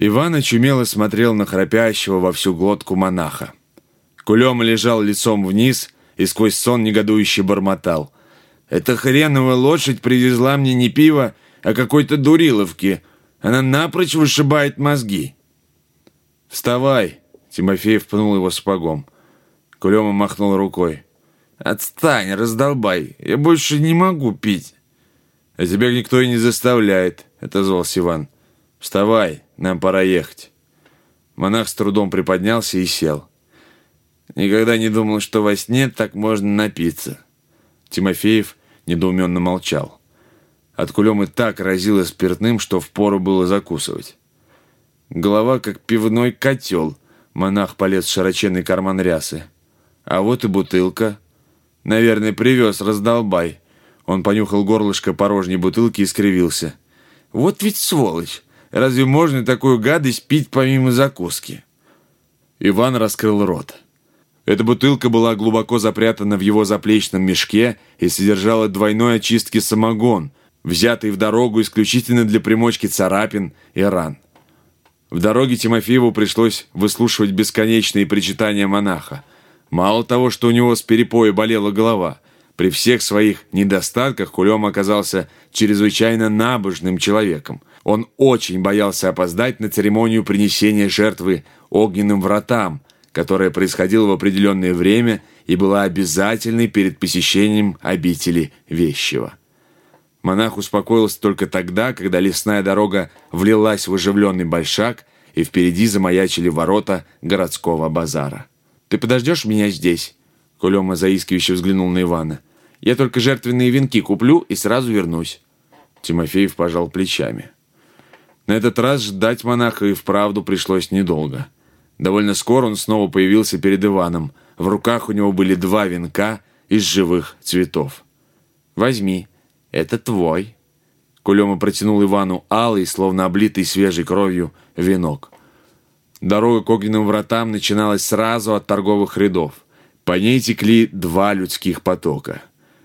Иван очумело смотрел на храпящего во всю глотку монаха. Кулема лежал лицом вниз и сквозь сон негодующе бормотал. «Эта хреновая лошадь привезла мне не пиво, а какой-то дуриловки. Она напрочь вышибает мозги». «Вставай!» — Тимофеев пнул его сапогом. Кулема махнул рукой. «Отстань, раздолбай, я больше не могу пить». «А тебя никто и не заставляет», — отозвался Иван. «Вставай, нам пора ехать». Монах с трудом приподнялся и сел. «Никогда не думал, что во сне так можно напиться». Тимофеев недоуменно молчал. От кулемы так разило спиртным, что впору было закусывать. Голова, как пивной котел. Монах полез в широченный карман рясы. А вот и бутылка. Наверное, привез, раздолбай. Он понюхал горлышко порожней бутылки и скривился. Вот ведь сволочь! Разве можно такую гадость пить помимо закуски? Иван раскрыл рот. Эта бутылка была глубоко запрятана в его заплечном мешке и содержала двойной очистки самогон, взятый в дорогу исключительно для примочки царапин и ран. В дороге Тимофееву пришлось выслушивать бесконечные причитания монаха. Мало того, что у него с перепоя болела голова, при всех своих недостатках Кулем оказался чрезвычайно набожным человеком. Он очень боялся опоздать на церемонию принесения жертвы огненным вратам, которая происходила в определенное время и была обязательной перед посещением обители Вещего. Монах успокоился только тогда, когда лесная дорога влилась в оживленный большак, и впереди замаячили ворота городского базара. «Ты подождешь меня здесь?» Кулема заискивающе взглянул на Ивана. «Я только жертвенные венки куплю и сразу вернусь». Тимофеев пожал плечами. На этот раз ждать монаха и вправду пришлось недолго. Довольно скоро он снова появился перед Иваном. В руках у него были два венка из живых цветов. «Возьми», «Это твой». Кулема протянул Ивану алый, словно облитый свежей кровью, венок. Дорога к огненным вратам начиналась сразу от торговых рядов. По ней текли два людских потока.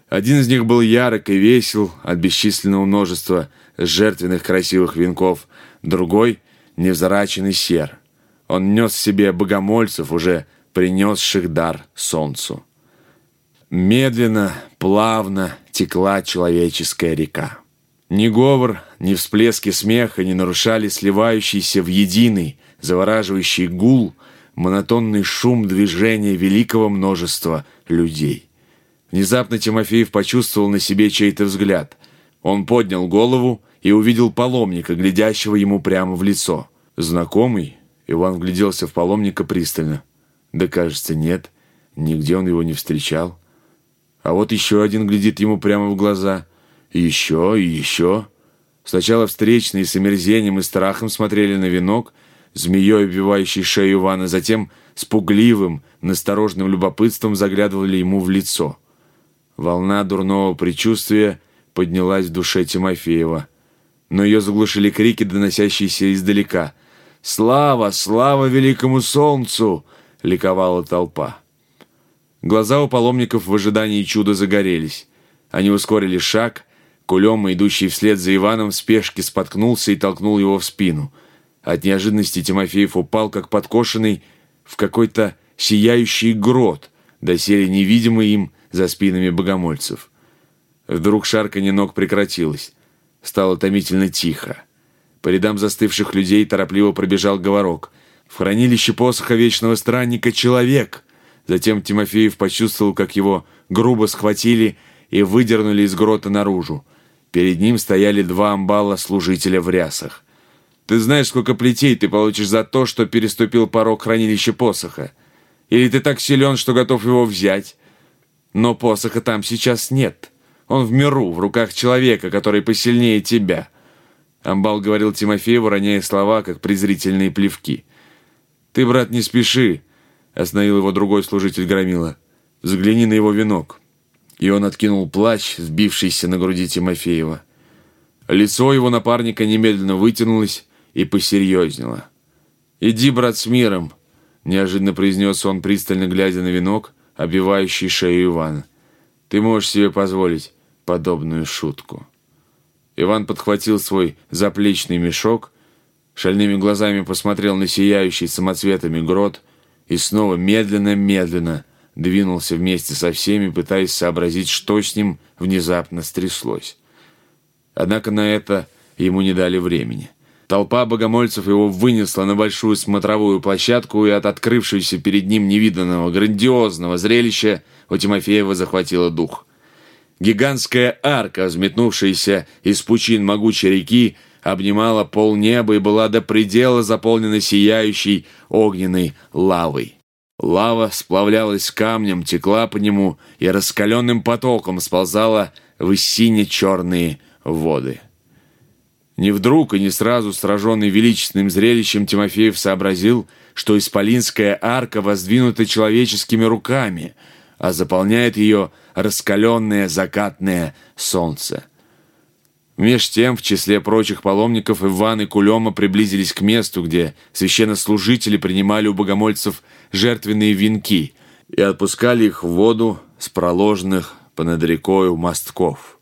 Один из них был ярок и весел от бесчисленного множества жертвенных красивых венков, другой — невзраченный сер. Он нес себе богомольцев, уже принесших дар солнцу. Медленно, плавно текла человеческая река. Ни говор, ни всплески смеха не нарушали сливающийся в единый, завораживающий гул, монотонный шум движения великого множества людей. Внезапно Тимофеев почувствовал на себе чей-то взгляд. Он поднял голову и увидел паломника, глядящего ему прямо в лицо. «Знакомый?» Иван вгляделся в паломника пристально. «Да, кажется, нет. Нигде он его не встречал». А вот еще один глядит ему прямо в глаза. Еще, и еще. Сначала встречные с омерзением и страхом смотрели на венок, змеей обвивающий шею Ивана, затем с пугливым, настороженным любопытством заглядывали ему в лицо. Волна дурного предчувствия поднялась в душе Тимофеева. Но ее заглушили крики, доносящиеся издалека. «Слава! Слава великому солнцу!» — ликовала толпа. Глаза у паломников в ожидании чуда загорелись. Они ускорили шаг. Кулема, идущий вслед за Иваном, в спешке споткнулся и толкнул его в спину. От неожиданности Тимофеев упал, как подкошенный, в какой-то сияющий грот, доселе невидимый им за спинами богомольцев. Вдруг шарканье ног прекратилось. Стало томительно тихо. По рядам застывших людей торопливо пробежал говорок. «В хранилище посоха вечного странника человек!» Затем Тимофеев почувствовал, как его грубо схватили и выдернули из грота наружу. Перед ним стояли два амбала-служителя в рясах. «Ты знаешь, сколько плетей ты получишь за то, что переступил порог хранилища посоха? Или ты так силен, что готов его взять? Но посоха там сейчас нет. Он в миру, в руках человека, который посильнее тебя». Амбал говорил Тимофееву, роняя слова, как презрительные плевки. «Ты, брат, не спеши. Остановил его другой служитель громила. «Взгляни на его венок». И он откинул плащ, сбившийся на груди Тимофеева. Лицо его напарника немедленно вытянулось и посерьезнело. «Иди, брат, с миром!» — неожиданно произнес он, пристально глядя на венок, обвивающий шею Ивана. «Ты можешь себе позволить подобную шутку». Иван подхватил свой заплечный мешок, Шальными глазами посмотрел на сияющий самоцветами грот и снова медленно-медленно двинулся вместе со всеми, пытаясь сообразить, что с ним внезапно стряслось. Однако на это ему не дали времени. Толпа богомольцев его вынесла на большую смотровую площадку, и от открывшегося перед ним невиданного, грандиозного зрелища у Тимофеева захватило дух. Гигантская арка, взметнувшаяся из пучин могучей реки, обнимала полнеба и была до предела заполнена сияющей огненной лавой. Лава сплавлялась с камнем, текла по нему и раскаленным потоком сползала в сине-черные воды. Не вдруг и не сразу, сраженный величественным зрелищем, Тимофеев сообразил, что Исполинская арка воздвинута человеческими руками, а заполняет ее раскаленное закатное солнце. Меж тем, в числе прочих паломников, Иван и Кулема приблизились к месту, где священнослужители принимали у богомольцев жертвенные венки и отпускали их в воду с проложенных понад рекою мостков.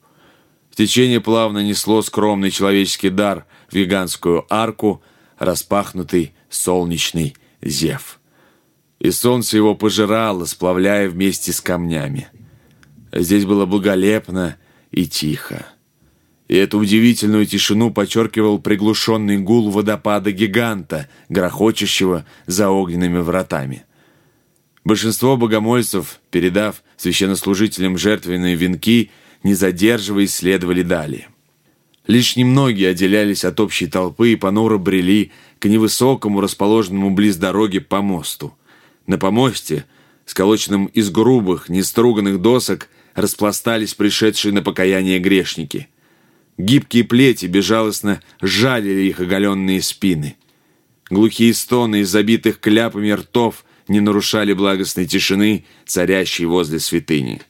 Течение плавно несло скромный человеческий дар в гигантскую арку, распахнутый солнечный зев. И солнце его пожирало, сплавляя вместе с камнями. Здесь было благолепно и тихо и эту удивительную тишину подчеркивал приглушенный гул водопада гиганта, грохочущего за огненными вратами. Большинство богомольцев, передав священнослужителям жертвенные венки, не задерживаясь, следовали далее. Лишь немногие отделялись от общей толпы и понуро брели к невысокому, расположенному близ дороги помосту. На помосте, сколоченном из грубых, неструганных досок, распластались пришедшие на покаяние грешники – Гибкие плети безжалостно жалили их оголенные спины. Глухие стоны из забитых кляпами ртов не нарушали благостной тишины, царящей возле святыни.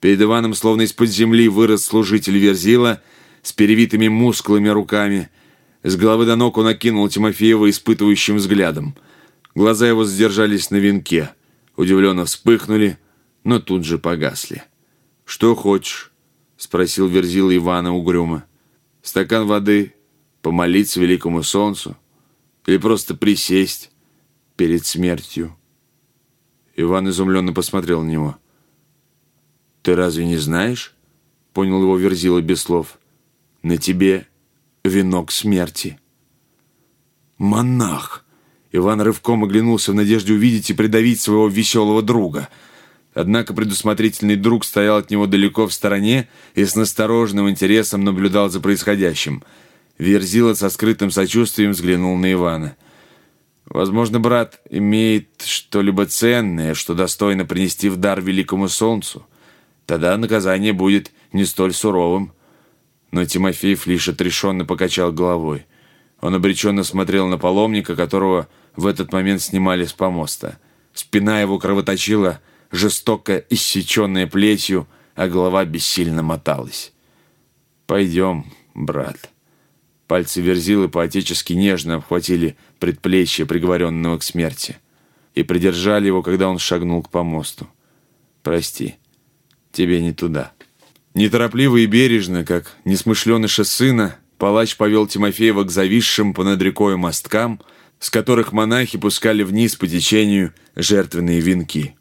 Перед Иваном словно из-под земли вырос служитель Верзила с перевитыми мускулами руками. С головы до ног он окинул Тимофеева испытывающим взглядом. Глаза его задержались на венке, удивленно вспыхнули, но тут же погасли. «Что хочешь?» — спросил Верзила Ивана угрюмо. «Стакан воды, помолиться великому солнцу или просто присесть перед смертью?» Иван изумленно посмотрел на него. «Ты разве не знаешь?» — понял его Верзила без слов. «На тебе венок смерти». «Монах!» Иван рывком оглянулся в надежде увидеть и придавить своего веселого друга — Однако предусмотрительный друг стоял от него далеко в стороне и с настороженным интересом наблюдал за происходящим. Верзила со скрытым сочувствием взглянул на Ивана. «Возможно, брат имеет что-либо ценное, что достойно принести в дар великому солнцу. Тогда наказание будет не столь суровым». Но Тимофеев лишь отрешенно покачал головой. Он обреченно смотрел на паломника, которого в этот момент снимали с помоста. Спина его кровоточила, жестоко иссеченная плетью, а голова бессильно моталась. «Пойдем, брат». Пальцы Верзилы поотечески нежно обхватили предплечье приговоренного к смерти и придержали его, когда он шагнул к помосту. «Прости, тебе не туда». Неторопливо и бережно, как несмышленыша сына, палач повел Тимофеева к зависшим понад рекой мосткам, с которых монахи пускали вниз по течению жертвенные венки.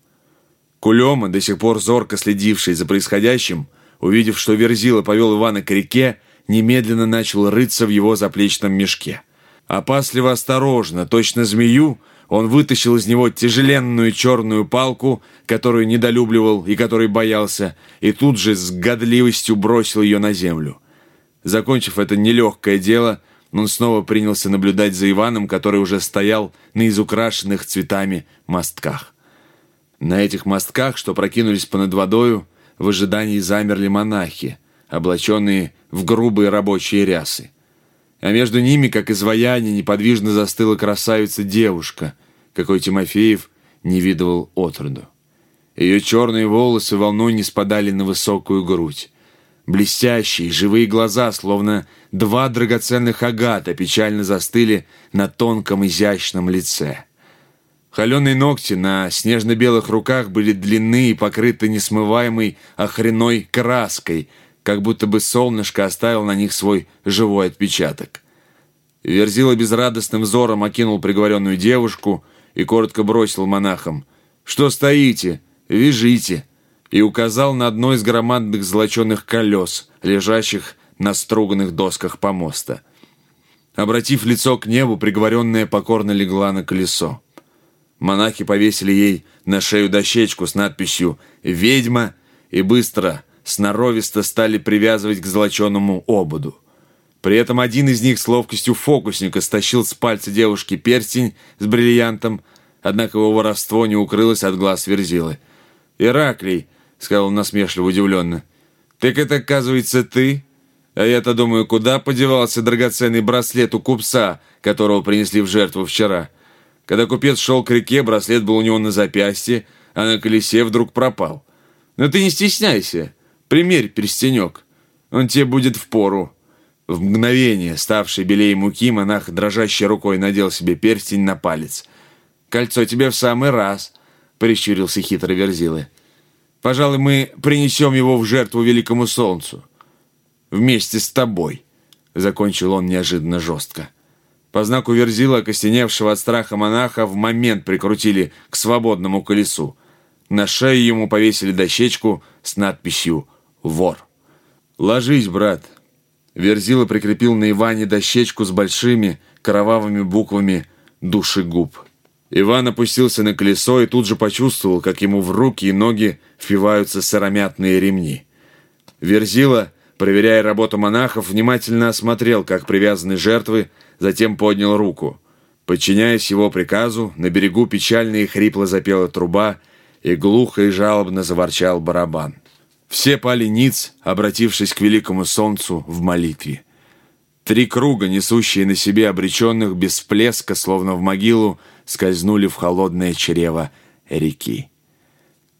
Кулема, до сих пор зорко следивший за происходящим, увидев, что Верзила повел Ивана к реке, немедленно начал рыться в его заплечном мешке. Опасливо осторожно, точно змею, он вытащил из него тяжеленную черную палку, которую недолюбливал и которой боялся, и тут же с годливостью бросил ее на землю. Закончив это нелегкое дело, он снова принялся наблюдать за Иваном, который уже стоял на изукрашенных цветами мостках. На этих мостках, что прокинулись понад водою, в ожидании замерли монахи, облаченные в грубые рабочие рясы. А между ними, как изваяние, неподвижно застыла красавица-девушка, какой Тимофеев не видывал отроду. Ее черные волосы волной не спадали на высокую грудь. Блестящие, живые глаза, словно два драгоценных агата, печально застыли на тонком изящном лице. Холеные ногти на снежно-белых руках были длинны и покрыты несмываемой охреной краской, как будто бы солнышко оставил на них свой живой отпечаток. Верзила безрадостным взором окинул приговоренную девушку и коротко бросил монахам. «Что стоите? Вяжите!» и указал на одно из громадных золоченых колес, лежащих на струганных досках помоста. Обратив лицо к небу, приговоренная покорно легла на колесо. Монахи повесили ей на шею дощечку с надписью «Ведьма» и быстро, сноровисто стали привязывать к золоченому ободу. При этом один из них с ловкостью фокусника стащил с пальца девушки перстень с бриллиантом, однако его воровство не укрылось от глаз Верзилы. «Ираклий», — сказал он насмешливо удивленно, — «так это, оказывается, ты? А я-то думаю, куда подевался драгоценный браслет у купца, которого принесли в жертву вчера? Когда купец шел к реке, браслет был у него на запястье, а на колесе вдруг пропал. Но ты не стесняйся, примерь перстенек, он тебе будет в пору». В мгновение, ставший белее муки, монах дрожащей рукой надел себе перстень на палец. «Кольцо тебе в самый раз», — прищурился хитрый Верзилы. «Пожалуй, мы принесем его в жертву великому солнцу. Вместе с тобой», — закончил он неожиданно жестко. По знаку Верзила, окостеневшего от страха монаха, в момент прикрутили к свободному колесу. На шею ему повесили дощечку с надписью «Вор». «Ложись, брат», Верзила прикрепил на Иване дощечку с большими кровавыми буквами «Душегуб». Иван опустился на колесо и тут же почувствовал, как ему в руки и ноги впиваются сыромятные ремни. Верзила, проверяя работу монахов, внимательно осмотрел, как привязаны жертвы, затем поднял руку. Подчиняясь его приказу, на берегу печально и хрипло запела труба, и глухо и жалобно заворчал барабан. Все пали ниц, обратившись к великому солнцу в молитве. Три круга, несущие на себе обреченных без всплеска, словно в могилу, скользнули в холодное чрево реки.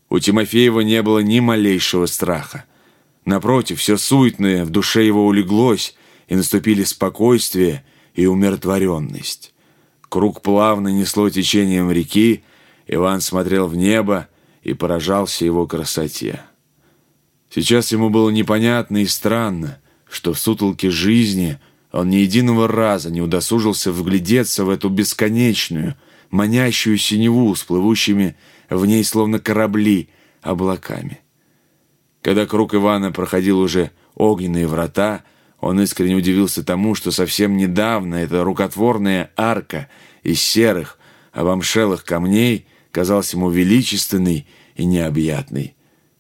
У Тимофеева не было ни малейшего страха. Напротив, все суетное в душе его улеглось, и наступили спокойствие и умиротворенность. Круг плавно несло течением реки, Иван смотрел в небо и поражался его красоте. Сейчас ему было непонятно и странно, что в сутолке жизни он ни единого раза не удосужился вглядеться в эту бесконечную, манящую синеву с плывущими в ней словно корабли облаками. Когда круг Ивана проходил уже огненные врата, он искренне удивился тому, что совсем недавно эта рукотворная арка из серых, обомшелых камней казалась ему величественной и необъятной.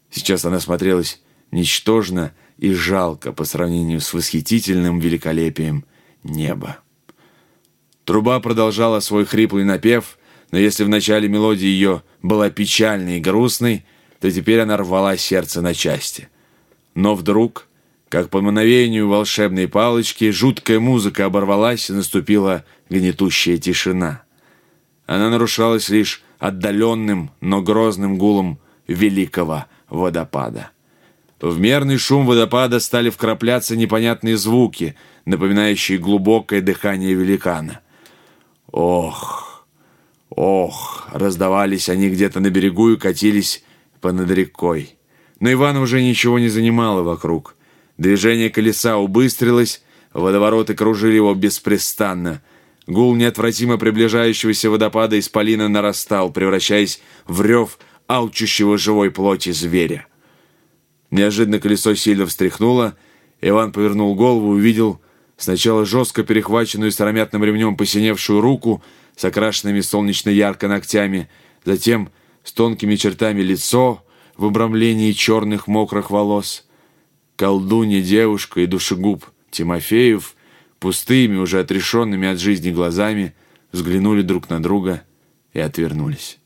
Сейчас она смотрелась ничтожно и жалко по сравнению с восхитительным великолепием неба. Труба продолжала свой хриплый напев, но если в начале мелодии ее была печальной и грустной, то теперь она рвала сердце на части. Но вдруг, как по мановению волшебной палочки, жуткая музыка оборвалась и наступила гнетущая тишина. Она нарушалась лишь отдаленным, но грозным гулом великого водопада. В мерный шум водопада стали вкрапляться непонятные звуки, напоминающие глубокое дыхание великана. Ох, ох, раздавались они где-то на берегу и катились понад рекой. Но Ивана уже ничего не занимало вокруг. Движение колеса убыстрилось, водовороты кружили его беспрестанно. Гул неотвратимо приближающегося водопада исполина нарастал, превращаясь в рев алчущего живой плоти зверя. Неожиданно колесо сильно встряхнуло. Иван повернул голову и увидел сначала жестко перехваченную сыромятным ремнем посиневшую руку с окрашенными солнечно-ярко ногтями, затем с тонкими чертами лицо в обрамлении черных мокрых волос. Колдунья девушка и душегуб Тимофеев, пустыми, уже отрешенными от жизни глазами, взглянули друг на друга и отвернулись.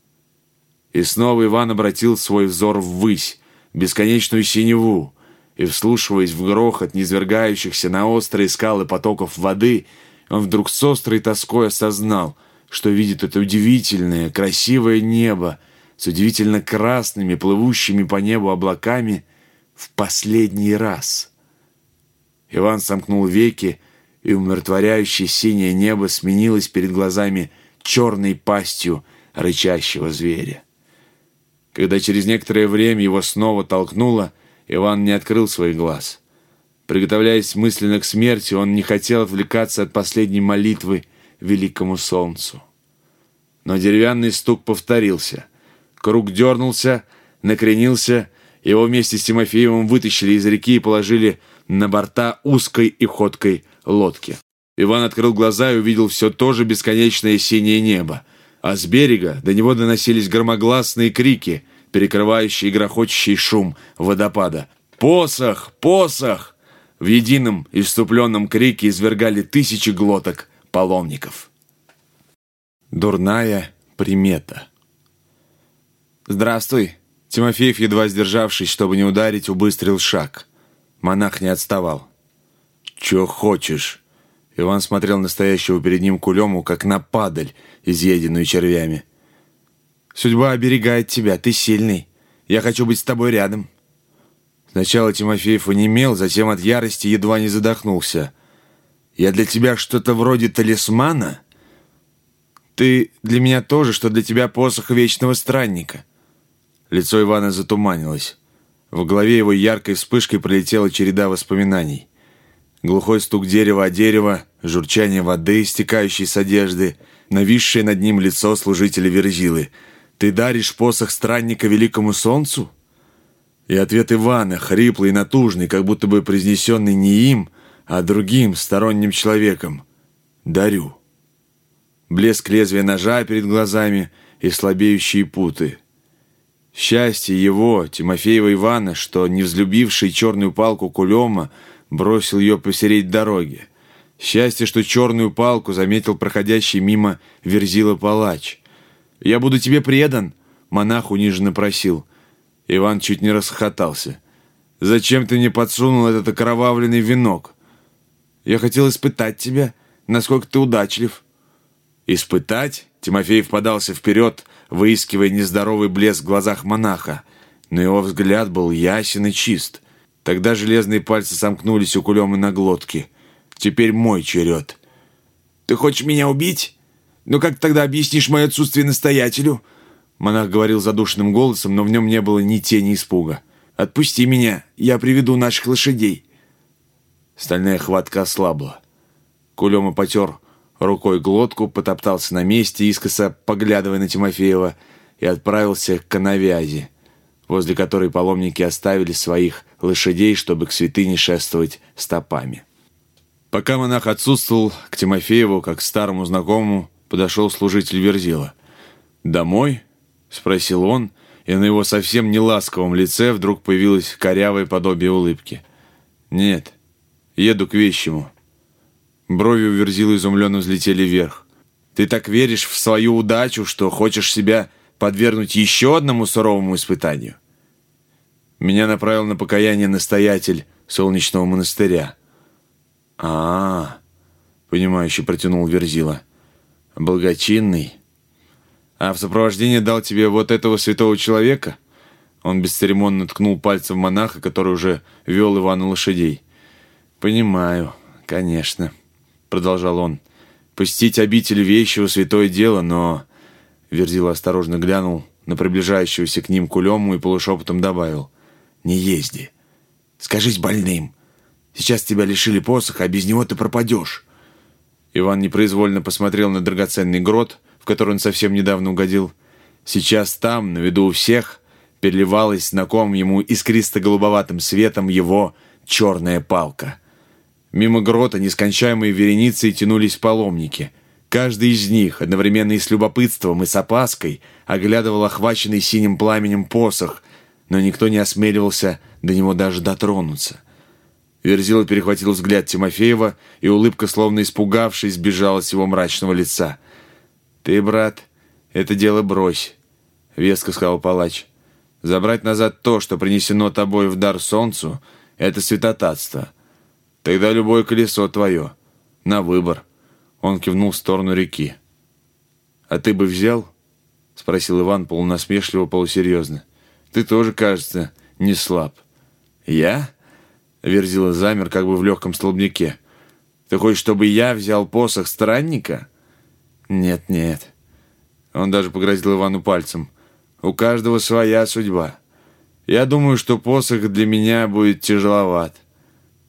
И снова Иван обратил свой взор ввысь, бесконечную синеву, и, вслушиваясь в грохот низвергающихся на острые скалы потоков воды, он вдруг с острой тоской осознал, что видит это удивительное, красивое небо с удивительно красными, плывущими по небу облаками в последний раз. Иван сомкнул веки, и умиротворяющее синее небо сменилось перед глазами черной пастью рычащего зверя. Когда через некоторое время его снова толкнуло, Иван не открыл своих глаз. Приготовляясь мысленно к смерти, он не хотел отвлекаться от последней молитвы великому солнцу. Но деревянный стук повторился. Круг дернулся, накренился, его вместе с Тимофеевым вытащили из реки и положили на борта узкой и ходкой лодки. Иван открыл глаза и увидел все то же бесконечное синее небо, а с берега до него доносились громогласные крики, перекрывающие грохочущий шум водопада. «Посох! Посох!» В едином иступленном крике извергали тысячи глоток паломников. Дурная примета. «Здравствуй!» Тимофеев, едва сдержавшись, чтобы не ударить, убыстрил шаг. Монах не отставал. «Чё хочешь?» Иван смотрел настоящего перед ним кулему, как на падаль, изъеденную червями. «Судьба оберегает тебя, ты сильный. Я хочу быть с тобой рядом». Сначала Тимофеев онемел, затем от ярости едва не задохнулся. «Я для тебя что-то вроде талисмана?» «Ты для меня тоже, что для тебя посох вечного странника». Лицо Ивана затуманилось. В голове его яркой вспышкой пролетела череда воспоминаний. Глухой стук дерева о дерево, журчание воды, стекающей с одежды, нависшее над ним лицо служителя Верзилы. «Ты даришь посох странника великому солнцу?» И ответ Ивана, хриплый и натужный, как будто бы произнесенный не им, а другим, сторонним человеком. «Дарю». Блеск лезвия ножа перед глазами и слабеющие путы – Счастье его, Тимофеева Ивана, что, не взлюбивший черную палку кулема, бросил ее посередь дороги. Счастье, что черную палку заметил проходящий мимо Верзила палач. «Я буду тебе предан», — монах униженно просил. Иван чуть не расхохотался. «Зачем ты мне подсунул этот окровавленный венок?» «Я хотел испытать тебя, насколько ты удачлив». «Испытать?» — Тимофеев подался вперед, выискивая нездоровый блеск в глазах монаха, но его взгляд был ясен и чист. Тогда железные пальцы сомкнулись у кулемы на глотке. «Теперь мой черед». «Ты хочешь меня убить? Ну как тогда объяснишь мое отсутствие настоятелю?» Монах говорил задушенным голосом, но в нем не было ни тени испуга. «Отпусти меня, я приведу наших лошадей». Стальная хватка ослабла. Кулема потер рукой глотку, потоптался на месте, искоса поглядывая на Тимофеева, и отправился к коновязи, возле которой паломники оставили своих лошадей, чтобы к святыне шествовать стопами. Пока монах отсутствовал, к Тимофееву, как к старому знакомому, подошел служитель Верзила. «Домой?» — спросил он, и на его совсем неласковом лице вдруг появилось корявое подобие улыбки. «Нет, еду к вещему». Брови у Верзила изумленно взлетели вверх. «Ты так веришь в свою удачу, что хочешь себя подвергнуть еще одному суровому испытанию?» Меня направил на покаяние настоятель солнечного монастыря. А, -а, понимающе протянул Верзила. «Благочинный. А в сопровождении дал тебе вот этого святого человека?» Он бесцеремонно ткнул пальцем монаха, который уже вел Ивана лошадей. «Понимаю, конечно» продолжал он. «Пустить обитель вещего святое дело, но...» Верзила осторожно глянул на приближающегося к ним кулему и полушепотом добавил. «Не езди. Скажись больным. Сейчас тебя лишили посоха, а без него ты пропадешь». Иван непроизвольно посмотрел на драгоценный грот, в который он совсем недавно угодил. Сейчас там, на виду у всех, переливалась знакомым ему искристо-голубоватым светом его черная палка — Мимо грота нескончаемой вереницей тянулись паломники. Каждый из них, одновременно и с любопытством, и с опаской, оглядывал охваченный синим пламенем посох, но никто не осмеливался до него даже дотронуться. Верзила перехватил взгляд Тимофеева, и улыбка, словно испугавшись, сбежала с его мрачного лица. «Ты, брат, это дело брось», — веско сказал палач. «Забрать назад то, что принесено тобой в дар солнцу, — это святотатство». Тогда любое колесо твое. На выбор. Он кивнул в сторону реки. А ты бы взял? Спросил Иван полунасмешливо, полусерьезно. Ты тоже, кажется, не слаб. Я? Верзила замер, как бы в легком столбнике. Ты хочешь, чтобы я взял посох странника? Нет, нет. Он даже погрозил Ивану пальцем. У каждого своя судьба. Я думаю, что посох для меня будет тяжеловат.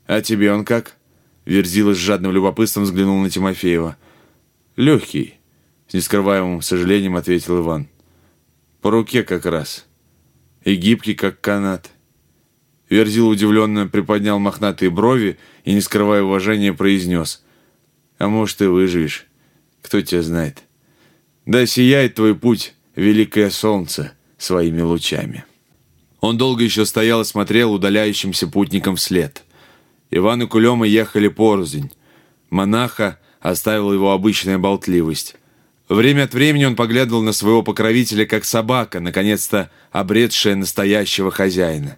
«А тебе он как?» Верзила с жадным любопытством взглянул на Тимофеева. «Легкий», — с нескрываемым сожалением ответил Иван. «По руке как раз. И гибкий, как канат». Верзил удивленно приподнял мохнатые брови и, не скрывая уважения, произнес. «А может, и выживешь. Кто тебя знает. Да сияет твой путь, великое солнце, своими лучами». Он долго еще стоял и смотрел удаляющимся путникам вслед. Иван и Кулема ехали порознь. Монаха оставила его обычная болтливость. Время от времени он поглядывал на своего покровителя, как собака, наконец-то обретшая настоящего хозяина.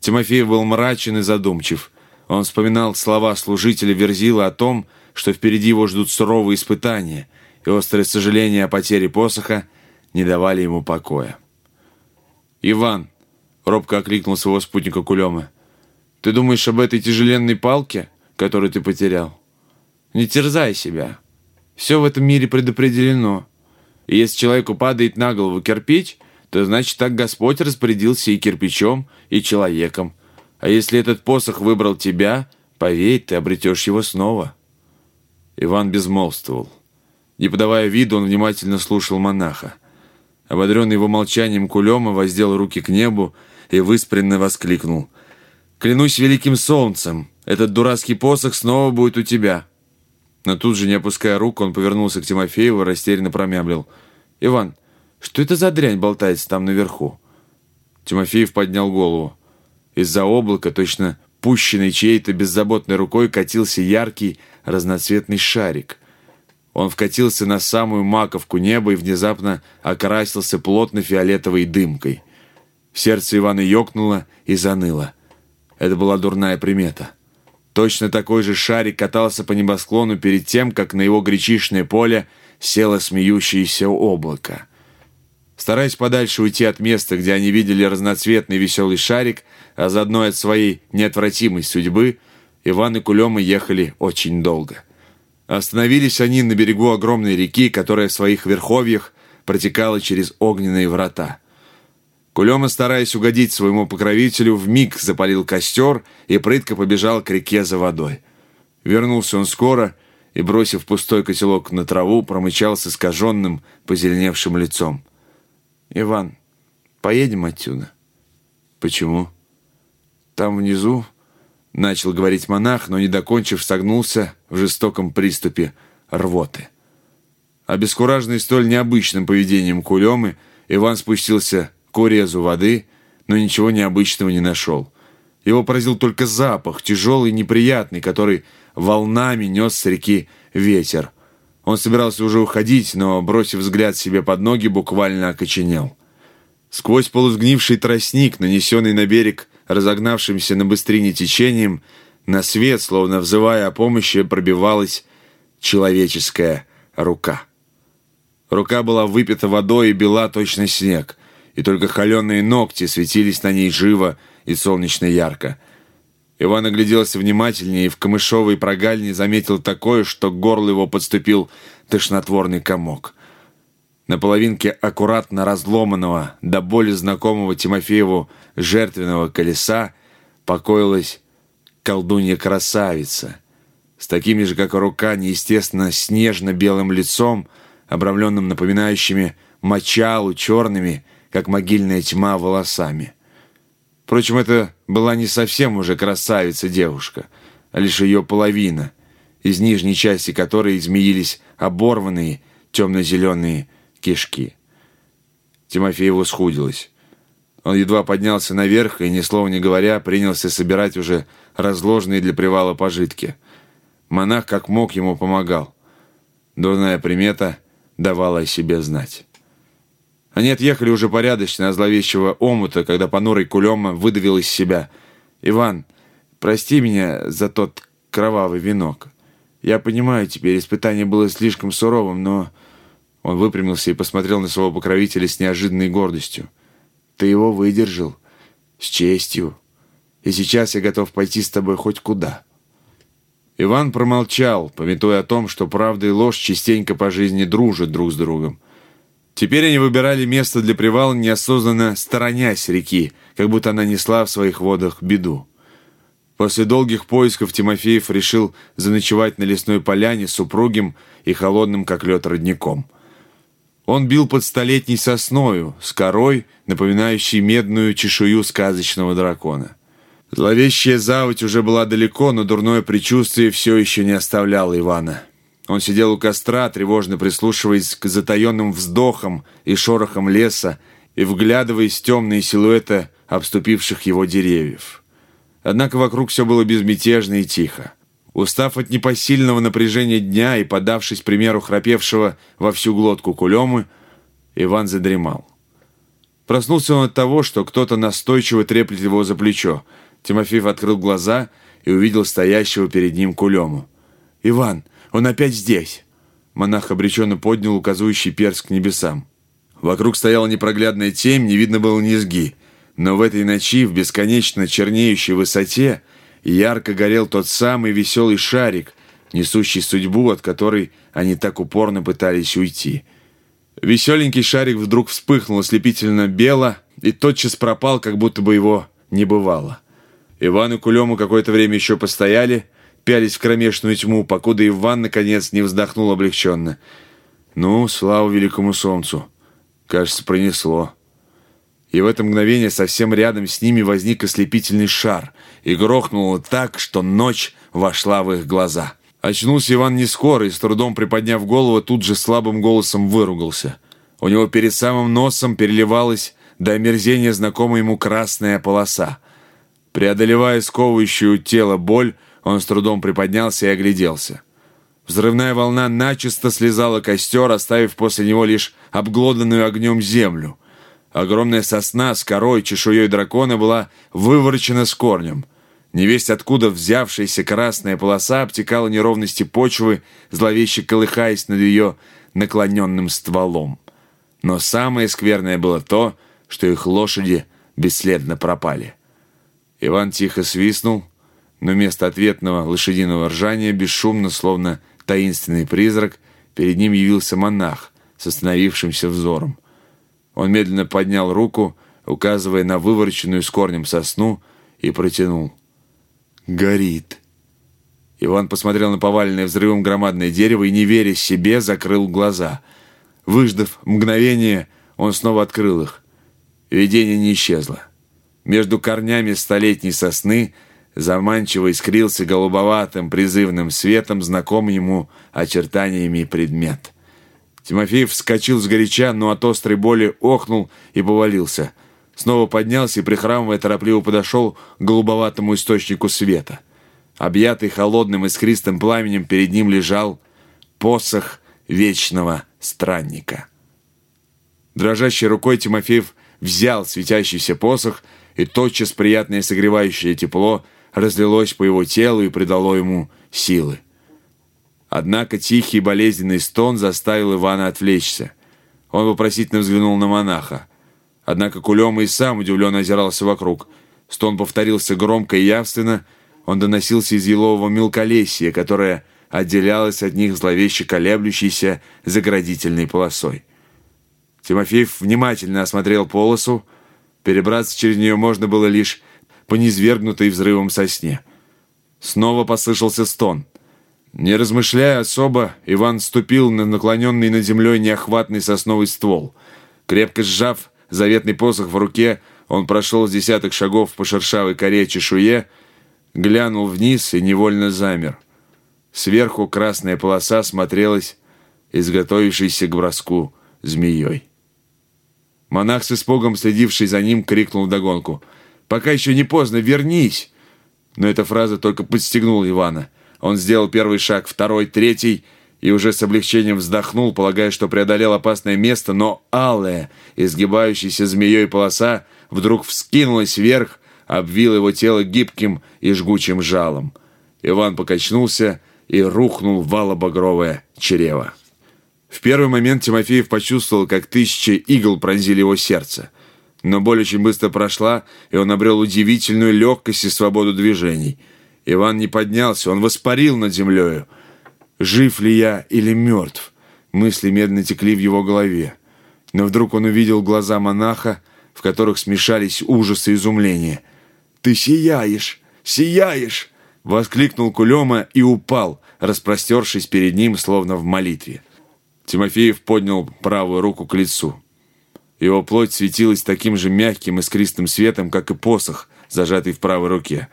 Тимофей был мрачен и задумчив. Он вспоминал слова служителя Верзила о том, что впереди его ждут суровые испытания, и острое сожаление о потере посоха не давали ему покоя. «Иван!» — робко окликнул своего спутника Кулема. «Ты думаешь об этой тяжеленной палке, которую ты потерял? Не терзай себя. Все в этом мире предопределено. И если человеку падает на голову кирпич — то значит так Господь распорядился и кирпичом, и человеком. А если этот посох выбрал тебя, поверь, ты обретешь его снова». Иван безмолвствовал. Не подавая виду, он внимательно слушал монаха. Ободренный его молчанием Кулема воздел руки к небу и выспренно воскликнул. «Клянусь великим солнцем, этот дурацкий посох снова будет у тебя». Но тут же, не опуская рук, он повернулся к Тимофееву и растерянно промямлил. «Иван, что это за дрянь болтается там наверху?» Тимофеев поднял голову. Из-за облака, точно пущенный чьей-то беззаботной рукой, катился яркий разноцветный шарик. Он вкатился на самую маковку неба и внезапно окрасился плотно фиолетовой дымкой. Сердце Ивана ёкнуло и заныло. Это была дурная примета. Точно такой же шарик катался по небосклону перед тем, как на его гречишное поле село смеющееся облако. Стараясь подальше уйти от места, где они видели разноцветный веселый шарик, а заодно от своей неотвратимой судьбы, Иван и Кулема ехали очень долго. Остановились они на берегу огромной реки, которая в своих верховьях протекала через огненные врата. Кулема, стараясь угодить своему покровителю, вмиг запалил костер и прытко побежал к реке за водой. Вернулся он скоро и, бросив пустой котелок на траву, промычал с искаженным, позеленевшим лицом. «Иван, поедем отсюда». «Почему?» «Там внизу...» — начал говорить монах, но, не докончив, согнулся в жестоком приступе рвоты. Обескураженный столь необычным поведением Кулемы, Иван спустился к урезу воды, но ничего необычного не нашел. Его поразил только запах, тяжелый и неприятный, который волнами нес с реки ветер — он собирался уже уходить, но, бросив взгляд себе под ноги, буквально окоченел. Сквозь полусгнивший тростник, нанесенный на берег разогнавшимся на быстрине течением, на свет, словно взывая о помощи, пробивалась человеческая рука. Рука была выпита водой и бела точно снег, и только холеные ногти светились на ней живо и солнечно ярко — Иван огляделся внимательнее и в камышовой прогальне заметил такое, что к горлу его подступил тошнотворный комок. На половинке аккуратно разломанного, до боли знакомого Тимофееву жертвенного колеса покоилась колдунья-красавица с такими же, как и рука, неестественно снежно-белым лицом, обрамленным напоминающими мочалу черными, как могильная тьма, волосами. Впрочем, это была не совсем уже красавица-девушка, а лишь ее половина, из нижней части которой измеились оборванные темно-зеленые кишки. Тимофееву схудилось. Он едва поднялся наверх и, ни слова не говоря, принялся собирать уже разложенные для привала пожитки. Монах как мог ему помогал. Дурная примета давала о себе знать. Они отъехали уже порядочно от зловещего омута, когда понурый кулема выдавил из себя. «Иван, прости меня за тот кровавый венок. Я понимаю теперь, испытание было слишком суровым, но...» Он выпрямился и посмотрел на своего покровителя с неожиданной гордостью. «Ты его выдержал. С честью. И сейчас я готов пойти с тобой хоть куда». Иван промолчал, пометуя о том, что правда и ложь частенько по жизни дружат друг с другом. Теперь они выбирали место для привала, неосознанно сторонясь реки, как будто она несла в своих водах беду. После долгих поисков Тимофеев решил заночевать на лесной поляне с упругим и холодным, как лед, родником. Он бил под столетней сосною, с корой, напоминающей медную чешую сказочного дракона. Зловещая заводь уже была далеко, но дурное предчувствие все еще не оставляло Ивана. Он сидел у костра, тревожно прислушиваясь к затаенным вздохам и шорохам леса и вглядываясь в темные силуэты обступивших его деревьев. Однако вокруг все было безмятежно и тихо. Устав от непосильного напряжения дня и подавшись примеру храпевшего во всю глотку кулемы, Иван задремал. Проснулся он от того, что кто-то настойчиво треплет его за плечо – Тимофеев открыл глаза и увидел стоящего перед ним кулему. «Иван, он опять здесь!» Монах обреченно поднял указывающий перст к небесам. Вокруг стояла непроглядная тень, не видно было низги. Но в этой ночи, в бесконечно чернеющей высоте, ярко горел тот самый веселый шарик, несущий судьбу, от которой они так упорно пытались уйти. Веселенький шарик вдруг вспыхнул ослепительно бело и тотчас пропал, как будто бы его не бывало. Иван и Кулема какое-то время еще постояли, пялись в кромешную тьму, покуда Иван, наконец, не вздохнул облегченно. «Ну, слава великому солнцу! Кажется, пронесло». И в это мгновение совсем рядом с ними возник ослепительный шар и грохнуло так, что ночь вошла в их глаза. Очнулся Иван не скоро и, с трудом приподняв голову, тут же слабым голосом выругался. У него перед самым носом переливалась до омерзения знакомая ему красная полоса — Преодолевая сковывающую тело боль, он с трудом приподнялся и огляделся. Взрывная волна начисто слезала костер, оставив после него лишь обглоданную огнем землю. Огромная сосна с корой, чешуей дракона была выворочена с корнем. Невесть откуда взявшаяся красная полоса обтекала неровности почвы, зловеще колыхаясь над ее наклоненным стволом. Но самое скверное было то, что их лошади бесследно пропали. Иван тихо свистнул, но вместо ответного лошадиного ржания бесшумно, словно таинственный призрак, перед ним явился монах с остановившимся взором. Он медленно поднял руку, указывая на вывороченную с корнем сосну, и протянул. «Горит!» Иван посмотрел на поваленное взрывом громадное дерево и, не веря себе, закрыл глаза. Выждав мгновение, он снова открыл их. Видение не исчезло. Между корнями столетней сосны заманчиво искрился голубоватым призывным светом знакомый ему очертаниями предмет. Тимофеев вскочил с горяча, но от острой боли охнул и повалился. Снова поднялся и, прихрамывая, торопливо подошел к голубоватому источнику света. Объятый холодным искристым пламенем перед ним лежал посох вечного странника. Дрожащей рукой Тимофеев взял светящийся посох и тотчас приятное согревающее тепло разлилось по его телу и придало ему силы. Однако тихий болезненный стон заставил Ивана отвлечься. Он вопросительно взглянул на монаха. Однако Кулема и сам удивленно озирался вокруг. Стон повторился громко и явственно. Он доносился из елового мелколесья, которое отделялось от них зловеще колеблющейся заградительной полосой. Тимофеев внимательно осмотрел полосу, Перебраться через нее можно было лишь по низвергнутой взрывом сосне. Снова послышался стон. Не размышляя особо, Иван ступил на наклоненный над землей неохватный сосновый ствол. Крепко сжав заветный посох в руке, он прошел с десяток шагов по шершавой коре чешуе, глянул вниз и невольно замер. Сверху красная полоса смотрелась изготовившейся к броску змеей. Монах с испугом, следивший за ним, крикнул вдогонку. «Пока еще не поздно, вернись!» Но эта фраза только подстегнула Ивана. Он сделал первый шаг, второй, третий, и уже с облегчением вздохнул, полагая, что преодолел опасное место, но алая, изгибающаяся змеей полоса, вдруг вскинулась вверх, обвил его тело гибким и жгучим жалом. Иван покачнулся и рухнул в вало-багровое чрево. В первый момент Тимофеев почувствовал, как тысячи игл пронзили его сердце. Но боль очень быстро прошла, и он обрел удивительную легкость и свободу движений. Иван не поднялся, он воспарил над землею. «Жив ли я или мертв?» Мысли медленно текли в его голове. Но вдруг он увидел глаза монаха, в которых смешались ужас и изумление. «Ты сияешь!» — сияешь!» — воскликнул Кулема и упал, распростершись перед ним, словно в молитве. Тимофеев поднял правую руку к лицу. Его плоть светилась таким же мягким искристым светом, как и посох, зажатый в правой руке.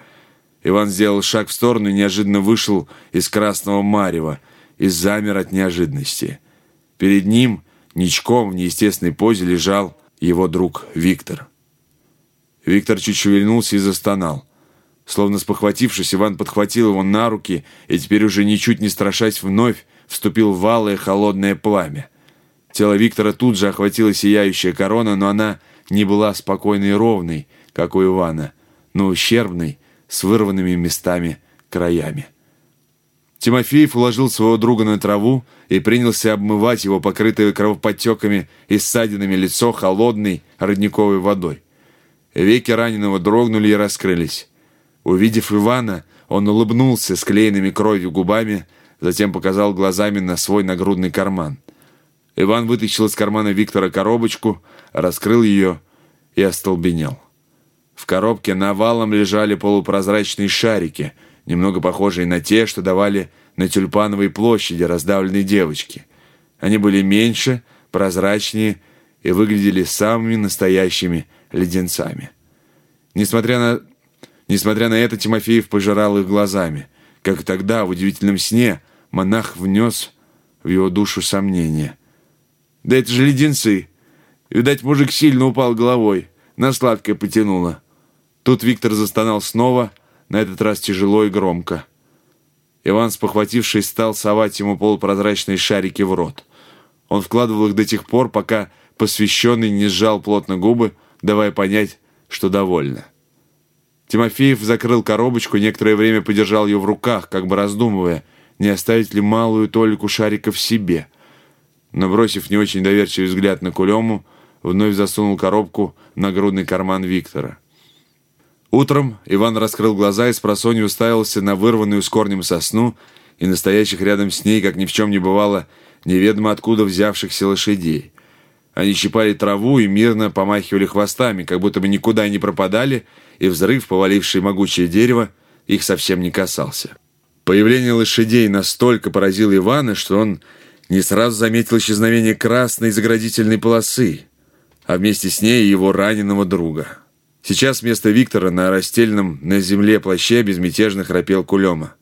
Иван сделал шаг в сторону и неожиданно вышел из красного марева и замер от неожиданности. Перед ним, ничком в неестественной позе, лежал его друг Виктор. Виктор чуть шевельнулся и застонал. Словно спохватившись, Иван подхватил его на руки и теперь уже ничуть не страшась вновь вступил в валое холодное пламя. Тело Виктора тут же охватила сияющая корона, но она не была спокойной и ровной, как у Ивана, но ущербной, с вырванными местами краями. Тимофеев уложил своего друга на траву и принялся обмывать его покрытое кровоподтеками и ссадинами лицо холодной родниковой водой. Веки раненого дрогнули и раскрылись. Увидев Ивана, он улыбнулся склеенными кровью губами, затем показал глазами на свой нагрудный карман. Иван вытащил из кармана Виктора коробочку, раскрыл ее и остолбенел. В коробке навалом лежали полупрозрачные шарики, немного похожие на те, что давали на тюльпановой площади раздавленной девочки. Они были меньше, прозрачнее и выглядели самыми настоящими леденцами. Несмотря на, несмотря на это, Тимофеев пожирал их глазами. Как тогда, в удивительном сне, монах внес в его душу сомнения. «Да это же леденцы! Видать, мужик сильно упал головой, на сладкое потянуло». Тут Виктор застонал снова, на этот раз тяжело и громко. Иван, спохватившись, стал совать ему полупрозрачные шарики в рот. Он вкладывал их до тех пор, пока посвященный не сжал плотно губы, давая понять, что довольно. Тимофеев закрыл коробочку, некоторое время подержал ее в руках, как бы раздумывая, не оставить ли малую толику шариков себе. Но, бросив не очень доверчивый взгляд на Кулему, вновь засунул коробку в нагрудный карман Виктора. Утром Иван раскрыл глаза и с просонью уставился на вырванную с корнем сосну и настоящих рядом с ней, как ни в чем не бывало, неведомо откуда взявшихся лошадей. Они щипали траву и мирно помахивали хвостами, как будто бы никуда не пропадали, и взрыв, поваливший могучее дерево, их совсем не касался. Появление лошадей настолько поразило Ивана, что он не сразу заметил исчезновение красной заградительной полосы, а вместе с ней его раненого друга. Сейчас вместо Виктора на расстеленном на земле плаще безмятежно храпел Кулема.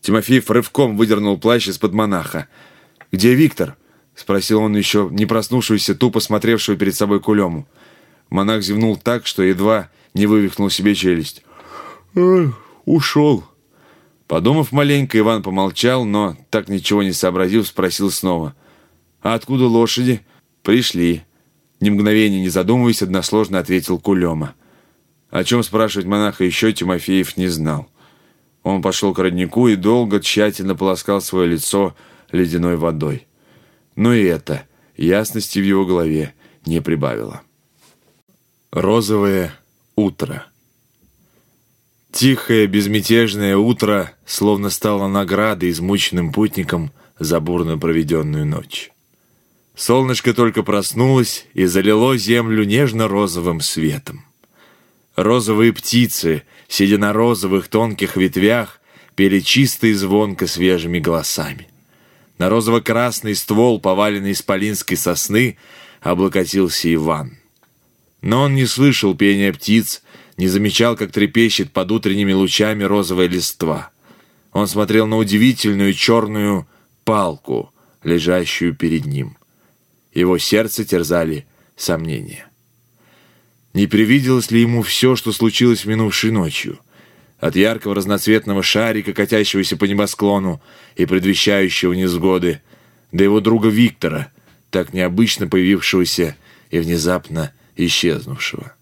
Тимофеев рывком выдернул плащ из-под монаха. «Где Виктор?» — спросил он еще не проснувшегося, тупо смотревшего перед собой Кулему. Монах зевнул так, что едва не вывихнул себе челюсть. «Ушел». Подумав маленько, Иван помолчал, но, так ничего не сообразив, спросил снова. «А откуда лошади?» «Пришли». Ни мгновения не задумываясь, односложно ответил Кулема. О чем спрашивать монаха еще Тимофеев не знал. Он пошел к роднику и долго тщательно полоскал свое лицо ледяной водой. Но и это ясности в его голове не прибавило. Розовое утро. Тихое, безмятежное утро словно стало наградой измученным путникам за бурно проведенную ночь. Солнышко только проснулось и залило землю нежно-розовым светом. Розовые птицы, сидя на розовых тонких ветвях, пели чисто и звонко свежими голосами. На розово-красный ствол, поваленный исполинской сосны, облокотился Иван. Но он не слышал пения птиц, не замечал, как трепещет под утренними лучами розовая листва. Он смотрел на удивительную черную палку, лежащую перед ним. Его сердце терзали сомнения. Не привиделось ли ему все, что случилось минувшей ночью? От яркого разноцветного шарика, катящегося по небосклону и предвещающего несгоды, до его друга Виктора, так необычно появившегося и внезапно исчезнувшего.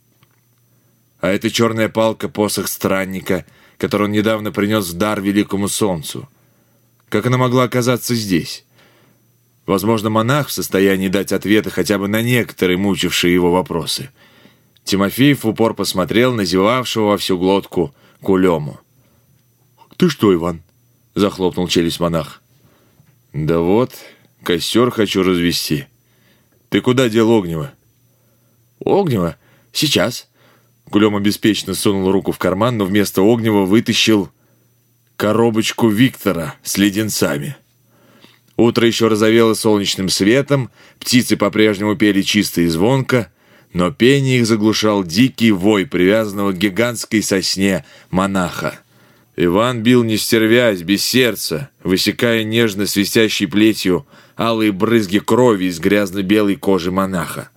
А эта черная палка — посох странника, который он недавно принес в дар великому солнцу. Как она могла оказаться здесь? Возможно, монах в состоянии дать ответы хотя бы на некоторые мучившие его вопросы — Тимофеев в упор посмотрел на зевавшего во всю глотку кулему. «Ты что, Иван?» — захлопнул челюсть монах. «Да вот, костер хочу развести. Ты куда дел Огнева?» «Огнева? Сейчас. Кулема беспечно сунул руку в карман, но вместо огнева вытащил коробочку Виктора с леденцами. Утро еще разовело солнечным светом, птицы по-прежнему пели чисто и звонко, но пение их заглушал дикий вой привязанного к гигантской сосне монаха. Иван бил не стервясь, без сердца, высекая нежно свистящей плетью алые брызги крови из грязно-белой кожи монаха.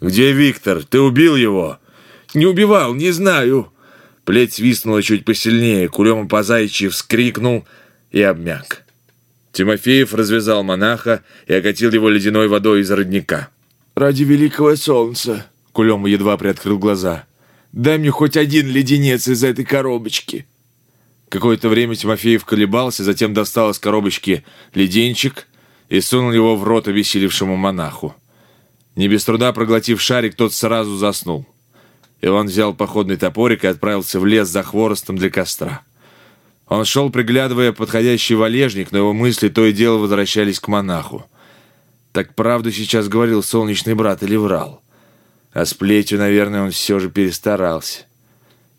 «Где Виктор? Ты убил его?» «Не убивал, не знаю». Плеть свистнула чуть посильнее, Кулема по заячьи вскрикнул и обмяк. Тимофеев развязал монаха и окатил его ледяной водой из родника. «Ради великого солнца!» Кулема едва приоткрыл глаза. «Дай мне хоть один леденец из этой коробочки!» Какое-то время Тимофеев колебался, затем достал из коробочки леденчик и сунул его в рот обессилевшему монаху. Не без труда проглотив шарик, тот сразу заснул. Иван взял походный топорик и отправился в лес за хворостом для костра. Он шел, приглядывая подходящий валежник, но его мысли то и дело возвращались к монаху. Так правду сейчас говорил солнечный брат или врал? А с плетью, наверное, он все же перестарался.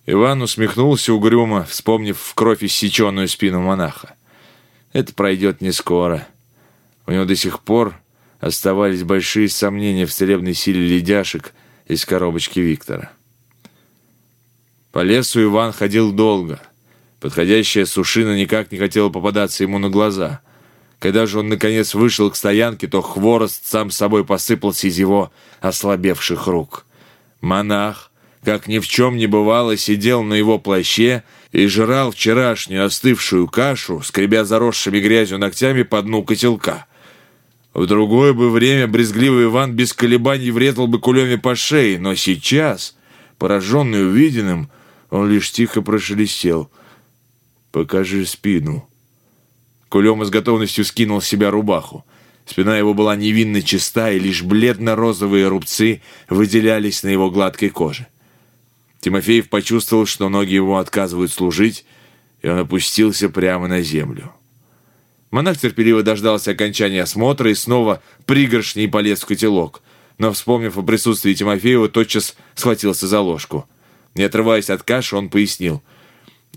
Иван усмехнулся угрюмо, вспомнив в кровь иссеченную спину монаха. Это пройдет не скоро. У него до сих пор оставались большие сомнения в целебной силе ледяшек из коробочки Виктора. По лесу Иван ходил долго. Подходящая сушина никак не хотела попадаться ему на глаза. Когда же он, наконец, вышел к стоянке, то хворост сам собой посыпался из его ослабевших рук. Монах, как ни в чем не бывало, сидел на его плаще и жрал вчерашнюю остывшую кашу, скребя заросшими грязью ногтями по дну котелка. В другое бы время брезгливый Иван без колебаний врезал бы кулеме по шее, но сейчас, пораженный увиденным, он лишь тихо прошелестел. «Покажи спину». Кулема с готовностью скинул с себя рубаху. Спина его была невинно чиста, и лишь бледно-розовые рубцы выделялись на его гладкой коже. Тимофеев почувствовал, что ноги его отказывают служить, и он опустился прямо на землю. Монах терпеливо дождался окончания осмотра и снова пригоршней полез в котелок, но, вспомнив о присутствии Тимофеева, тотчас схватился за ложку. Не отрываясь от каши, он пояснил.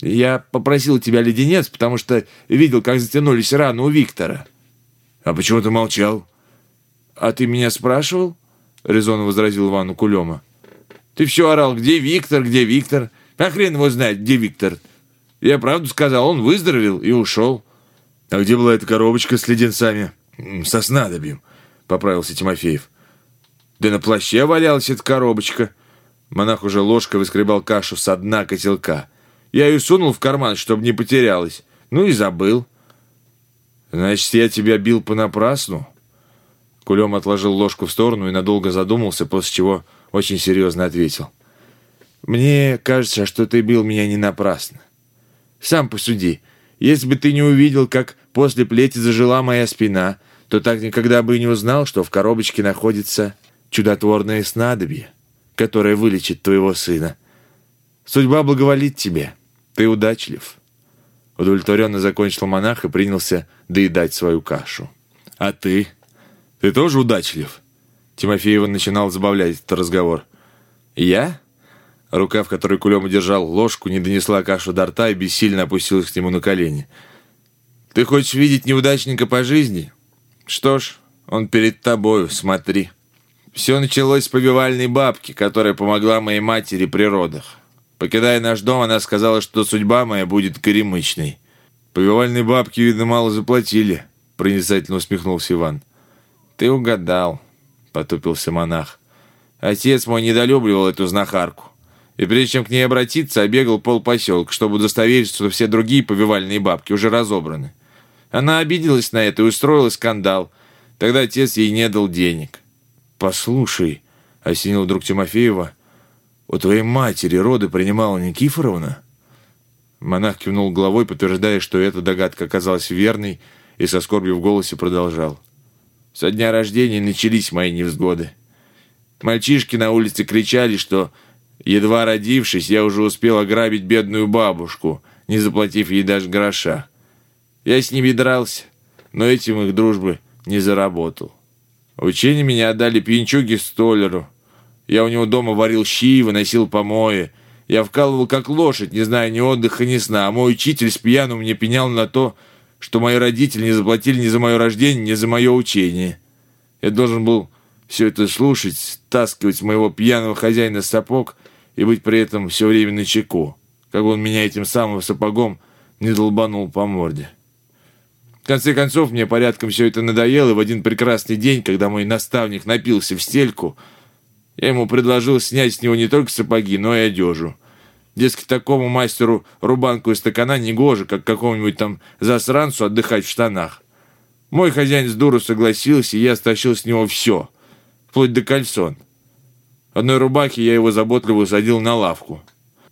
«Я попросил тебя леденец, потому что видел, как затянулись раны у Виктора». «А почему ты молчал?» «А ты меня спрашивал?» — резонно возразил Ивану Кулема. Ты все орал, где Виктор, где Виктор? А хрен его знает, где Виктор. Я правду сказал, он выздоровел и ушел. А где была эта коробочка с леденцами? Со снадобьем, поправился Тимофеев. Да на плаще валялась эта коробочка. Монах уже ложкой выскребал кашу со дна котелка. Я ее сунул в карман, чтобы не потерялась. Ну и забыл. Значит, я тебя бил понапрасну? Кулем отложил ложку в сторону и надолго задумался, после чего очень серьезно ответил. «Мне кажется, что ты бил меня не напрасно. Сам посуди. Если бы ты не увидел, как после плети зажила моя спина, то так никогда бы и не узнал, что в коробочке находится чудотворное снадобье, которое вылечит твоего сына. Судьба благоволит тебе. Ты удачлив». Удовлетворенно закончил монах и принялся доедать свою кашу. «А ты? Ты тоже удачлив?» Тимофеева начинал забавлять этот разговор. «Я?» Рука, в которой Кулема держал ложку, не донесла кашу до рта и бессильно опустилась к нему на колени. «Ты хочешь видеть неудачника по жизни? Что ж, он перед тобою, смотри. Все началось с повивальной бабки, которая помогла моей матери при родах. Покидая наш дом, она сказала, что судьба моя будет горемычной. Повивальной бабке, видно, мало заплатили», — проницательно усмехнулся Иван. «Ты угадал». — потупился монах. «Отец мой недолюбливал эту знахарку. И прежде чем к ней обратиться, обегал полпоселка, чтобы удостовериться, что все другие повивальные бабки уже разобраны. Она обиделась на это и устроила скандал. Тогда отец ей не дал денег». «Послушай», — осенил вдруг Тимофеева, — «у твоей матери роды принимала Никифоровна?» Монах кивнул головой, подтверждая, что эта догадка оказалась верной, и со скорбью в голосе продолжал. Со дня рождения начались мои невзгоды. Мальчишки на улице кричали, что, едва родившись, я уже успел ограбить бедную бабушку, не заплатив ей даже гроша. Я с ними дрался, но этим их дружбы не заработал. Учение меня отдали пьянчуге столеру. Я у него дома варил щи, выносил помои. Я вкалывал как лошадь, не зная ни отдыха, ни сна. А мой учитель с пьяну мне пенял на то, что мои родители не заплатили ни за мое рождение, ни за мое учение. Я должен был все это слушать, стаскивать моего пьяного хозяина сапог и быть при этом все время на чеку, как он меня этим самым сапогом не долбанул по морде. В конце концов, мне порядком все это надоело, и в один прекрасный день, когда мой наставник напился в стельку, я ему предложил снять с него не только сапоги, но и одежу. Дескать, такому мастеру рубанку из стакана не гоже, как какому-нибудь там засранцу отдыхать в штанах. Мой хозяин с дуру согласился, и я стащил с него все, вплоть до кальсон. Одной рубахи я его заботливо усадил на лавку.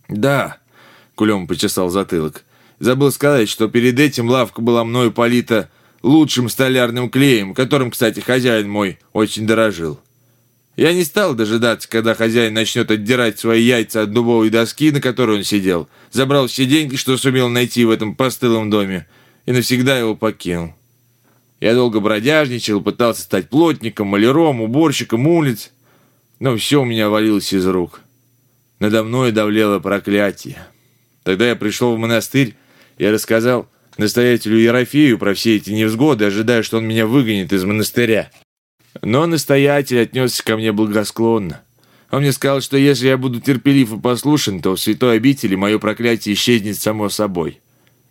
«Да», — Кулем почесал затылок, — «забыл сказать, что перед этим лавка была мною полита лучшим столярным клеем, которым, кстати, хозяин мой очень дорожил». Я не стал дожидаться, когда хозяин начнет отдирать свои яйца от дубовой доски, на которой он сидел. Забрал все деньги, что сумел найти в этом постылом доме, и навсегда его покинул. Я долго бродяжничал, пытался стать плотником, маляром, уборщиком улиц, но все у меня валилось из рук. Надо мной давлело проклятие. Тогда я пришел в монастырь и рассказал настоятелю Ерофею про все эти невзгоды, ожидая, что он меня выгонит из монастыря. Но настоятель отнесся ко мне благосклонно. Он мне сказал, что если я буду терпелив и послушен, то в святой обители мое проклятие исчезнет само собой.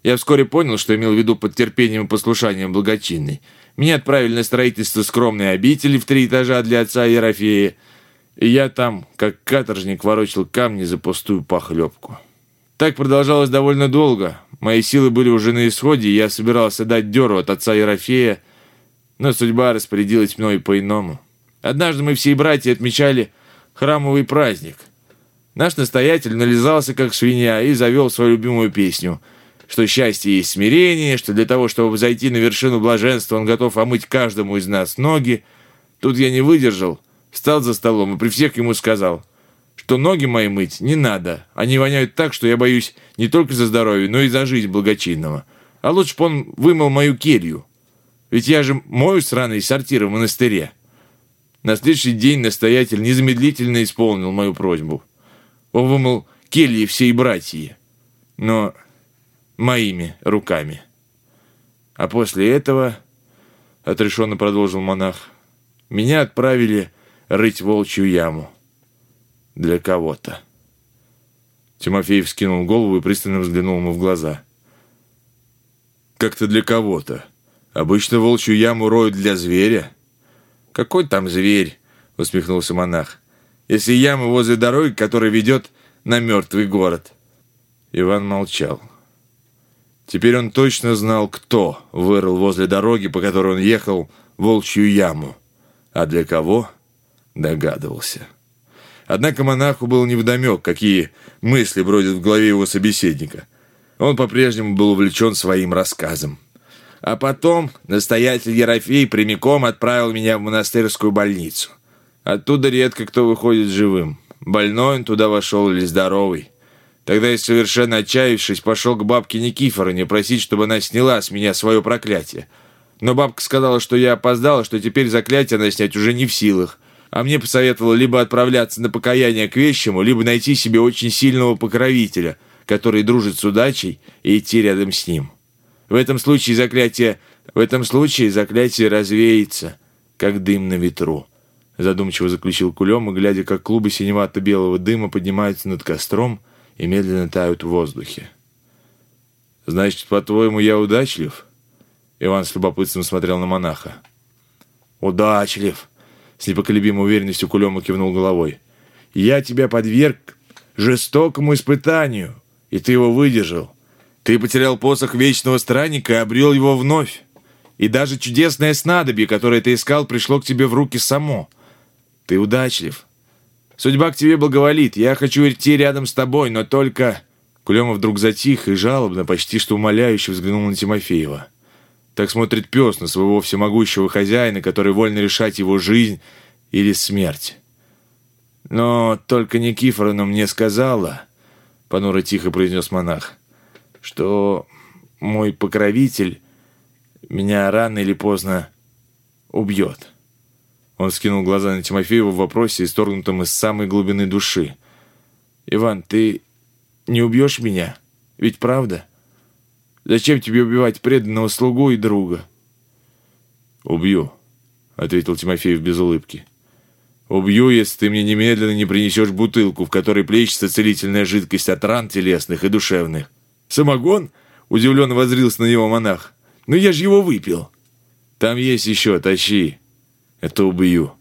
Я вскоре понял, что имел в виду под терпением и послушанием благочинный. Меня отправили на строительство скромной обители в три этажа для отца Ерофея, и я там, как каторжник, ворочил камни за пустую похлебку. Так продолжалось довольно долго. Мои силы были уже на исходе, и я собирался дать дёру от отца Ерофея, но судьба распорядилась мной по-иному. Однажды мы все братья отмечали храмовый праздник. Наш настоятель нализался, как свинья, и завел свою любимую песню, что счастье есть смирение, что для того, чтобы зайти на вершину блаженства, он готов омыть каждому из нас ноги. Тут я не выдержал, встал за столом и при всех ему сказал, что ноги мои мыть не надо. Они воняют так, что я боюсь не только за здоровье, но и за жизнь благочинного. А лучше бы он вымыл мою келью. Ведь я же мою сраный сортир в монастыре. На следующий день настоятель незамедлительно исполнил мою просьбу. Он вымыл кельи всей братьи, но моими руками. А после этого, отрешенно продолжил монах, меня отправили рыть волчью яму. Для кого-то. Тимофеев скинул голову и пристально взглянул ему в глаза. «Как-то для кого-то. Обычно волчью яму роют для зверя. Какой там зверь? Усмехнулся монах. Если яма возле дороги, которая ведет на мертвый город. Иван молчал. Теперь он точно знал, кто вырыл возле дороги, по которой он ехал, волчью яму. А для кого? Догадывался. Однако монаху был невдомек, какие мысли бродят в голове его собеседника. Он по-прежнему был увлечен своим рассказом. А потом настоятель Ерофей прямиком отправил меня в монастырскую больницу. Оттуда редко кто выходит живым. Больной он туда вошел или здоровый. Тогда я, совершенно отчаявшись, пошел к бабке Никифоровне просить, чтобы она сняла с меня свое проклятие. Но бабка сказала, что я опоздал, что теперь заклятие она снять уже не в силах. А мне посоветовала либо отправляться на покаяние к вещему, либо найти себе очень сильного покровителя, который дружит с удачей, и идти рядом с ним. В этом случае заклятие... В этом случае заклятие развеется, как дым на ветру. Задумчиво заключил кулем, и глядя, как клубы синевато-белого дыма поднимаются над костром и медленно тают в воздухе. «Значит, по-твоему, я удачлив?» Иван с любопытством смотрел на монаха. «Удачлив!» С непоколебимой уверенностью Кулема кивнул головой. «Я тебя подверг жестокому испытанию, и ты его выдержал. Ты потерял посох Вечного Странника и обрел его вновь. И даже чудесное снадобье, которое ты искал, пришло к тебе в руки само. Ты удачлив. Судьба к тебе благоволит. Я хочу идти рядом с тобой, но только...» Кулема вдруг затих и жалобно, почти что умоляюще взглянул на Тимофеева. Так смотрит пес на своего всемогущего хозяина, который вольно решать его жизнь или смерть. «Но только Никифоровна мне сказала...» — понуро тихо произнес монах что мой покровитель меня рано или поздно убьет. Он скинул глаза на Тимофеева в вопросе, исторгнутом из самой глубины души. «Иван, ты не убьешь меня? Ведь правда? Зачем тебе убивать преданного слугу и друга?» «Убью», — ответил Тимофеев без улыбки. «Убью, если ты мне немедленно не принесешь бутылку, в которой плещется целительная жидкость от ран телесных и душевных». «Самогон?» — удивленно возрился на него монах. «Ну я же его выпил». «Там есть еще, тащи. Это убью».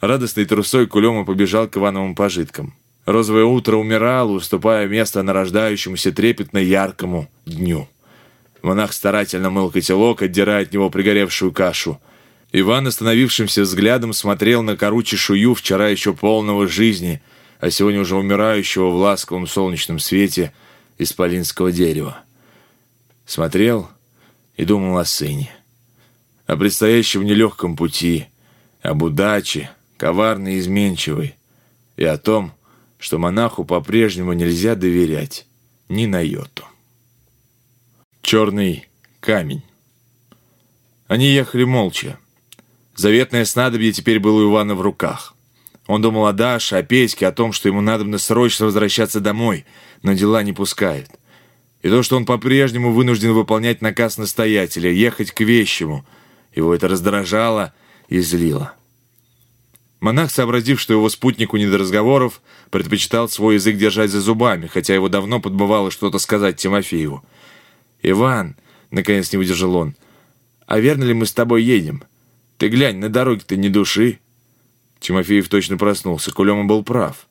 Радостный трусой Кулема побежал к Ивановым пожиткам. Розовое утро умирало, уступая место нарождающемуся трепетно яркому дню. Монах старательно мыл котелок, отдирая от него пригоревшую кашу. Иван остановившимся взглядом смотрел на кору чешую вчера еще полного жизни, а сегодня уже умирающего в ласковом солнечном свете исполинского дерева. Смотрел и думал о сыне, о предстоящем нелегком пути, об удаче, коварной и изменчивой, и о том, что монаху по-прежнему нельзя доверять ни на йоту. Черный камень. Они ехали молча. Заветное снадобье теперь было у Ивана в руках. Он думал о Даше, о Петьке, о том, что ему надо срочно возвращаться домой, но дела не пускают. И то, что он по-прежнему вынужден выполнять наказ настоятеля, ехать к вещему, его это раздражало и злило. Монах, сообразив, что его спутнику не до разговоров, предпочитал свой язык держать за зубами, хотя его давно подбывало что-то сказать Тимофееву. «Иван», — наконец не выдержал он, — «а верно ли мы с тобой едем? Ты глянь, на дороге-то не души». Тимофеев точно проснулся, Кулема был прав.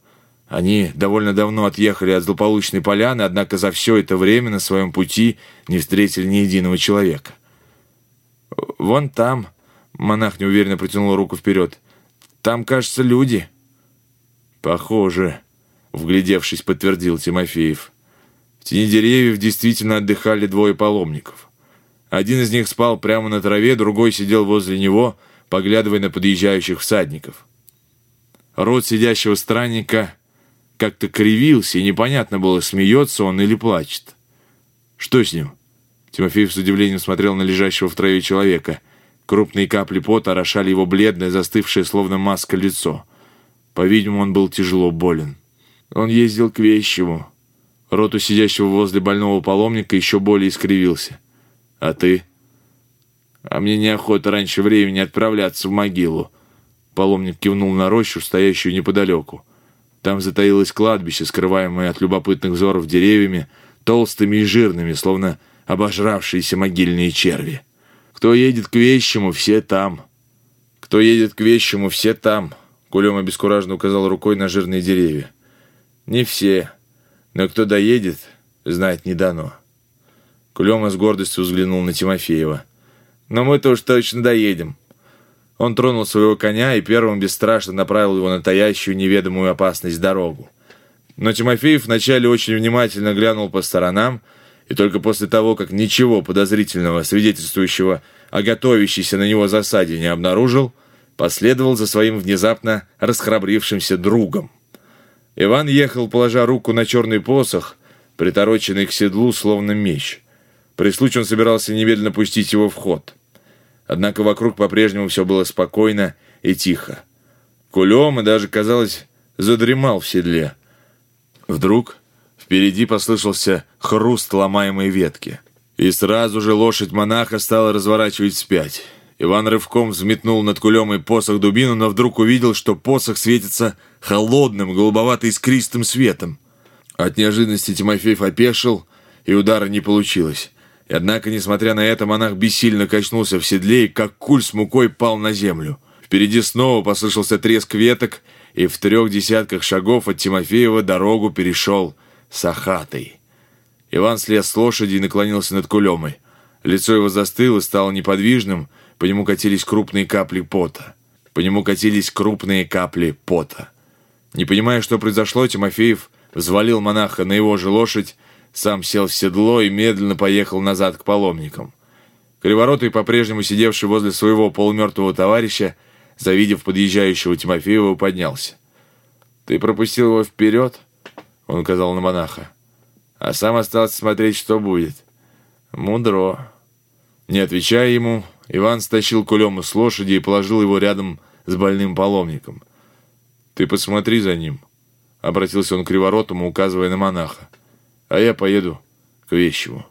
Они довольно давно отъехали от злополучной поляны, однако за все это время на своем пути не встретили ни единого человека. «Вон там», — монах неуверенно протянул руку вперед, — там, кажется, люди». «Похоже», — вглядевшись, подтвердил Тимофеев. Тени деревьев действительно отдыхали двое паломников. Один из них спал прямо на траве, другой сидел возле него, поглядывая на подъезжающих всадников. Рот сидящего странника как-то кривился, и непонятно было, смеется он или плачет. «Что с ним?» Тимофеев с удивлением смотрел на лежащего в траве человека. Крупные капли пота орошали его бледное, застывшее, словно маска, лицо. По-видимому, он был тяжело болен. Он ездил к вещему. Рот у сидящего возле больного паломника еще более искривился. «А ты?» «А мне неохота раньше времени отправляться в могилу». Паломник кивнул на рощу, стоящую неподалеку. Там затаилось кладбище, скрываемое от любопытных взоров деревьями, толстыми и жирными, словно обожравшиеся могильные черви. Кто едет к вещему, все там. Кто едет к вещему, все там. Кулем обескураженно указал рукой на жирные деревья. Не все. Но кто доедет, знать не дано. Кулема с гордостью взглянул на Тимофеева. «Но мы-то уж точно доедем». Он тронул своего коня и первым бесстрашно направил его на таящую неведомую опасность дорогу. Но Тимофеев вначале очень внимательно глянул по сторонам, и только после того, как ничего подозрительного, свидетельствующего о готовящейся на него засаде не обнаружил, последовал за своим внезапно расхрабрившимся другом. Иван ехал, положа руку на черный посох, притороченный к седлу, словно меч. При случае он собирался немедленно пустить его в ход. Однако вокруг по-прежнему все было спокойно и тихо. Кулем и даже, казалось, задремал в седле. Вдруг Впереди послышался хруст ломаемой ветки. И сразу же лошадь монаха стала разворачивать вспять. Иван рывком взметнул над кулемой посох дубину, но вдруг увидел, что посох светится холодным, голубовато-искристым светом. От неожиданности Тимофеев опешил, и удара не получилось. И однако, несмотря на это, монах бессильно качнулся в седле и, как куль с мукой, пал на землю. Впереди снова послышался треск веток, и в трех десятках шагов от Тимофеева дорогу перешел Сахатой. Иван слез с лошади и наклонился над кулемой. Лицо его застыло, стало неподвижным, по нему катились крупные капли пота. По нему катились крупные капли пота. Не понимая, что произошло, Тимофеев взвалил монаха на его же лошадь, сам сел в седло и медленно поехал назад к паломникам. Криворотый, по-прежнему сидевший возле своего полумертвого товарища, завидев подъезжающего Тимофеева, поднялся. «Ты пропустил его вперед?» Он указал на монаха. А сам остался смотреть, что будет. Мудро. Не отвечая ему, Иван стащил кулему с лошади и положил его рядом с больным паломником. «Ты посмотри за ним», — обратился он к Криворотому, указывая на монаха. «А я поеду к Вещему».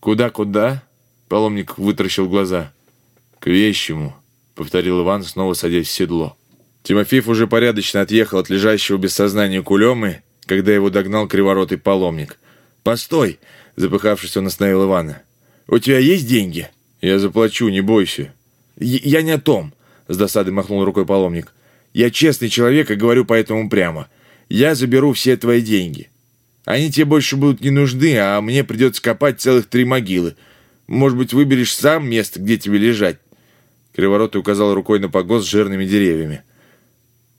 «Куда-куда?» — паломник вытращил глаза. «К Вещему», — повторил Иван, снова садясь в седло. Тимофеев уже порядочно отъехал от лежащего без сознания кулемы, когда его догнал криворотый паломник. «Постой!» — запыхавшись, он остановил Ивана. «У тебя есть деньги?» «Я заплачу, не бойся». «Я не о том», — с досадой махнул рукой паломник. «Я честный человек и говорю поэтому прямо. Я заберу все твои деньги. Они тебе больше будут не нужны, а мне придется копать целых три могилы. Может быть, выберешь сам место, где тебе лежать?» Криворотый указал рукой на погост с жирными деревьями.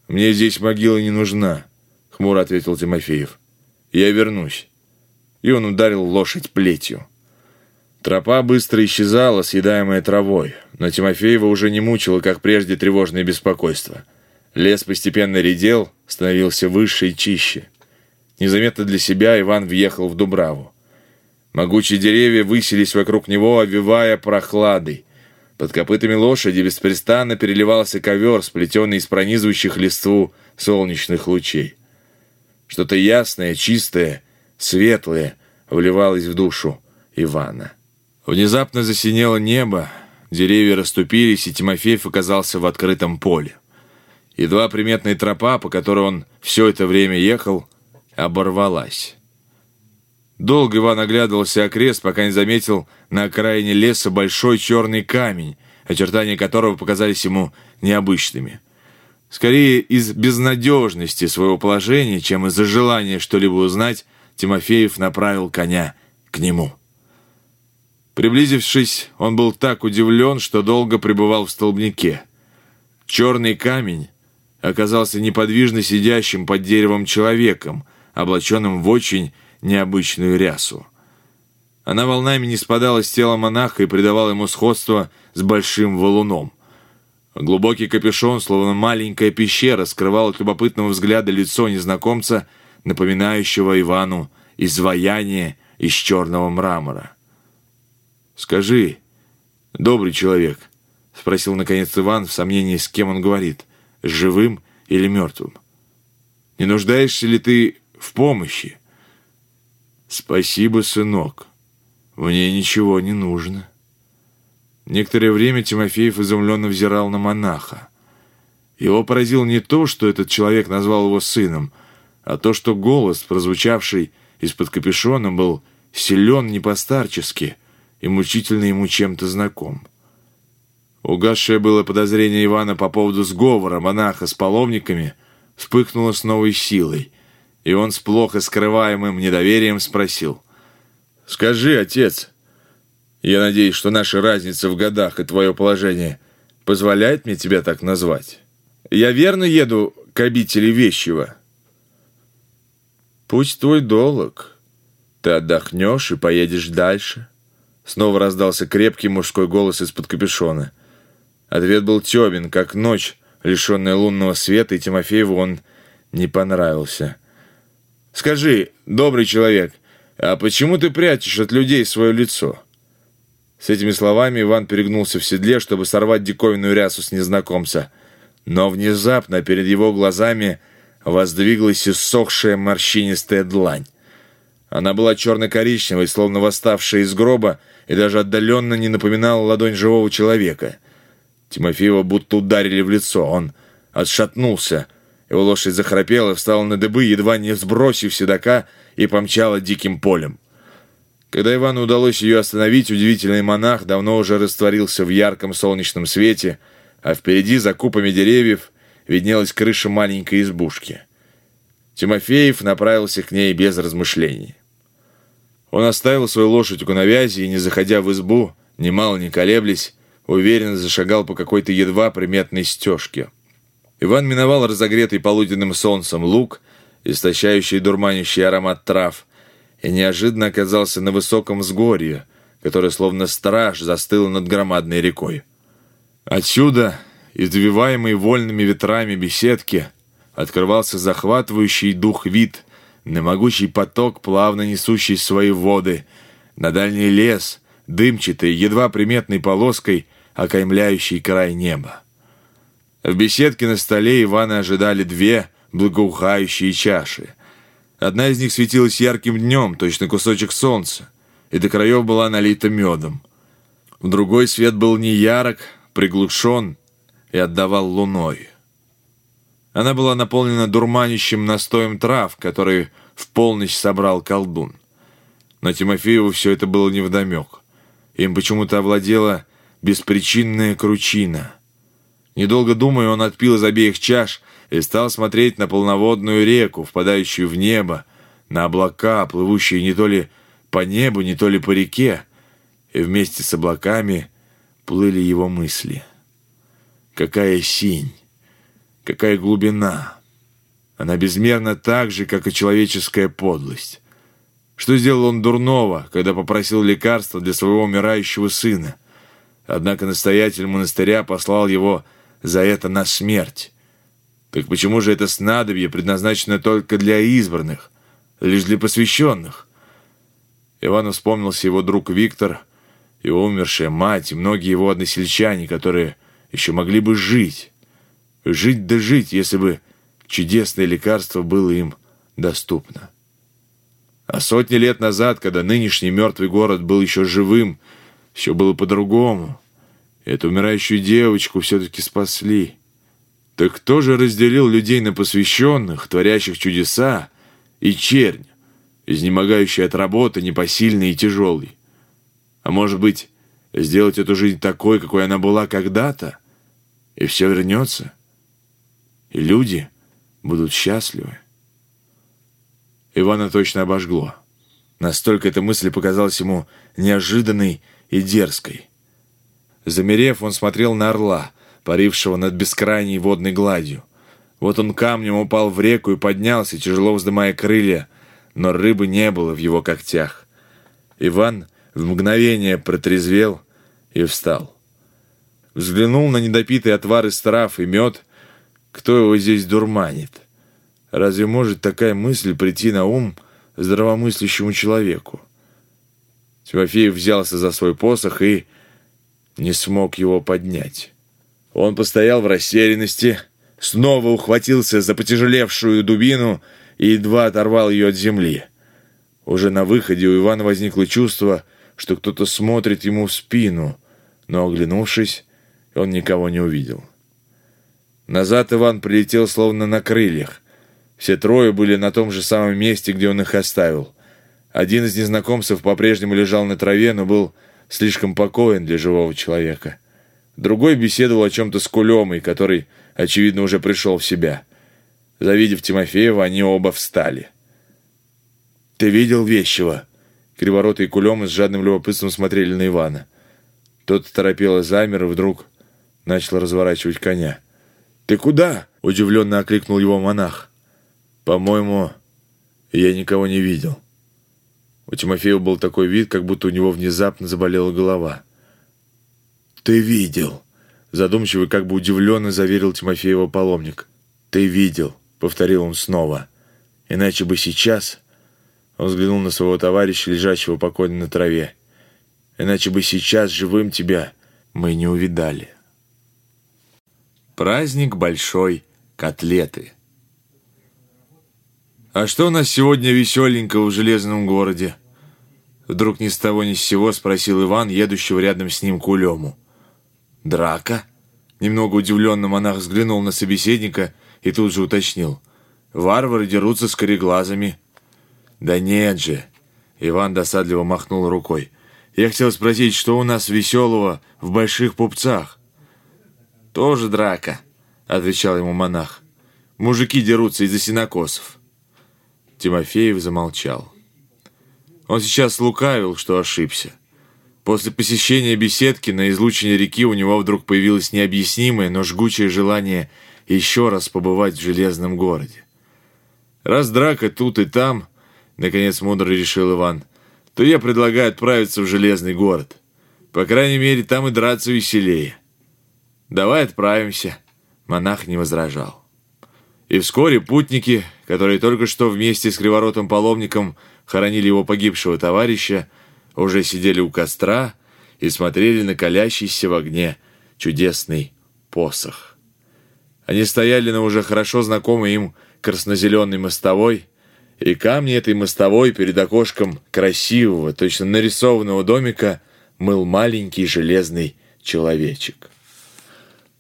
«Мне здесь могила не нужна», — хмуро ответил Тимофеев. «Я вернусь». И он ударил лошадь плетью. Тропа быстро исчезала, съедаемая травой, но Тимофеева уже не мучило, как прежде, тревожное беспокойство. Лес постепенно редел, становился выше и чище. Незаметно для себя Иван въехал в Дубраву. Могучие деревья высились вокруг него, овивая прохладой. Под копытами лошади беспрестанно переливался ковер, сплетенный из пронизывающих листву солнечных лучей. Что-то ясное, чистое, светлое вливалось в душу Ивана. Внезапно засинело небо, деревья расступились, и Тимофеев оказался в открытом поле. Едва приметная тропа, по которой он все это время ехал, оборвалась. Долго Иван оглядывался окрест, пока не заметил на окраине леса большой черный камень, очертания которого показались ему необычными. Скорее из безнадежности своего положения, чем из-за желания что-либо узнать, Тимофеев направил коня к нему. Приблизившись, он был так удивлен, что долго пребывал в столбнике. Черный камень оказался неподвижно сидящим под деревом человеком, облаченным в очень необычную рясу. Она волнами не спадала с тела монаха и придавала ему сходство с большим валуном. Глубокий капюшон, словно маленькая пещера, скрывал от любопытного взгляда лицо незнакомца, напоминающего Ивану изваяние из черного мрамора. «Скажи, добрый человек», — спросил наконец Иван в сомнении, с кем он говорит, живым или мертвым. «Не нуждаешься ли ты в помощи?» «Спасибо, сынок. Мне ничего не нужно». Некоторое время Тимофеев изумленно взирал на монаха. Его поразило не то, что этот человек назвал его сыном, а то, что голос, прозвучавший из-под капюшона, был силен не постарчески и мучительно ему чем-то знаком. Угасшее было подозрение Ивана по поводу сговора монаха с паломниками вспыхнуло с новой силой, и он с плохо скрываемым недоверием спросил. «Скажи, отец, я надеюсь, что наша разница в годах и твое положение позволяет мне тебя так назвать. Я верно еду к обители Вещего?» «Пусть твой долг. Ты отдохнешь и поедешь дальше». Снова раздался крепкий мужской голос из-под капюшона. Ответ был темен, как ночь, лишенная лунного света, и Тимофееву он не понравился. Скажи, добрый человек, а почему ты прячешь от людей свое лицо?» С этими словами Иван перегнулся в седле, чтобы сорвать диковинную рясу с незнакомца. Но внезапно перед его глазами воздвиглась иссохшая морщинистая длань. Она была черно-коричневой, словно восставшая из гроба, и даже отдаленно не напоминала ладонь живого человека. Тимофеева будто ударили в лицо. Он отшатнулся — его лошадь захрапела, встала на дыбы, едва не сбросив седока, и помчала диким полем. Когда Ивану удалось ее остановить, удивительный монах давно уже растворился в ярком солнечном свете, а впереди, за купами деревьев, виднелась крыша маленькой избушки. Тимофеев направился к ней без размышлений. Он оставил свою лошадь у коновязи и, не заходя в избу, немало не колеблясь, уверенно зашагал по какой-то едва приметной стежке. Иван миновал разогретый полуденным солнцем луг, истощающий дурманящий аромат трав, и неожиданно оказался на высоком взгорье, которое словно страж застыло над громадной рекой. Отсюда, издвиваемый вольными ветрами беседки, открывался захватывающий дух вид на могучий поток, плавно несущий свои воды, на дальний лес, дымчатый, едва приметной полоской, окаймляющий край неба. В беседке на столе Ивана ожидали две благоухающие чаши. Одна из них светилась ярким днем, точно кусочек солнца, и до краев была налита медом. В другой свет был не ярок, приглушен и отдавал луной. Она была наполнена дурманящим настоем трав, который в полночь собрал колдун. Но Тимофееву все это было невдомек. Им почему-то овладела беспричинная кручина. Недолго думая, он отпил из обеих чаш и стал смотреть на полноводную реку, впадающую в небо, на облака, плывущие не то ли по небу, не то ли по реке, и вместе с облаками плыли его мысли. Какая синь, какая глубина! Она безмерна так же, как и человеческая подлость. Что сделал он дурного, когда попросил лекарства для своего умирающего сына? Однако настоятель монастыря послал его за это на смерть. Так почему же это снадобье предназначено только для избранных, лишь для посвященных? Ивану вспомнился его друг Виктор, его умершая мать и многие его односельчане, которые еще могли бы жить. Жить да жить, если бы чудесное лекарство было им доступно. А сотни лет назад, когда нынешний мертвый город был еще живым, все было по-другому. Эту умирающую девочку все-таки спасли. Так кто же разделил людей на посвященных, творящих чудеса, и чернь, изнемогающий от работы, непосильный и тяжелый? А может быть, сделать эту жизнь такой, какой она была когда-то, и все вернется? И люди будут счастливы. Ивана точно обожгло. Настолько эта мысль показалась ему неожиданной и дерзкой. Замерев, он смотрел на орла, парившего над бескрайней водной гладью. Вот он камнем упал в реку и поднялся, тяжело вздымая крылья, но рыбы не было в его когтях. Иван в мгновение протрезвел и встал. Взглянул на недопитый отвар из трав и мед. Кто его здесь дурманит? Разве может такая мысль прийти на ум здравомыслящему человеку? Тимофеев взялся за свой посох и не смог его поднять. Он постоял в растерянности, снова ухватился за потяжелевшую дубину и едва оторвал ее от земли. Уже на выходе у Ивана возникло чувство, что кто-то смотрит ему в спину, но, оглянувшись, он никого не увидел. Назад Иван прилетел словно на крыльях. Все трое были на том же самом месте, где он их оставил. Один из незнакомцев по-прежнему лежал на траве, но был слишком покоен для живого человека. Другой беседовал о чем-то с Кулемой, который, очевидно, уже пришел в себя. Завидев Тимофеева, они оба встали. «Ты видел Вещего?» Криворотый и Кулема с жадным любопытством смотрели на Ивана. Тот торопело замер и вдруг начал разворачивать коня. «Ты куда?» — удивленно окликнул его монах. «По-моему, я никого не видел». У Тимофеева был такой вид, как будто у него внезапно заболела голова. «Ты видел!» Задумчивый, как бы удивленно заверил Тимофеева паломник. «Ты видел!» — повторил он снова. «Иначе бы сейчас...» Он взглянул на своего товарища, лежащего покойно на траве. «Иначе бы сейчас живым тебя мы не увидали». Праздник большой котлеты. «А что у нас сегодня веселенького в железном городе?» Вдруг ни с того ни с сего спросил Иван, едущего рядом с ним к улему. «Драка?» Немного удивленно монах взглянул на собеседника и тут же уточнил. «Варвары дерутся с кореглазами». «Да нет же!» Иван досадливо махнул рукой. «Я хотел спросить, что у нас веселого в больших пупцах?» «Тоже драка», — отвечал ему монах. «Мужики дерутся из-за синокосов». Тимофеев замолчал. Он сейчас лукавил, что ошибся. После посещения беседки на излучине реки у него вдруг появилось необъяснимое, но жгучее желание еще раз побывать в железном городе. Раз драка тут и там, наконец мудро решил Иван, то я предлагаю отправиться в железный город. По крайней мере, там и драться веселее. Давай отправимся. Монах не возражал. И вскоре путники, которые только что вместе с криворотым паломником хоронили его погибшего товарища, уже сидели у костра и смотрели на калящийся в огне чудесный посох. Они стояли на уже хорошо знакомой им краснозеленой мостовой, и камни этой мостовой перед окошком красивого, точно нарисованного домика мыл маленький железный человечек.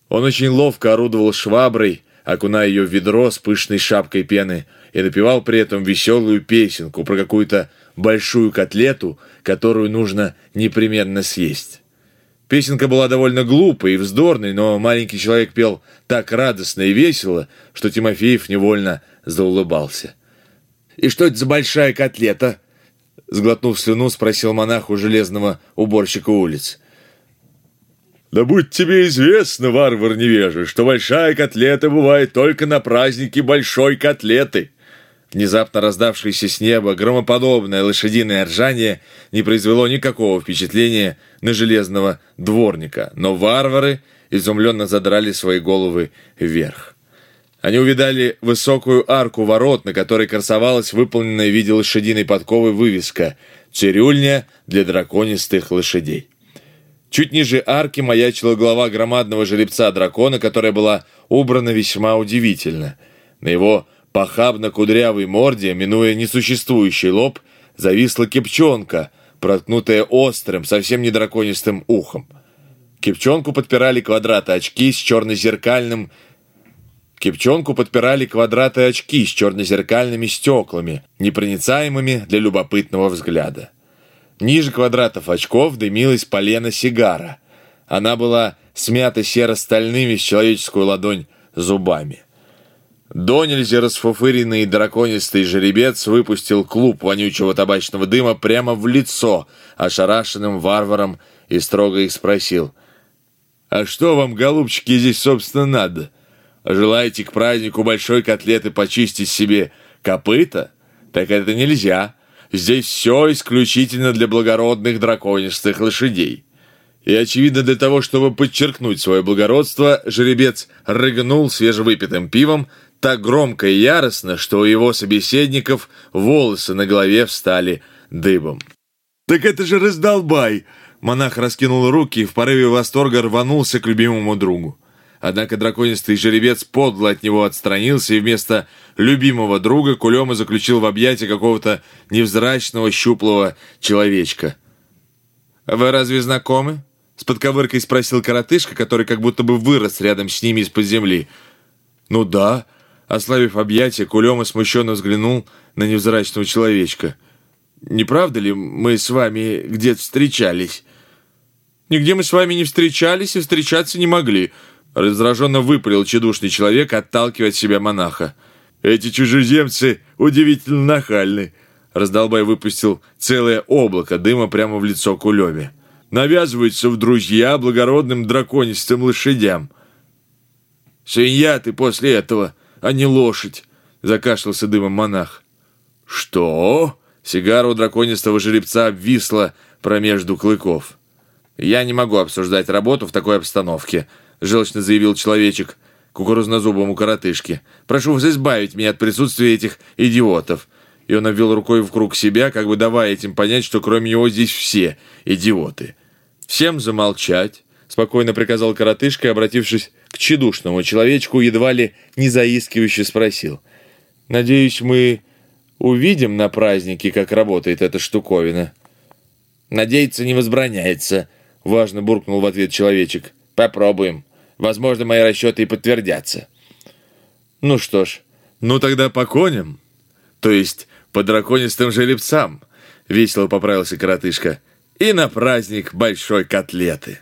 Он очень ловко орудовал шваброй, окуная ее в ведро с пышной шапкой пены, и напевал при этом веселую песенку про какую-то большую котлету, которую нужно непременно съесть. Песенка была довольно глупой и вздорной, но маленький человек пел так радостно и весело, что Тимофеев невольно заулыбался. «И что это за большая котлета?» Сглотнув слюну, спросил монах у железного уборщика улиц. «Да будь тебе известно, варвар невежий, что большая котлета бывает только на празднике большой котлеты!» Внезапно раздавшееся с неба громоподобное лошадиное ржание не произвело никакого впечатления на железного дворника, но варвары изумленно задрали свои головы вверх. Они увидали высокую арку ворот, на которой красовалась выполненная в виде лошадиной подковы вывеска «Цирюльня для драконистых лошадей». Чуть ниже арки маячила глава громадного жеребца-дракона, которая была убрана весьма удивительно. На его похабно-кудрявой морде, минуя несуществующий лоб, зависла кипчонка, проткнутая острым, совсем не драконистым ухом. Кипчонку подпирали квадраты очки с черно-зеркальным Кипчонку подпирали квадраты очки с черно-зеркальными стеклами, непроницаемыми для любопытного взгляда. Ниже квадратов очков дымилась полена сигара. Она была смята серо-стальными с человеческую ладонь зубами. До нельзя расфуфыренный драконистый жеребец выпустил клуб вонючего табачного дыма прямо в лицо ошарашенным варварам и строго их спросил. «А что вам, голубчики, здесь, собственно, надо? Желаете к празднику большой котлеты почистить себе копыта? Так это нельзя. Здесь все исключительно для благородных драконистых лошадей». И, очевидно, для того, чтобы подчеркнуть свое благородство, жеребец рыгнул свежевыпитым пивом, так громко и яростно, что у его собеседников волосы на голове встали дыбом. «Так это же раздолбай!» Монах раскинул руки и в порыве восторга рванулся к любимому другу. Однако драконистый жеребец подло от него отстранился и вместо любимого друга Кулема заключил в объятия какого-то невзрачного щуплого человечка. «Вы разве знакомы?» — с подковыркой спросил коротышка, который как будто бы вырос рядом с ними из-под земли. «Ну да», Ослабив объятия, Кулема смущенно взглянул на невзрачного человечка. «Не правда ли мы с вами где-то встречались?» «Нигде мы с вами не встречались и встречаться не могли», раздраженно выпалил чедушный человек, отталкивая от себя монаха. «Эти чужеземцы удивительно нахальны», Раздолбай выпустил целое облако дыма прямо в лицо Кулеме. «Навязываются в друзья благородным драконистым лошадям». «Свинья ты после этого!» а не лошадь!» — закашлялся дымом монах. «Что?» — сигара у драконистого жеребца обвисла промежду клыков. «Я не могу обсуждать работу в такой обстановке», — желчно заявил человечек кукурузнозубому коротышке. «Прошу вас избавить меня от присутствия этих идиотов». И он обвел рукой вокруг себя, как бы давая этим понять, что кроме него здесь все идиоты. «Всем замолчать», — спокойно приказал коротышка, обратившись к тщедушному человечку едва ли не заискивающе спросил. «Надеюсь, мы увидим на празднике, как работает эта штуковина?» «Надеяться не возбраняется», — важно буркнул в ответ человечек. «Попробуем. Возможно, мои расчеты и подтвердятся». «Ну что ж, ну тогда по коням, то есть по драконистым жеребцам», — весело поправился коротышка. «И на праздник большой котлеты».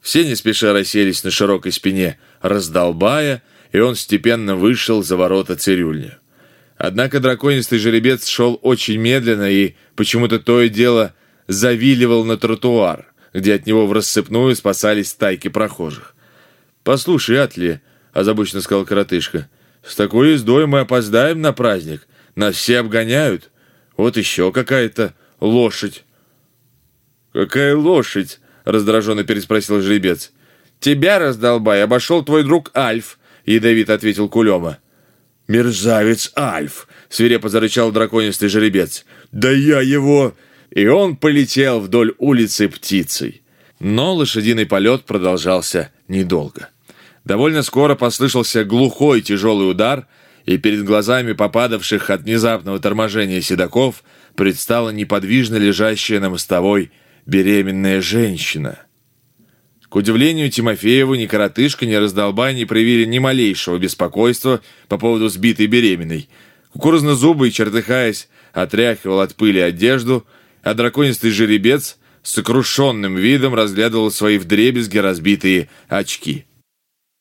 Все не спеша расселись на широкой спине, раздолбая, и он степенно вышел за ворота цирюльни. Однако драконистый жеребец шел очень медленно и почему-то то и дело завиливал на тротуар, где от него в рассыпную спасались стайки прохожих. «Послушай, Атли», — озабоченно сказал коротышка, — «с такой ездой мы опоздаем на праздник. Нас все обгоняют. Вот еще какая-то лошадь». «Какая лошадь?» — раздраженно переспросил жеребец. «Тебя, раздолбай, обошел твой друг Альф», — ядовито ответил Кулема. «Мерзавец Альф!» — свирепо зарычал драконистый жеребец. «Да я его...» И он полетел вдоль улицы птицей. Но лошадиный полет продолжался недолго. Довольно скоро послышался глухой тяжелый удар, и перед глазами попадавших от внезапного торможения седаков предстала неподвижно лежащая на мостовой беременная женщина. К удивлению Тимофеева ни коротышка, ни раздолбай не проявили ни малейшего беспокойства по поводу сбитой беременной. Кукурузно-зубый, чертыхаясь, отряхивал от пыли одежду, а драконистый жеребец с сокрушенным видом разглядывал свои вдребезги разбитые очки.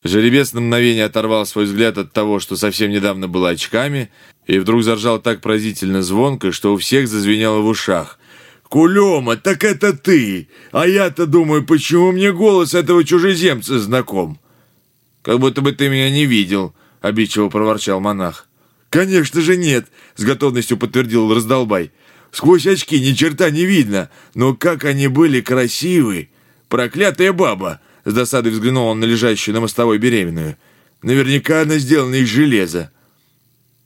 Жеребец на мгновение оторвал свой взгляд от того, что совсем недавно было очками, и вдруг заржал так поразительно звонко, что у всех зазвенело в ушах. «Кулема, так это ты! А я-то думаю, почему мне голос этого чужеземца знаком?» «Как будто бы ты меня не видел», — обидчиво проворчал монах. «Конечно же нет», — с готовностью подтвердил раздолбай. «Сквозь очки ни черта не видно, но как они были красивы! Проклятая баба!» С досадой взглянул он на лежащую на мостовой беременную. Наверняка она сделана из железа.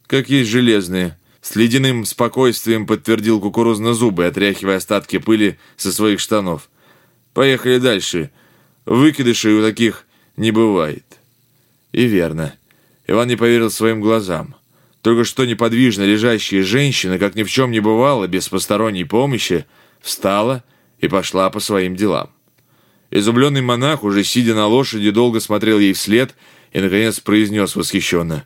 Как есть железные. С ледяным спокойствием подтвердил кукурузно-зубы, отряхивая остатки пыли со своих штанов. Поехали дальше. Выкидышей у таких не бывает. И верно. Иван не поверил своим глазам. Только что неподвижно лежащая женщина, как ни в чем не бывало, без посторонней помощи, встала и пошла по своим делам. Изумленный монах, уже сидя на лошади, долго смотрел ей вслед и, наконец, произнес восхищенно.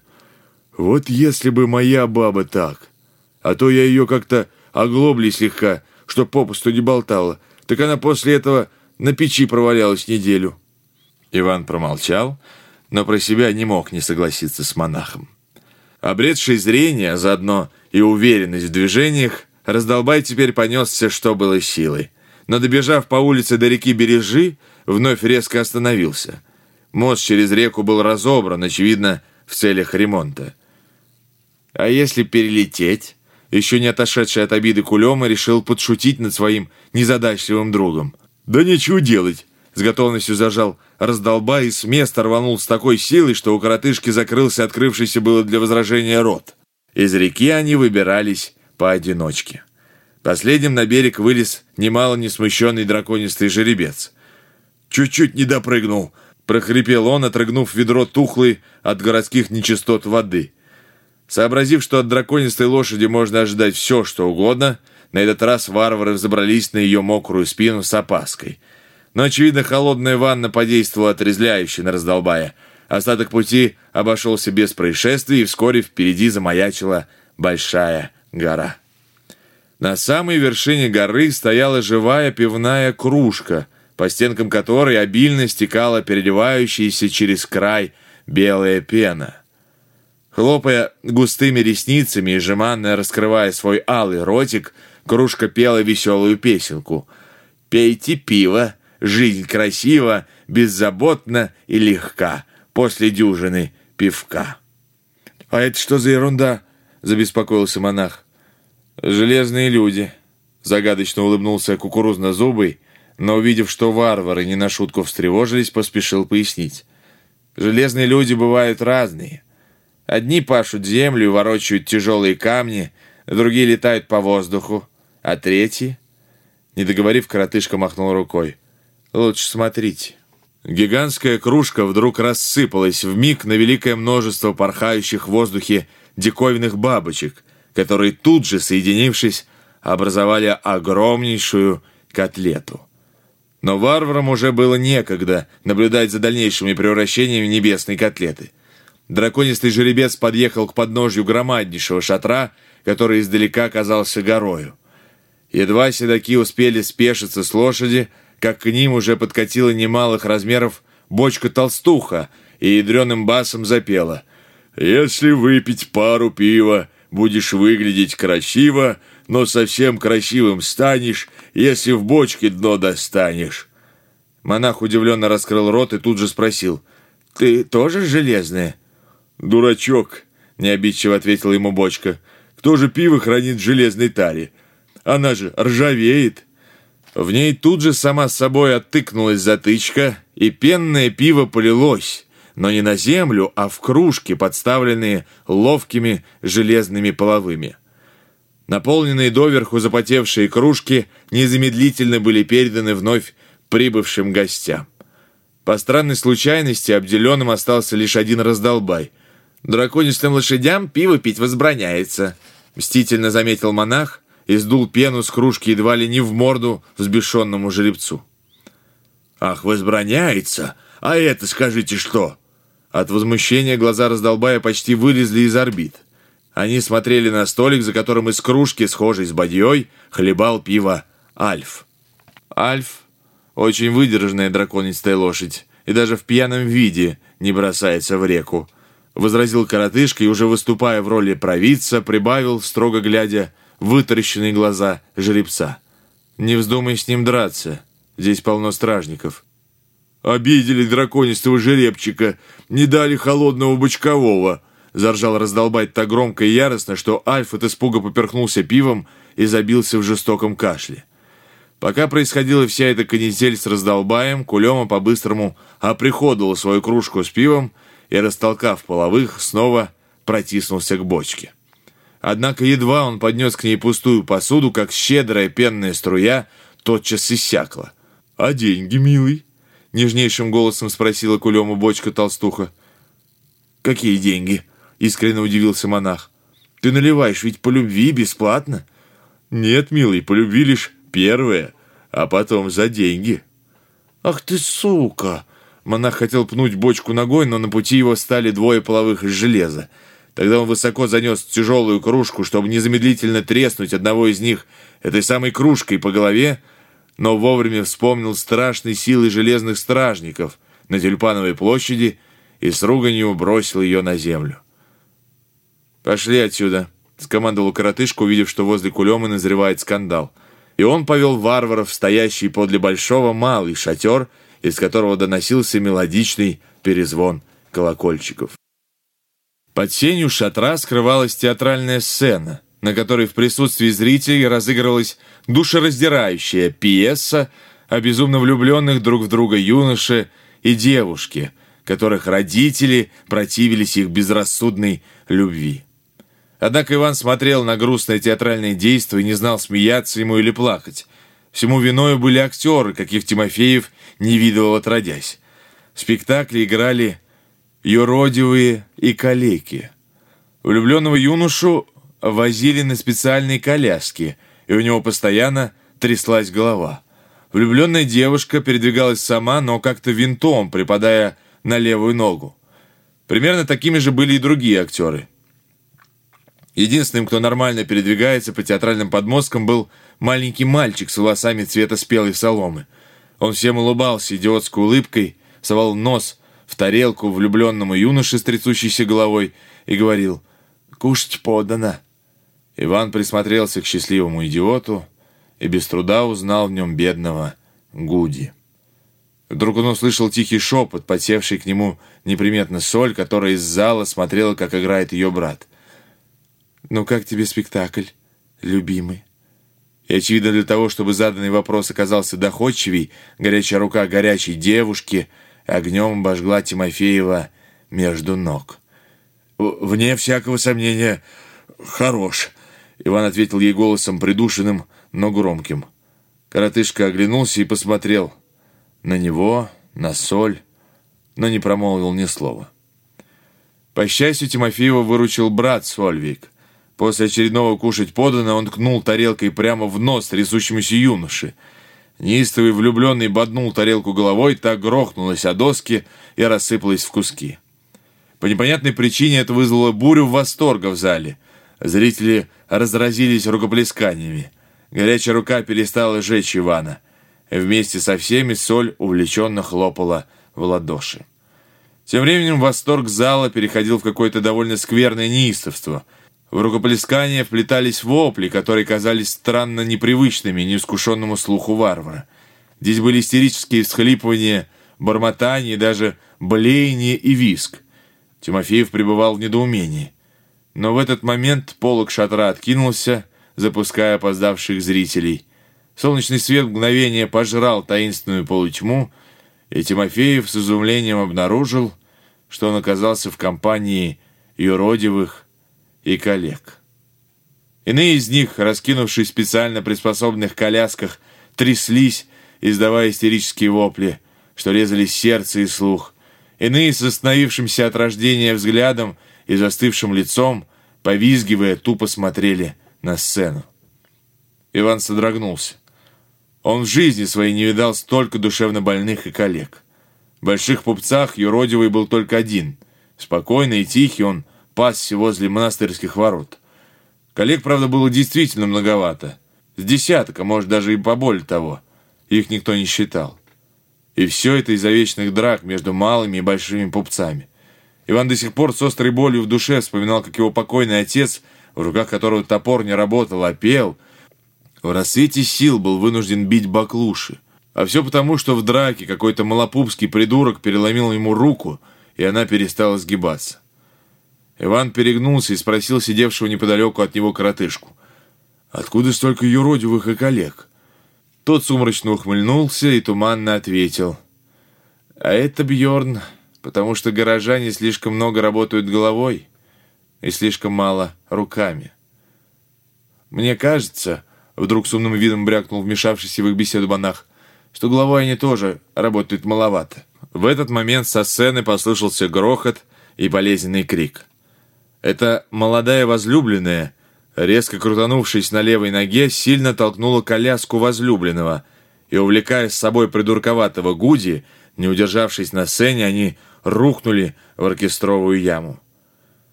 «Вот если бы моя баба так! А то я ее как-то оглобли слегка, что попусту не болтала, так она после этого на печи провалялась неделю». Иван промолчал, но про себя не мог не согласиться с монахом. Обретший зрение, а заодно и уверенность в движениях, раздолбай теперь понесся, что было силой но, добежав по улице до реки Бережи, вновь резко остановился. Мост через реку был разобран, очевидно, в целях ремонта. А если перелететь? Еще не отошедший от обиды Кулема решил подшутить над своим незадачливым другом. «Да ничего делать!» С готовностью зажал раздолба и с места рванул с такой силой, что у коротышки закрылся открывшийся было для возражения рот. Из реки они выбирались поодиночке. Последним на берег вылез немало не смущенный драконистый жеребец. «Чуть-чуть не допрыгнул», — прохрипел он, отрыгнув ведро тухлой от городских нечистот воды. Сообразив, что от драконистой лошади можно ожидать все, что угодно, на этот раз варвары взобрались на ее мокрую спину с опаской. Но, очевидно, холодная ванна подействовала отрезвляюще на раздолбая. Остаток пути обошелся без происшествий, и вскоре впереди замаячила большая гора. На самой вершине горы стояла живая пивная кружка, по стенкам которой обильно стекала переливающаяся через край белая пена. Хлопая густыми ресницами и жеманно раскрывая свой алый ротик, кружка пела веселую песенку. «Пейте пиво, жизнь красива, беззаботна и легка, после дюжины пивка». «А это что за ерунда?» — забеспокоился монах. «Железные люди», — загадочно улыбнулся кукурузно-зубый, но, увидев, что варвары не на шутку встревожились, поспешил пояснить. «Железные люди бывают разные. Одни пашут землю и ворочают тяжелые камни, другие летают по воздуху, а третьи...» Не договорив, коротышка махнул рукой. «Лучше смотрите». Гигантская кружка вдруг рассыпалась в миг на великое множество порхающих в воздухе диковинных бабочек — которые тут же, соединившись, образовали огромнейшую котлету. Но варварам уже было некогда наблюдать за дальнейшими превращениями небесной котлеты. Драконистый жеребец подъехал к подножью громаднейшего шатра, который издалека казался горою. Едва седаки успели спешиться с лошади, как к ним уже подкатила немалых размеров бочка-толстуха и ядреным басом запела «Если выпить пару пива, будешь выглядеть красиво, но совсем красивым станешь, если в бочке дно достанешь». Монах удивленно раскрыл рот и тут же спросил, «Ты тоже железная?» «Дурачок», — необидчиво ответила ему бочка, «кто же пиво хранит в железной таре? Она же ржавеет». В ней тут же сама собой оттыкнулась затычка, и пенное пиво полилось, но не на землю, а в кружки, подставленные ловкими железными половыми. Наполненные доверху запотевшие кружки незамедлительно были переданы вновь прибывшим гостям. По странной случайности обделенным остался лишь один раздолбай. «Драконистым лошадям пиво пить возбраняется», — мстительно заметил монах и сдул пену с кружки едва ли не в морду взбешенному жеребцу. «Ах, возбраняется? А это скажите что?» От возмущения глаза раздолбая почти вылезли из орбит. Они смотрели на столик, за которым из кружки, схожей с бадьей, хлебал пиво Альф. Альф — очень выдержанная драконистая лошадь, и даже в пьяном виде не бросается в реку. Возразил коротышка и, уже выступая в роли провидца, прибавил, строго глядя, вытаращенные глаза жеребца. «Не вздумай с ним драться, здесь полно стражников». «Обидели драконистого жеребчика, не дали холодного бочкового», заржал раздолбать так громко и яростно, что Альф от испуга поперхнулся пивом и забился в жестоком кашле. Пока происходила вся эта канитель с раздолбаем, Кулема по-быстрому оприходовал свою кружку с пивом и, растолкав половых, снова протиснулся к бочке. Однако едва он поднес к ней пустую посуду, как щедрая пенная струя тотчас иссякла. «А деньги, милый?» — нежнейшим голосом спросила Кулема бочка толстуха. «Какие деньги?» — искренне удивился монах. «Ты наливаешь ведь по любви бесплатно?» «Нет, милый, по любви лишь первое, а потом за деньги». «Ах ты сука!» Монах хотел пнуть бочку ногой, но на пути его стали двое половых из железа. Тогда он высоко занес тяжелую кружку, чтобы незамедлительно треснуть одного из них этой самой кружкой по голове, но вовремя вспомнил страшной силы железных стражников на Тюльпановой площади и с руганью бросил ее на землю. «Пошли отсюда», — скомандовал коротышка, увидев, что возле Кулемы назревает скандал. И он повел варваров, стоящий подле большого малый шатер, из которого доносился мелодичный перезвон колокольчиков. Под сенью шатра скрывалась театральная сцена — на которой в присутствии зрителей разыгрывалась душераздирающая пьеса о безумно влюбленных друг в друга юноше и девушке, которых родители противились их безрассудной любви. Однако Иван смотрел на грустное театральное действие и не знал, смеяться ему или плакать. Всему виною были актеры, каких Тимофеев не видывал отродясь. В спектакле играли юродивые и калеки. Влюбленного юношу возили на специальные коляски, и у него постоянно тряслась голова. Влюбленная девушка передвигалась сама, но как-то винтом, припадая на левую ногу. Примерно такими же были и другие актеры. Единственным, кто нормально передвигается по театральным подмосткам, был маленький мальчик с волосами цвета спелой соломы. Он всем улыбался идиотской улыбкой, совал нос в тарелку влюбленному юноше с трясущейся головой и говорил «Кушать подано». Иван присмотрелся к счастливому идиоту и без труда узнал в нем бедного Гуди. Вдруг он услышал тихий шепот, подсевший к нему неприметно соль, которая из зала смотрела, как играет ее брат. «Ну как тебе спектакль, любимый?» И, очевидно, для того, чтобы заданный вопрос оказался доходчивей, горячая рука горячей девушки огнем обожгла Тимофеева между ног. «Вне всякого сомнения, хорош», Иван ответил ей голосом придушенным, но громким. Коротышка оглянулся и посмотрел на него, на соль, но не промолвил ни слова. По счастью, Тимофеева выручил брат Сольвик. После очередного кушать подано он ткнул тарелкой прямо в нос трясущемуся юноше. Неистовый влюбленный боднул тарелку головой, так грохнулась о доски и рассыпалась в куски. По непонятной причине это вызвало бурю восторга в зале. Зрители разразились рукоплесканиями. Горячая рука перестала жечь Ивана. Вместе со всеми соль увлеченно хлопала в ладоши. Тем временем восторг зала переходил в какое-то довольно скверное неистовство. В рукоплескания вплетались вопли, которые казались странно непривычными неискушенному слуху варвара. Здесь были истерические всхлипывания, бормотание, даже блеяние и виск. Тимофеев пребывал в недоумении. Но в этот момент полог шатра откинулся, запуская опоздавших зрителей. Солнечный свет мгновение пожрал таинственную полутьму, и Тимофеев с изумлением обнаружил, что он оказался в компании юродивых и коллег. Иные из них, раскинувшись в специально приспособленных колясках, тряслись, издавая истерические вопли, что резали сердце и слух. Иные с остановившимся от рождения взглядом и застывшим лицом, повизгивая, тупо смотрели на сцену. Иван содрогнулся. Он в жизни своей не видал столько душевно больных и коллег. В больших пупцах юродивый был только один. Спокойный и тихий он пасся возле монастырских ворот. Коллег, правда, было действительно многовато. С десяток, а может даже и поболее того. Их никто не считал. И все это из-за вечных драк между малыми и большими пупцами. Иван до сих пор с острой болью в душе вспоминал, как его покойный отец, в руках которого топор не работал, а пел, в рассвете сил был вынужден бить баклуши. А все потому, что в драке какой-то малопупский придурок переломил ему руку, и она перестала сгибаться. Иван перегнулся и спросил сидевшего неподалеку от него коротышку. «Откуда столько юродивых и коллег?» Тот сумрачно ухмыльнулся и туманно ответил. «А это, Бьорн, потому что горожане слишком много работают головой и слишком мало руками. Мне кажется, вдруг с умным видом брякнул вмешавшийся в их беседу монах, что головой они тоже работают маловато. В этот момент со сцены послышался грохот и болезненный крик. Это молодая возлюбленная, резко крутанувшись на левой ноге, сильно толкнула коляску возлюбленного, и, увлекая с собой придурковатого Гуди, не удержавшись на сцене, они рухнули в оркестровую яму.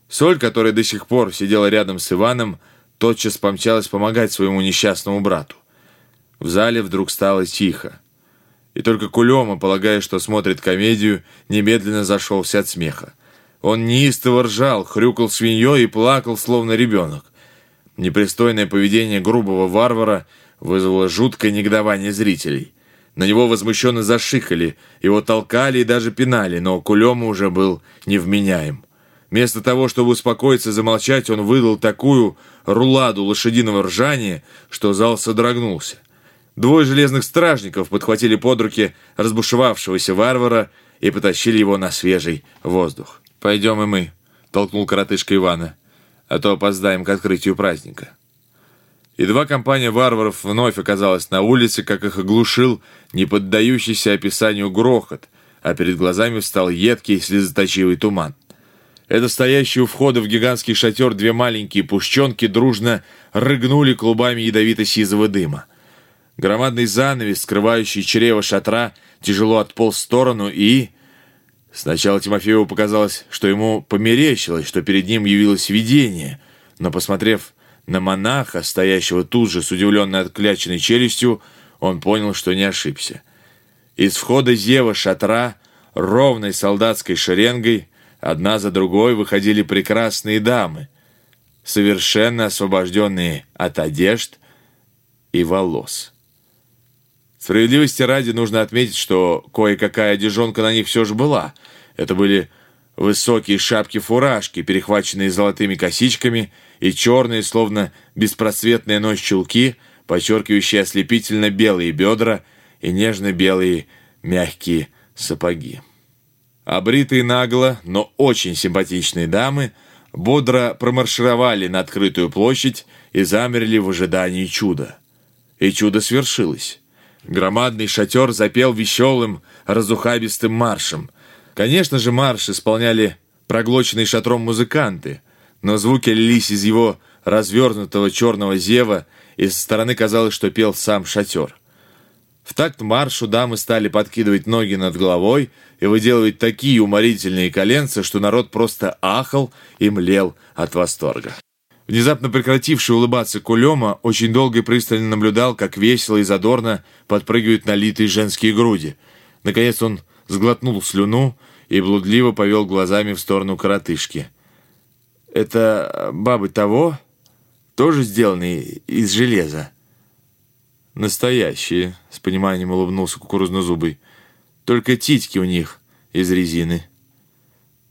Соль, которая до сих пор сидела рядом с Иваном, тотчас помчалась помогать своему несчастному брату. В зале вдруг стало тихо. И только Кулема, полагая, что смотрит комедию, немедленно зашелся от смеха. Он неистово ржал, хрюкал свиньей и плакал, словно ребенок. Непристойное поведение грубого варвара вызвало жуткое негодование зрителей. На него возмущенно зашикали, его толкали и даже пинали, но Кулема уже был невменяем. Вместо того, чтобы успокоиться и замолчать, он выдал такую руладу лошадиного ржания, что зал содрогнулся. Двое железных стражников подхватили под руки разбушевавшегося варвара и потащили его на свежий воздух. «Пойдем и мы», — толкнул коротышка Ивана, «а то опоздаем к открытию праздника». Едва компания варваров вновь оказалась на улице, как их оглушил не поддающийся описанию грохот, а перед глазами встал едкий слезоточивый туман. Это стоящие у входа в гигантский шатер две маленькие пушченки дружно рыгнули клубами ядовито-сизого дыма. Громадный занавес, скрывающий чрево шатра, тяжело отполз в сторону и... Сначала Тимофееву показалось, что ему померещилось, что перед ним явилось видение, но, посмотрев на монаха, стоящего тут же с удивленной откляченной челюстью, он понял, что не ошибся. Из входа зева шатра, ровной солдатской шеренгой, одна за другой выходили прекрасные дамы, совершенно освобожденные от одежд и волос. Справедливости ради нужно отметить, что кое-какая одежонка на них все же была. Это были высокие шапки-фуражки, перехваченные золотыми косичками, и черные, словно беспросветная ночь чулки, подчеркивающие ослепительно белые бедра и нежно-белые мягкие сапоги. Обритые нагло, но очень симпатичные дамы бодро промаршировали на открытую площадь и замерли в ожидании чуда. И чудо свершилось. Громадный шатер запел веселым, разухабистым маршем. Конечно же, марш исполняли проглоченные шатром музыканты, но звуки лились из его развернутого черного зева, и со стороны казалось, что пел сам шатер. В такт маршу дамы стали подкидывать ноги над головой и выделывать такие уморительные коленца, что народ просто ахал и млел от восторга. Внезапно прекративший улыбаться Кулема очень долго и пристально наблюдал, как весело и задорно подпрыгивают налитые женские груди. Наконец он сглотнул слюну и блудливо повел глазами в сторону коротышки. «Это бабы того? Тоже сделанные из железа?» «Настоящие», — с пониманием улыбнулся кукурузнозубый. «Только титьки у них из резины».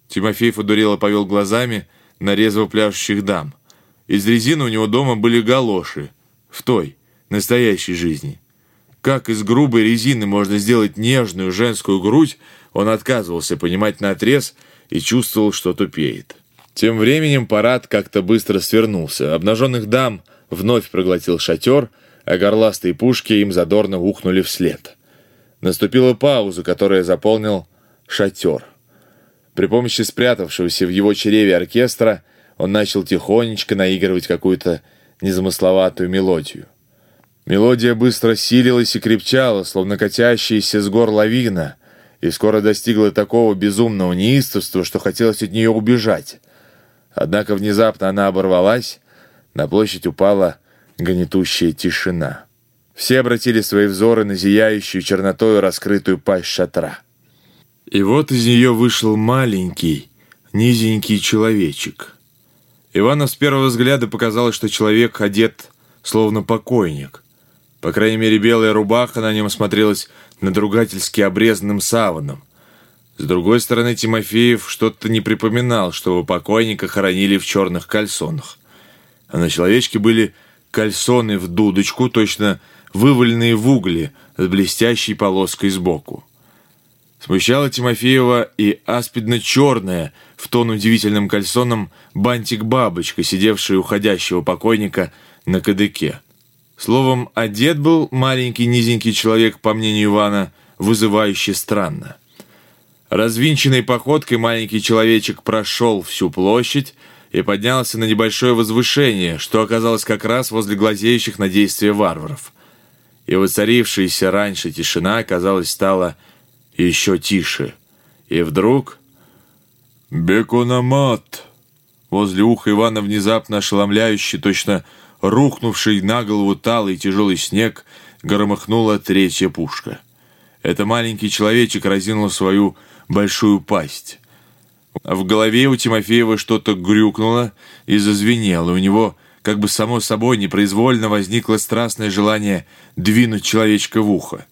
Тимофеев удурело повел глазами на резво пляшущих дам. Из резины у него дома были галоши. В той, настоящей жизни. Как из грубой резины можно сделать нежную женскую грудь, он отказывался понимать наотрез и чувствовал, что тупеет. Тем временем парад как-то быстро свернулся. Обнаженных дам вновь проглотил шатер, а горластые пушки им задорно ухнули вслед. Наступила пауза, которая заполнил шатер. При помощи спрятавшегося в его чреве оркестра он начал тихонечко наигрывать какую-то незамысловатую мелодию. Мелодия быстро силилась и крепчала, словно катящаяся с гор лавина, и скоро достигла такого безумного неистовства, что хотелось от нее убежать. Однако внезапно она оборвалась, на площадь упала гнетущая тишина. Все обратили свои взоры на зияющую чернотою раскрытую пасть шатра. И вот из нее вышел маленький, низенький человечек. Ивану с первого взгляда показалось, что человек одет словно покойник. По крайней мере, белая рубаха на нем смотрелась надругательски обрезанным саваном. С другой стороны, Тимофеев что-то не припоминал, чтобы покойника хоронили в черных кальсонах. А на человечке были кальсоны в дудочку, точно вываленные в угли с блестящей полоской сбоку. Смущала Тимофеева и аспидно-черная, в тон удивительным кальсоном, бантик-бабочка, сидевшая у ходящего покойника на кадыке. Словом, одет был маленький низенький человек, по мнению Ивана, вызывающе странно. Развинченной походкой маленький человечек прошел всю площадь и поднялся на небольшое возвышение, что оказалось как раз возле глазеющих на действия варваров. И воцарившаяся раньше тишина, казалось, стала еще тише. И вдруг... «Бекономат!» Возле уха Ивана внезапно ошеломляющий, точно рухнувший на голову талый тяжелый снег, громыхнула третья пушка. Это маленький человечек разинул свою большую пасть. В голове у Тимофеева что-то грюкнуло и зазвенело. У него, как бы само собой, непроизвольно возникло страстное желание двинуть человечка в ухо.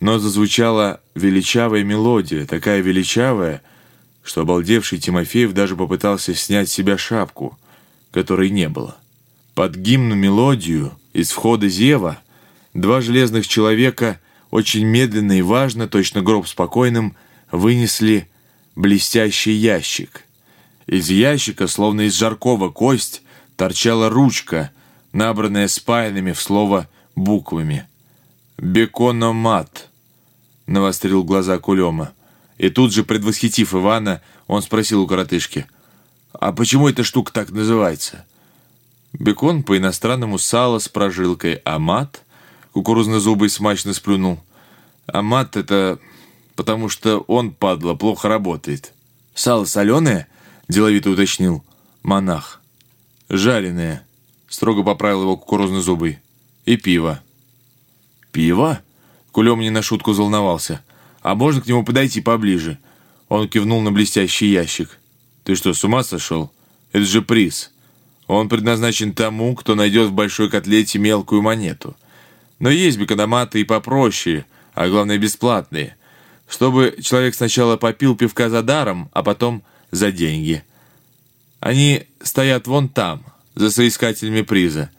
Но зазвучала величавая мелодия, такая величавая, что обалдевший Тимофеев даже попытался снять с себя шапку, которой не было. Под гимну мелодию из входа Зева два железных человека очень медленно и важно, точно гроб спокойным, вынесли блестящий ящик. Из ящика, словно из жаркого кость, торчала ручка, набранная спаянными в слово буквами. «Бекономат», — навострил глаза Кулема. И тут же, предвосхитив Ивана, он спросил у коротышки, «А почему эта штука так называется?» Бекон по-иностранному сало с прожилкой, а мат кукурузно-зубый смачно сплюнул. А мат это потому что он, падла, плохо работает. «Сало соленое?» — деловито уточнил монах. «Жареное», — строго поправил его кукурузно-зубый. «И пиво». «Пиво?» — Кулем не на шутку волновался. «А можно к нему подойти поближе?» Он кивнул на блестящий ящик. «Ты что, с ума сошел? Это же приз. Он предназначен тому, кто найдет в большой котлете мелкую монету. Но есть бекономаты и попроще, а главное бесплатные, чтобы человек сначала попил пивка за даром, а потом за деньги. Они стоят вон там, за соискателями приза».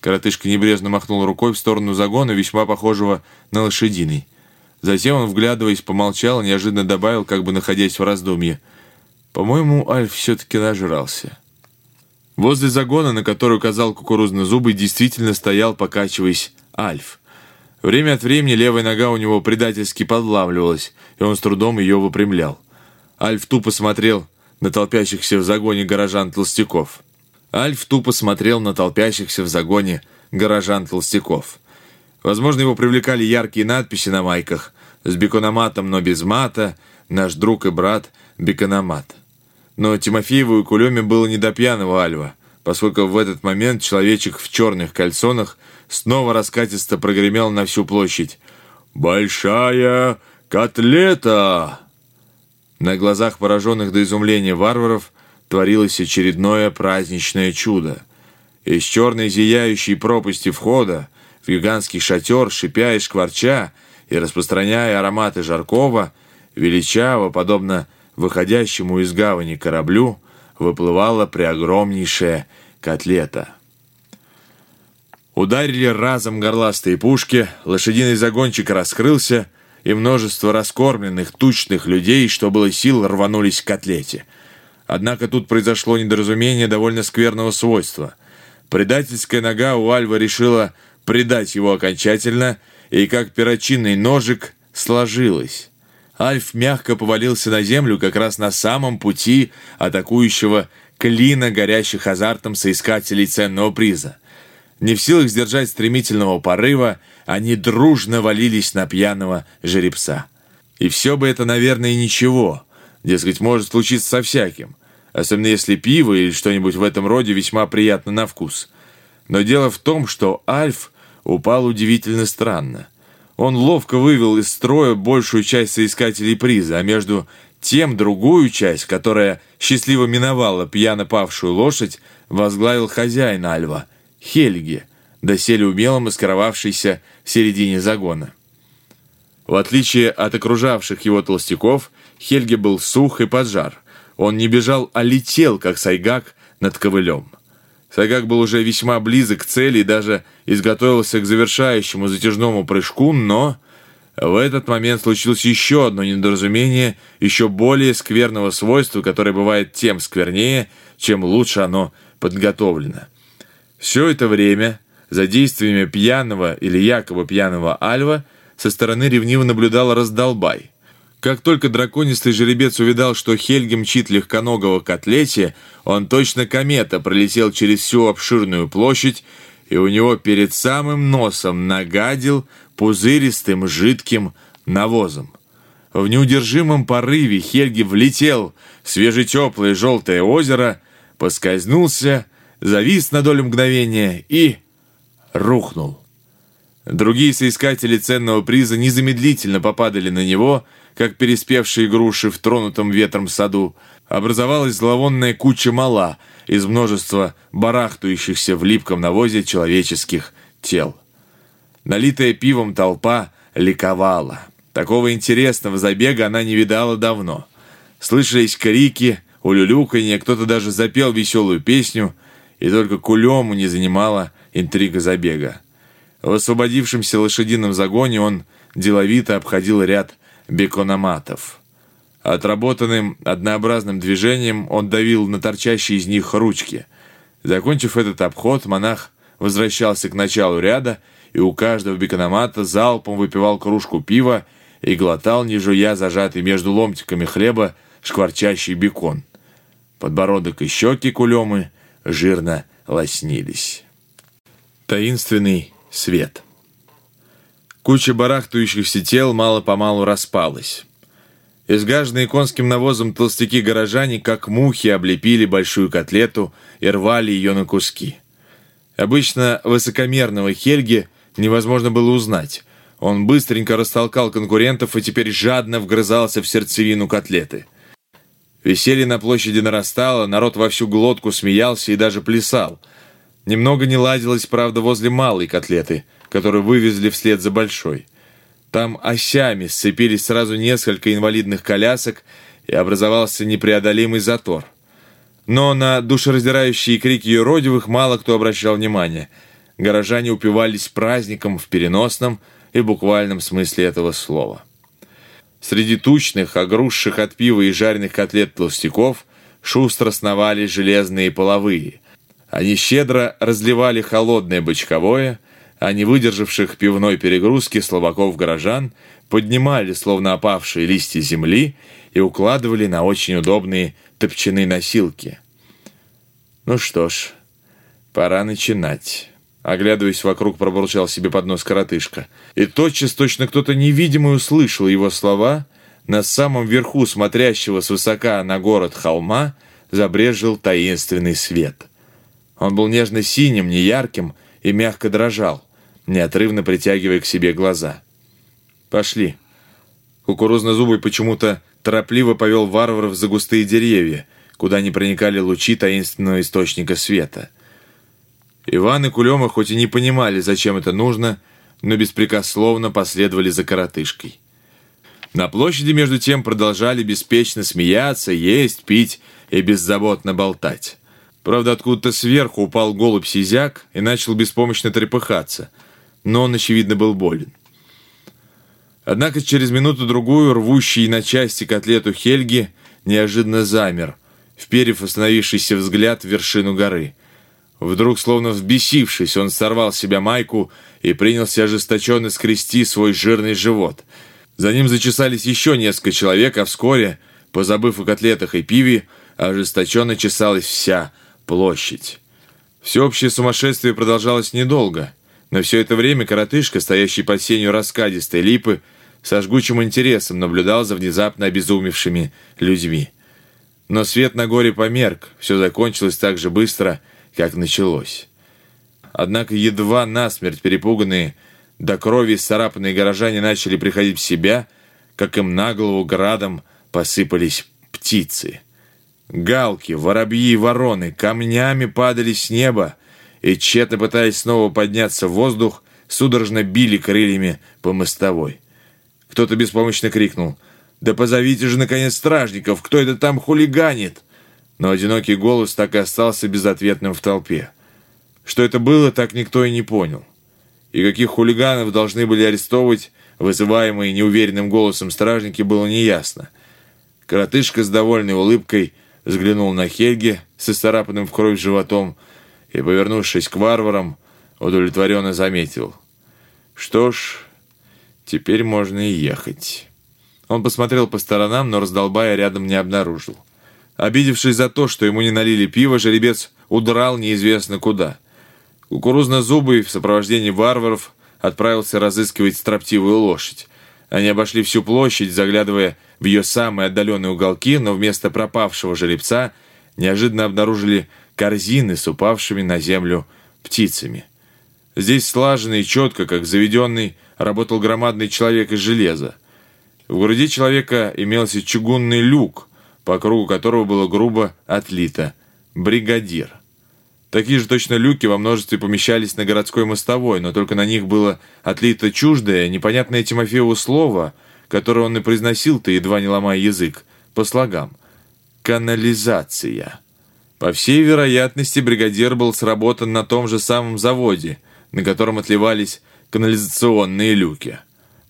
Коротышка небрежно махнул рукой в сторону загона, весьма похожего на лошадиный. Затем он, вглядываясь, помолчал, неожиданно добавил, как бы находясь в раздумье. «По-моему, Альф все-таки нажрался». Возле загона, на который указал кукурузный зубы, действительно стоял, покачиваясь, Альф. Время от времени левая нога у него предательски подлавливалась, и он с трудом ее выпрямлял. Альф тупо смотрел на толпящихся в загоне горожан-толстяков. Альф тупо смотрел на толпящихся в загоне горожан-толстяков. Возможно, его привлекали яркие надписи на майках «С бекономатом, но без мата», «Наш друг и брат Бекономат». Но Тимофееву и Кулеме было не до пьяного Альва, поскольку в этот момент человечек в черных кальсонах снова раскатисто прогремел на всю площадь. «Большая котлета!» На глазах пораженных до изумления варваров творилось очередное праздничное чудо. Из черной зияющей пропасти входа в гигантский шатер, шипя и шкварча, и распространяя ароматы жаркого, величаво, подобно выходящему из гавани кораблю, выплывала преогромнейшая котлета. Ударили разом горластые пушки, лошадиный загончик раскрылся, и множество раскормленных, тучных людей, что было сил, рванулись к котлете. Однако тут произошло недоразумение довольно скверного свойства. Предательская нога у Альва решила предать его окончательно, и как перочинный ножик сложилось. Альф мягко повалился на землю как раз на самом пути атакующего клина горящих азартом соискателей ценного приза. Не в силах сдержать стремительного порыва, они дружно валились на пьяного жеребца. И все бы это, наверное, ничего. Дескать, может случиться со всяким. Особенно если пиво или что-нибудь в этом роде весьма приятно на вкус. Но дело в том, что Альф упал удивительно странно. Он ловко вывел из строя большую часть соискателей приза, а между тем другую часть, которая счастливо миновала пьяно павшую лошадь, возглавил хозяин Альва, Хельги, доселе умело маскировавшийся в середине загона. В отличие от окружавших его толстяков, Хельги был сух и поджар. Он не бежал, а летел, как сайгак, над ковылем. Сайгак был уже весьма близок к цели и даже изготовился к завершающему затяжному прыжку, но в этот момент случилось еще одно недоразумение, еще более скверного свойства, которое бывает тем сквернее, чем лучше оно подготовлено. Все это время за действиями пьяного или якобы пьяного Альва со стороны ревниво наблюдал раздолбай – как только драконистый жеребец увидал, что Хельги мчит легконогого к атлете, он точно комета пролетел через всю обширную площадь, и у него перед самым носом нагадил пузыристым жидким навозом. В неудержимом порыве Хельги влетел в свежетеплое желтое озеро, поскользнулся, завис на долю мгновения и рухнул. Другие соискатели ценного приза незамедлительно попадали на него — как переспевшие груши в тронутом ветром саду, образовалась зловонная куча мала из множества барахтающихся в липком навозе человеческих тел. Налитая пивом толпа ликовала. Такого интересного забега она не видала давно. Слышались крики, улюлюканье, кто-то даже запел веселую песню, и только Кулему не занимала интрига забега. В освободившемся лошадином загоне он деловито обходил ряд бекономатов. Отработанным однообразным движением он давил на торчащие из них ручки. Закончив этот обход, монах возвращался к началу ряда и у каждого бекономата залпом выпивал кружку пива и глотал, не жуя зажатый между ломтиками хлеба, шкварчащий бекон. Подбородок и щеки кулемы жирно лоснились. Таинственный свет. Куча барахтающихся тел мало-помалу распалась. Изгаженные конским навозом толстяки-горожане, как мухи, облепили большую котлету и рвали ее на куски. Обычно высокомерного Хельги невозможно было узнать. Он быстренько растолкал конкурентов и теперь жадно вгрызался в сердцевину котлеты. Веселье на площади нарастало, народ во всю глотку смеялся и даже плясал. Немного не ладилось, правда, возле малой котлеты – который вывезли вслед за большой. Там осями сцепились сразу несколько инвалидных колясок, и образовался непреодолимый затор. Но на душераздирающие крики юродивых мало кто обращал внимания. Горожане упивались праздником в переносном и буквальном смысле этого слова. Среди тучных, огрузших от пива и жареных котлет толстяков шустро сновали железные половые. Они щедро разливали холодное бочковое, а не выдержавших пивной перегрузки слабаков-горожан поднимали, словно опавшие листья земли, и укладывали на очень удобные топчаные носилки. Ну что ж, пора начинать. Оглядываясь вокруг, пробурчал себе под нос коротышка. И тотчас точно кто-то невидимый услышал его слова. На самом верху смотрящего свысока на город холма забрежил таинственный свет. Он был нежно-синим, неярким и мягко дрожал неотрывно притягивая к себе глаза. «Пошли». Кукурузнозубый почему-то торопливо повел варваров за густые деревья, куда не проникали лучи таинственного источника света. Иван и Кулема хоть и не понимали, зачем это нужно, но беспрекословно последовали за коротышкой. На площади, между тем, продолжали беспечно смеяться, есть, пить и беззаботно болтать. Правда, откуда-то сверху упал голубь-сизяк и начал беспомощно трепыхаться – но он, очевидно, был болен. Однако через минуту-другую рвущий на части котлету Хельги неожиданно замер, вперев остановившийся взгляд в вершину горы. Вдруг, словно взбесившись, он сорвал с себя майку и принялся ожесточенно скрести свой жирный живот. За ним зачесались еще несколько человек, а вскоре, позабыв о котлетах и пиве, ожесточенно чесалась вся площадь. Всеобщее сумасшествие продолжалось недолго, но все это время коротышка, стоящий под сенью раскадистой липы, со жгучим интересом наблюдал за внезапно обезумевшими людьми. Но свет на горе померк, все закончилось так же быстро, как началось. Однако едва насмерть перепуганные, до крови сцарапанные горожане начали приходить в себя, как им на голову градом посыпались птицы. Галки, воробьи и вороны камнями падали с неба и, тщетно пытаясь снова подняться в воздух, судорожно били крыльями по мостовой. Кто-то беспомощно крикнул «Да позовите же, наконец, стражников! Кто это там хулиганит?» Но одинокий голос так и остался безответным в толпе. Что это было, так никто и не понял. И каких хулиганов должны были арестовывать вызываемые неуверенным голосом стражники, было неясно. Коротышка с довольной улыбкой взглянул на Хельге с исцарапанным в кровь животом и, повернувшись к варварам, удовлетворенно заметил. «Что ж, теперь можно и ехать». Он посмотрел по сторонам, но раздолбая рядом не обнаружил. Обидевшись за то, что ему не налили пива, жеребец удрал неизвестно куда. Кукурузно-зубый в сопровождении варваров отправился разыскивать строптивую лошадь. Они обошли всю площадь, заглядывая в ее самые отдаленные уголки, но вместо пропавшего жеребца неожиданно обнаружили корзины с упавшими на землю птицами. Здесь слаженно и четко, как заведенный, работал громадный человек из железа. В груди человека имелся чугунный люк, по кругу которого было грубо отлито «бригадир». Такие же точно люки во множестве помещались на городской мостовой, но только на них было отлито чуждое, непонятное Тимофееву слово, которое он и произносил-то, едва не ломая язык, по слогам. «Канализация». По всей вероятности, бригадир был сработан на том же самом заводе, на котором отливались канализационные люки.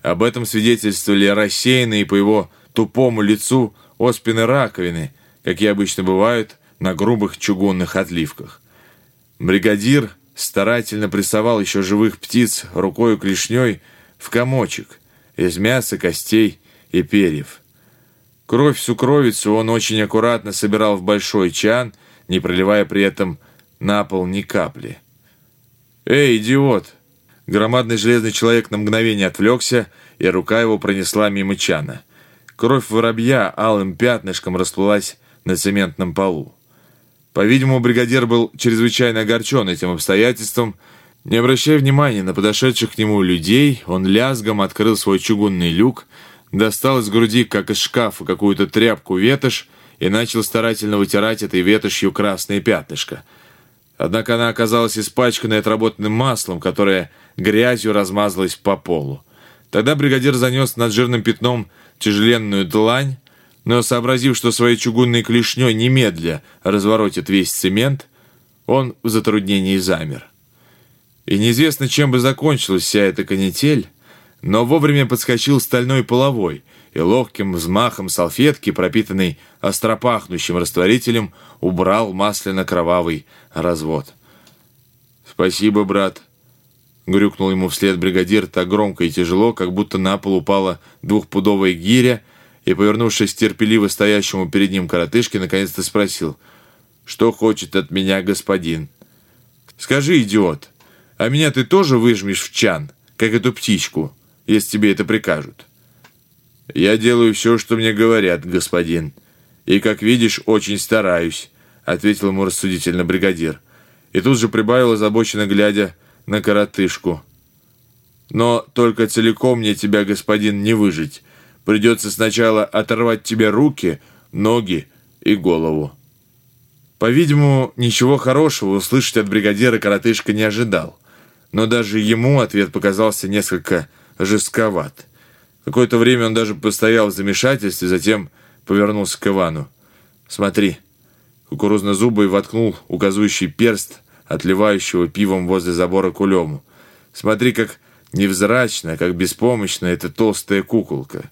Об этом свидетельствовали рассеянные по его тупому лицу оспины раковины, какие обычно бывают на грубых чугунных отливках. Бригадир старательно прессовал еще живых птиц рукой клешней в комочек из мяса, костей и перьев. Кровь сукровицу он очень аккуратно собирал в большой чан, не проливая при этом на пол ни капли. «Эй, идиот!» Громадный железный человек на мгновение отвлекся, и рука его пронесла мимо чана. Кровь воробья алым пятнышком расплылась на цементном полу. По-видимому, бригадир был чрезвычайно огорчен этим обстоятельством. Не обращая внимания на подошедших к нему людей, он лязгом открыл свой чугунный люк, достал из груди, как из шкафа, какую-то тряпку ветошь и начал старательно вытирать этой ветошью красное пятнышко. Однако она оказалась испачканной отработанным маслом, которое грязью размазалось по полу. Тогда бригадир занес над жирным пятном тяжеленную длань, но, сообразив, что своей чугунной клешней немедля разворотит весь цемент, он в затруднении замер. И неизвестно, чем бы закончилась вся эта канитель, но вовремя подскочил стальной половой и ловким взмахом салфетки, пропитанной остропахнущим растворителем, убрал масляно-кровавый развод. «Спасибо, брат», — грюкнул ему вслед бригадир так громко и тяжело, как будто на пол упала двухпудовая гиря, и, повернувшись терпеливо стоящему перед ним коротышке, наконец-то спросил, «Что хочет от меня господин?» «Скажи, идиот, а меня ты тоже выжмешь в чан, как эту птичку, если тебе это прикажут?» «Я делаю все, что мне говорят, господин, и, как видишь, очень стараюсь», ответил ему рассудительно бригадир, и тут же прибавил, озабоченно глядя на коротышку. «Но только целиком мне тебя, господин, не выжить». Придется сначала оторвать тебе руки, ноги и голову». По-видимому, ничего хорошего услышать от бригадира коротышка не ожидал. Но даже ему ответ показался несколько жестковат. Какое-то время он даже постоял в замешательстве, затем повернулся к Ивану. «Смотри». Кукурузно-зубый воткнул указующий перст, отливающего пивом возле забора кулему. «Смотри, как невзрачно, как беспомощна эта толстая куколка».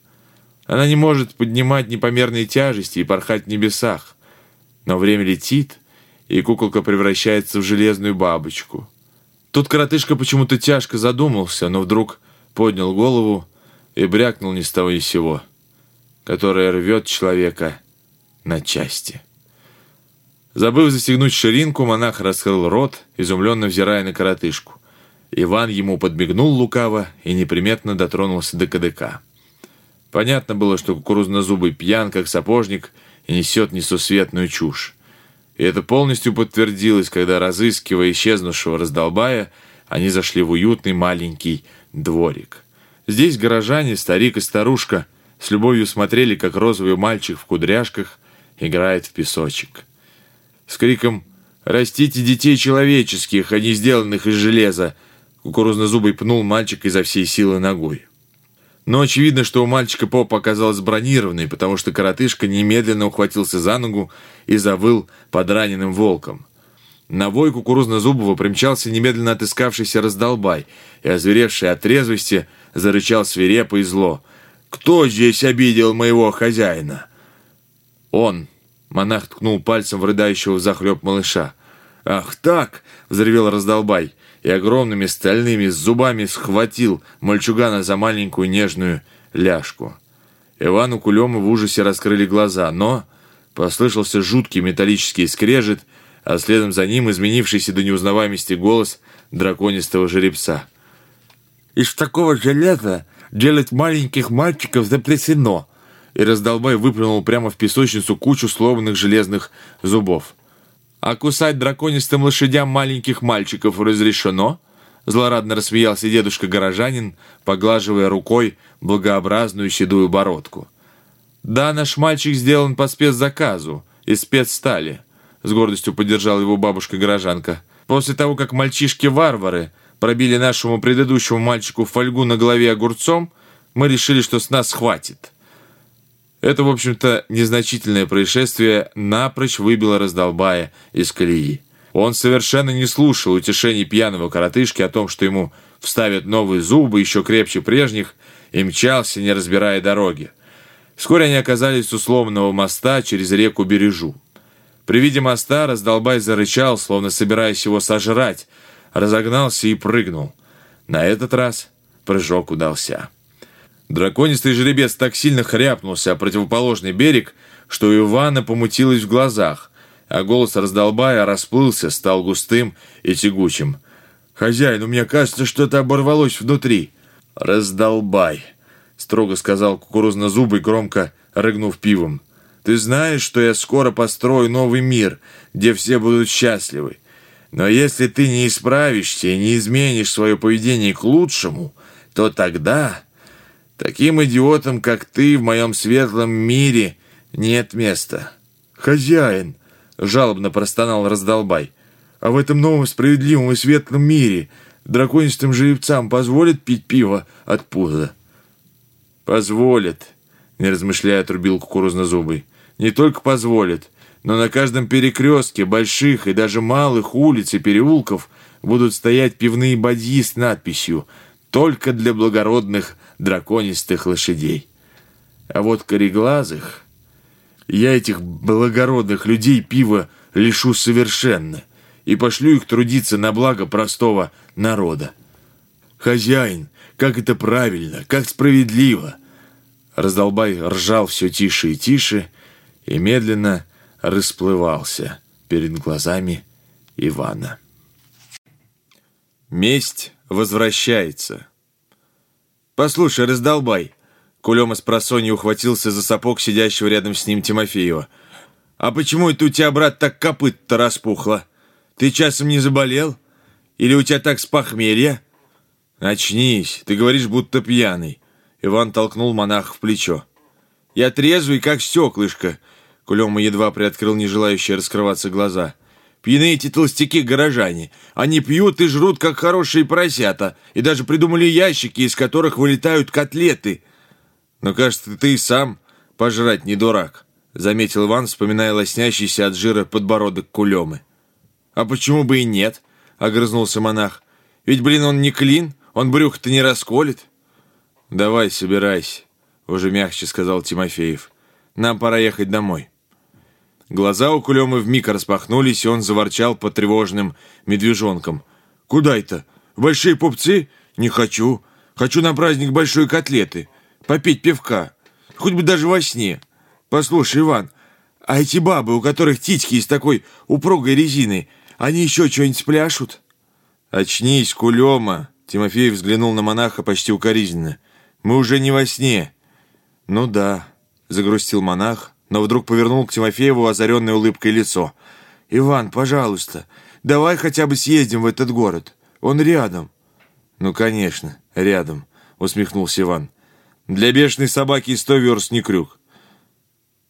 Она не может поднимать непомерные тяжести и порхать в небесах. Но время летит, и куколка превращается в железную бабочку. Тут коротышка почему-то тяжко задумался, но вдруг поднял голову, и брякнул ни с того ни сего, которое рвет человека на части. Забыв застегнуть ширинку, монах раскрыл рот, изумленно взирая на коротышку. Иван ему подмигнул лукаво и неприметно дотронулся до кадыка. Понятно было, что кукурузнозубый пьян, как сапожник, и несет несусветную чушь. И это полностью подтвердилось, когда, разыскивая исчезнувшего раздолбая, они зашли в уютный маленький дворик. Здесь горожане, старик и старушка, с любовью смотрели, как розовый мальчик в кудряшках играет в песочек. С криком «Растите детей человеческих, а не сделанных из железа!» кукурузнозубый пнул мальчик изо всей силы ногой. Но очевидно, что у мальчика попа оказалась бронированной, потому что коротышка немедленно ухватился за ногу и завыл под раненым волком. На вой кукурузно-зубого примчался немедленно отыскавшийся раздолбай и, озверевший от трезвости, зарычал свирепо и зло. «Кто здесь обидел моего хозяина?» «Он!» — монах ткнул пальцем в рыдающего взахлеб малыша. «Ах так!» — взревел раздолбай и огромными стальными зубами схватил мальчугана за маленькую нежную ляжку. Ивану Кулему в ужасе раскрыли глаза, но послышался жуткий металлический скрежет, а следом за ним изменившийся до неузнаваемости голос драконистого жеребца. «Из такого железа делать маленьких мальчиков запрещено!» И раздолбай выплюнул прямо в песочницу кучу сломанных железных зубов. А кусать драконистым лошадям маленьких мальчиков разрешено?» Злорадно рассмеялся дедушка-горожанин, поглаживая рукой благообразную седую бородку. «Да, наш мальчик сделан по спецзаказу, из спецстали», с гордостью поддержала его бабушка-горожанка. «После того, как мальчишки-варвары пробили нашему предыдущему мальчику фольгу на голове огурцом, мы решили, что с нас хватит». Это, в общем-то, незначительное происшествие напрочь выбило раздолбая из колеи. Он совершенно не слушал утешений пьяного коротышки о том, что ему вставят новые зубы, еще крепче прежних, и мчался, не разбирая дороги. Вскоре они оказались у сломанного моста через реку Бережу. При виде моста раздолбай зарычал, словно собираясь его сожрать, разогнался и прыгнул. На этот раз прыжок удался. Драконистый жеребец так сильно хряпнулся о противоположный берег, что у Ивана помутилось в глазах, а голос раздолбая расплылся, стал густым и тягучим. «Хозяин, у меня кажется, что-то оборвалось внутри». «Раздолбай», — строго сказал кукурузно-зубый, громко рыгнув пивом. «Ты знаешь, что я скоро построю новый мир, где все будут счастливы. Но если ты не исправишься и не изменишь свое поведение к лучшему, то тогда...» Таким идиотам, как ты, в моем светлом мире нет места. Хозяин, жалобно простонал раздолбай. А в этом новом справедливом и светлом мире драконистым жеребцам позволят пить пиво от пуза? Позволят, не размышляя, отрубил кукурузнозубый. Не только позволят, но на каждом перекрестке больших и даже малых улиц и переулков будут стоять пивные бадьи с надписью «Только для благородных драконистых лошадей. А вот кореглазых... Я этих благородных людей пива лишу совершенно и пошлю их трудиться на благо простого народа. Хозяин, как это правильно, как справедливо!» Раздолбай ржал все тише и тише и медленно расплывался перед глазами Ивана. Месть возвращается. «Послушай, раздолбай!» Кулема с просонья ухватился за сапог сидящего рядом с ним Тимофеева. «А почему это у тебя, брат, так копыт-то распухло? Ты часом не заболел? Или у тебя так с похмелья?» «Очнись, ты говоришь, будто пьяный». Иван толкнул монаха в плечо. «Я трезвый, как стеклышко». Кулема едва приоткрыл нежелающие раскрываться глаза. Пьяные эти толстяки-горожане. Они пьют и жрут, как хорошие поросята, и даже придумали ящики, из которых вылетают котлеты. Но, кажется, ты и сам пожрать не дурак, — заметил Иван, вспоминая лоснящийся от жира подбородок кулемы. А почему бы и нет? — огрызнулся монах. Ведь, блин, он не клин, он брюхо-то не расколет. Давай, собирайся, — уже мягче сказал Тимофеев. Нам пора ехать домой. Глаза у Кулемы вмиг распахнулись, и он заворчал по тревожным медвежонкам. «Куда это? большие пупцы? Не хочу. Хочу на праздник большой котлеты. попить пивка, хоть бы даже во сне. Послушай, Иван, а эти бабы, у которых титьки из такой упругой резины, они еще что-нибудь спляшут?» «Очнись, кулема!» Тимофей взглянул на монаха почти укоризненно. «Мы уже не во сне». «Ну да», — загрустил монах, но вдруг повернул к Тимофееву озаренной улыбкой лицо. «Иван, пожалуйста, давай хотя бы съездим в этот город. Он рядом». «Ну, конечно, рядом», — усмехнулся Иван. «Для бешеной собаки и сто верст не крюк.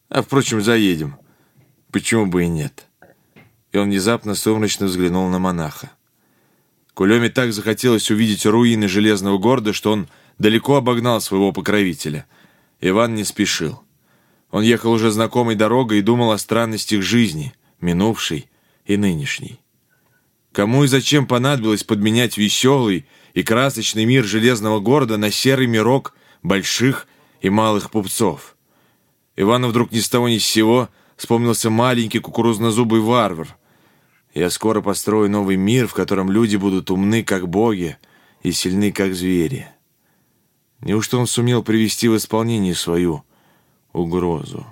А, впрочем, заедем. Почему бы и нет?» И он внезапно сумрачно взглянул на монаха. Кулеме так захотелось увидеть руины железного города, что он далеко обогнал своего покровителя. Иван не спешил. Он ехал уже знакомой дорогой и думал о странностях жизни, минувшей и нынешней. Кому и зачем понадобилось подменять веселый и красочный мир железного города на серый мирок больших и малых пупцов? Ивану вдруг ни с того ни с сего вспомнился маленький кукурузнозубый варвар. «Я скоро построю новый мир, в котором люди будут умны, как боги, и сильны, как звери». Неужто он сумел привести в исполнение свою угрозу?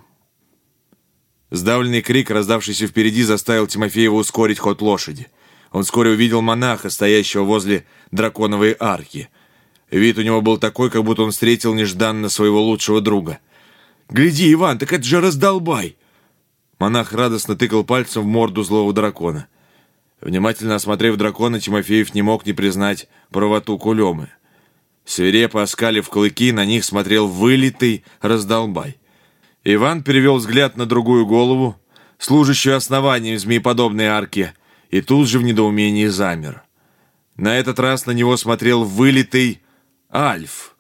Сдавленный крик, раздавшийся впереди, заставил Тимофеева ускорить ход лошади. Он вскоре увидел монаха, стоящего возле драконовой арки. Вид у него был такой, как будто он встретил нежданно своего лучшего друга. «Гляди, Иван, так это же раздолбай!» Монах радостно тыкал пальцем в морду злого дракона. Внимательно осмотрев дракона, Тимофеев не мог не признать правоту Кулемы. Свирепо оскалив клыки, на них смотрел вылитый раздолбай. Иван перевел взгляд на другую голову, служащую основанием змееподобной арки, и тут же в недоумении замер. На этот раз на него смотрел вылитый Альф.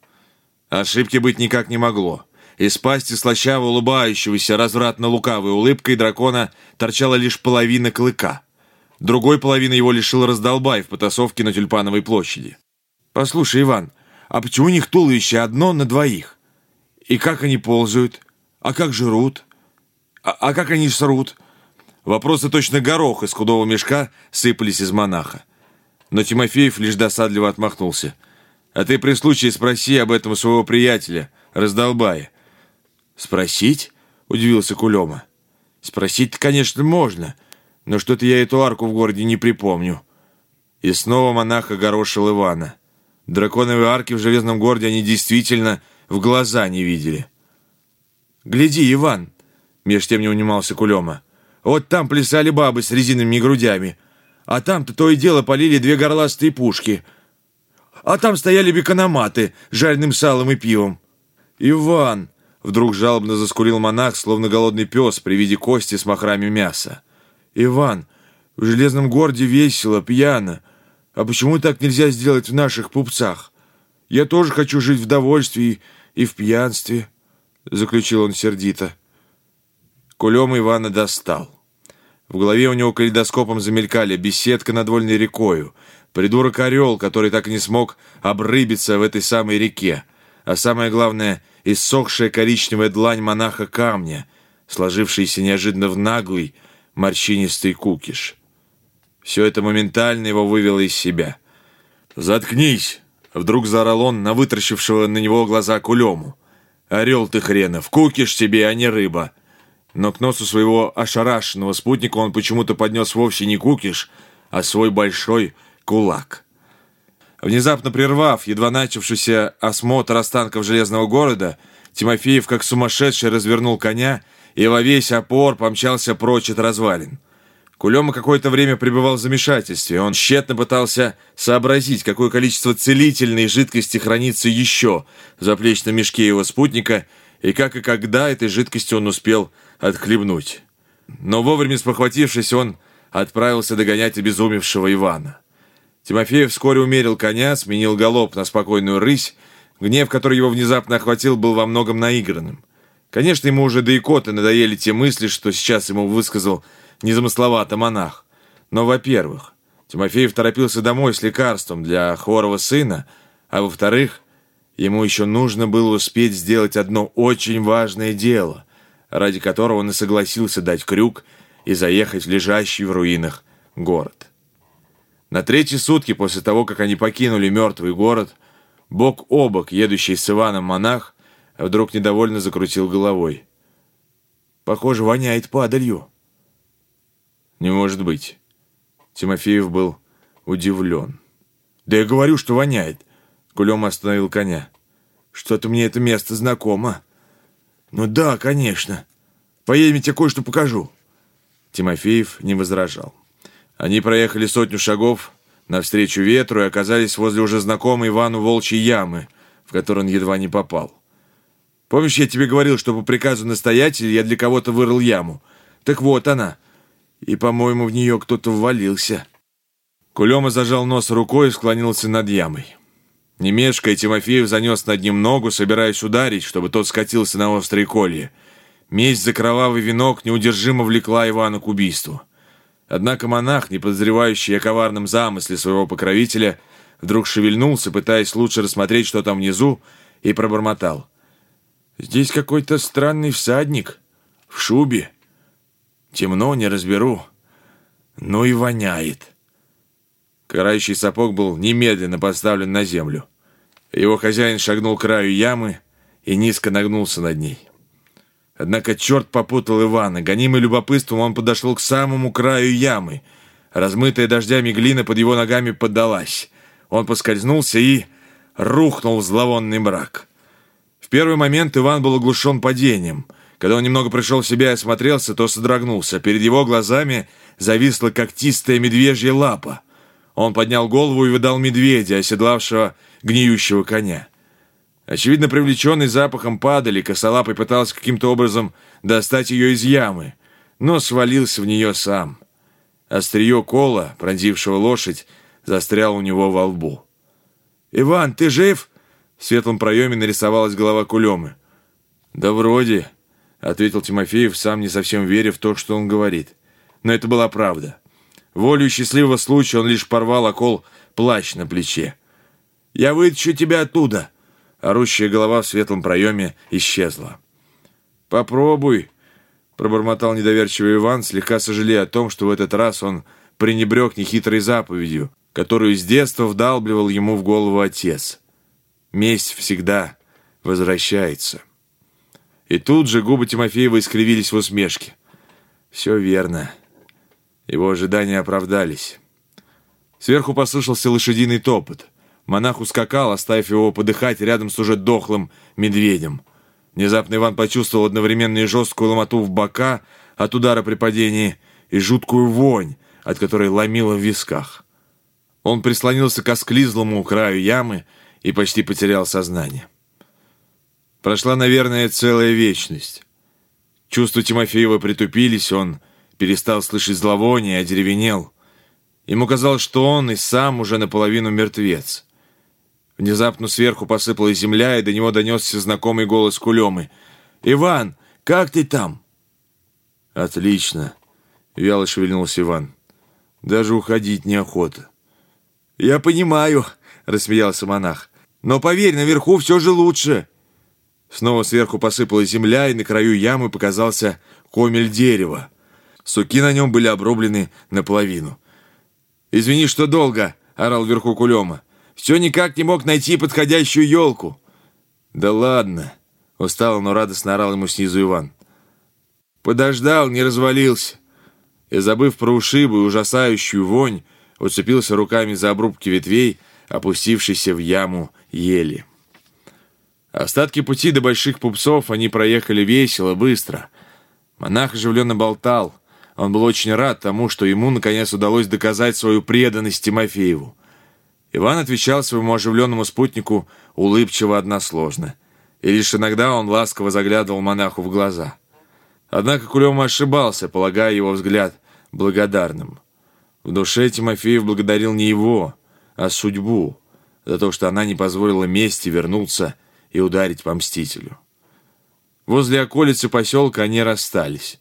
Ошибки быть никак не могло. Из пасти слащаво улыбающегося развратно-лукавой улыбкой дракона торчала лишь половина клыка. Другой половины его лишил раздолбай в потасовке на Тюльпановой площади. «Послушай, Иван, а почему у них туловище одно на двоих? И как они ползают? А как жрут? А, а как они срут?» Вопросы точно горох из худого мешка сыпались из монаха. Но Тимофеев лишь досадливо отмахнулся. «А ты при случае спроси об этом своего приятеля, раздолбая». «Спросить?» — удивился Кулема. «Спросить-то, конечно, можно, но что-то я эту арку в городе не припомню». И снова монах огорошил Ивана. Драконовые арки в Железном городе они действительно в глаза не видели. «Гляди, Иван!» — меж тем не унимался Кулема. Вот там плясали бабы с резиновыми грудями. А там-то то и дело полили две горластые пушки. А там стояли бекономаты с жареным салом и пивом. «Иван!» — вдруг жалобно заскурил монах, словно голодный пес при виде кости с махрами мяса. «Иван, в железном городе весело, пьяно. А почему так нельзя сделать в наших пупцах? Я тоже хочу жить в довольстве и в пьянстве», — заключил он сердито. Кулем Ивана достал. В голове у него калейдоскопом замелькали беседка над вольной рекою, придурок-орел, который так и не смог обрыбиться в этой самой реке, а самое главное — иссохшая коричневая длань монаха камня, сложившаяся неожиданно в наглый, морщинистый кукиш. Все это моментально его вывело из себя. «Заткнись!» — вдруг заорал он на вытращившего на него глаза кулему. «Орел ты хренов, кукиш тебе, а не рыба!» Но к носу своего ошарашенного спутника он почему-то поднес вовсе не кукиш, а свой большой кулак. Внезапно прервав едва начавшийся осмотр останков железного города, Тимофеев, как сумасшедший, развернул коня и во весь опор помчался прочь от развалин. Кулема какое-то время пребывал в замешательстве. Он тщетно пытался сообразить, какое количество целительной жидкости хранится еще в заплечном мешке его спутника, и как и когда этой жидкости он успел отхлебнуть. Но вовремя спохватившись, он отправился догонять обезумевшего Ивана. Тимофеев вскоре умерил коня, сменил галоп на спокойную рысь. Гнев, который его внезапно охватил, был во многом наигранным. Конечно, ему уже до икоты надоели те мысли, что сейчас ему высказал незамысловато монах. Но, во-первых, Тимофеев торопился домой с лекарством для хворого сына, а во-вторых, ему еще нужно было успеть сделать одно очень важное дело — ради которого он и согласился дать крюк и заехать в лежащий в руинах город. На третьи сутки после того, как они покинули мертвый город, бок о бок едущий с Иваном монах вдруг недовольно закрутил головой. «Похоже, воняет падалью». «Не может быть». Тимофеев был удивлен. «Да я говорю, что воняет!» Кулем остановил коня. «Что-то мне это место знакомо». «Ну да, конечно. Поедем, я тебе кое-что покажу». Тимофеев не возражал. Они проехали сотню шагов навстречу ветру и оказались возле уже знакомой Ивану волчьей ямы, в которую он едва не попал. «Помнишь, я тебе говорил, что по приказу настоятеля я для кого-то вырыл яму? Так вот она. И, по-моему, в нее кто-то ввалился». Кулема зажал нос рукой и склонился над ямой. Немешкая Тимофеев занес над ним ногу, собираясь ударить, чтобы тот скатился на острые колья. Месть за кровавый венок неудержимо влекла Ивана к убийству. Однако монах, не подозревающий о коварном замысле своего покровителя, вдруг шевельнулся, пытаясь лучше рассмотреть, что там внизу, и пробормотал. «Здесь какой-то странный всадник. В шубе. Темно, не разберу. Ну и воняет». Карающий сапог был немедленно поставлен на землю. Его хозяин шагнул к краю ямы и низко нагнулся над ней. Однако черт попутал Ивана. Гонимый любопытством он подошел к самому краю ямы. Размытая дождями глина под его ногами поддалась. Он поскользнулся и рухнул в зловонный мрак. В первый момент Иван был оглушен падением. Когда он немного пришел в себя и осмотрелся, то содрогнулся. Перед его глазами зависла когтистая медвежья лапа. Он поднял голову и видал медведя, оседлавшего гниющего коня. Очевидно, привлеченный запахом падали, косолапый пытался каким-то образом достать ее из ямы, но свалился в нее сам. Острие кола, пронзившего лошадь, застрял у него во лбу. «Иван, ты жив?» В светлом проеме нарисовалась голова Кулемы. «Да вроде», — ответил Тимофеев, сам не совсем веря в то, что он говорит. Но это была правда. Волю счастливого случая он лишь порвал окол плащ на плече. «Я вытащу тебя оттуда!» Орущая голова в светлом проеме исчезла. «Попробуй!» — пробормотал недоверчивый Иван, слегка сожалея о том, что в этот раз он пренебрег нехитрой заповедью, которую с детства вдалбливал ему в голову отец. «Месть всегда возвращается». И тут же губы Тимофеева искривились в усмешке. «Все верно. Его ожидания оправдались. Сверху послышался лошадиный топот. Монах ускакал, оставив его подыхать рядом с уже дохлым медведем. Внезапно Иван почувствовал одновременно и жесткую ломоту в бока от удара при падении, и жуткую вонь, от которой ломило в висках. Он прислонился к осклизлому краю ямы и почти потерял сознание. Прошла, наверное, целая вечность. Чувства Тимофеева притупились, он перестал слышать зловоние, одеревенел. Ему казалось, что он и сам уже наполовину мертвец. Внезапно сверху посыпалась земля, и до него донесся знакомый голос Кулемы. «Иван, как ты там?» «Отлично», — вяло шевельнулся Иван. «Даже уходить неохота». «Я понимаю», — рассмеялся монах. «Но поверь, наверху все же лучше». Снова сверху посыпалась земля, и на краю ямы показался комель дерева. Суки на нем были обрублены наполовину. «Извини, что долго!» — орал вверху Кулема. «Все никак не мог найти подходящую елку!» «Да ладно!» — устало, но радостно орал ему снизу Иван. «Подождал, не развалился!» И, забыв про ушибы и ужасающую вонь, уцепился руками за обрубки ветвей, опустившейся в яму ели. Остатки пути до больших пупцов они проехали весело, быстро. Монах оживленно болтал — он был очень рад тому, что ему, наконец, удалось доказать свою преданность Тимофееву. Иван отвечал своему оживленному спутнику улыбчиво односложно. И лишь иногда он ласково заглядывал монаху в глаза. Однако Кулема ошибался, полагая его взгляд благодарным. В душе Тимофеев благодарил не его, а судьбу, за то, что она не позволила мести вернуться и ударить по мстителю. Возле околицы поселка они расстались.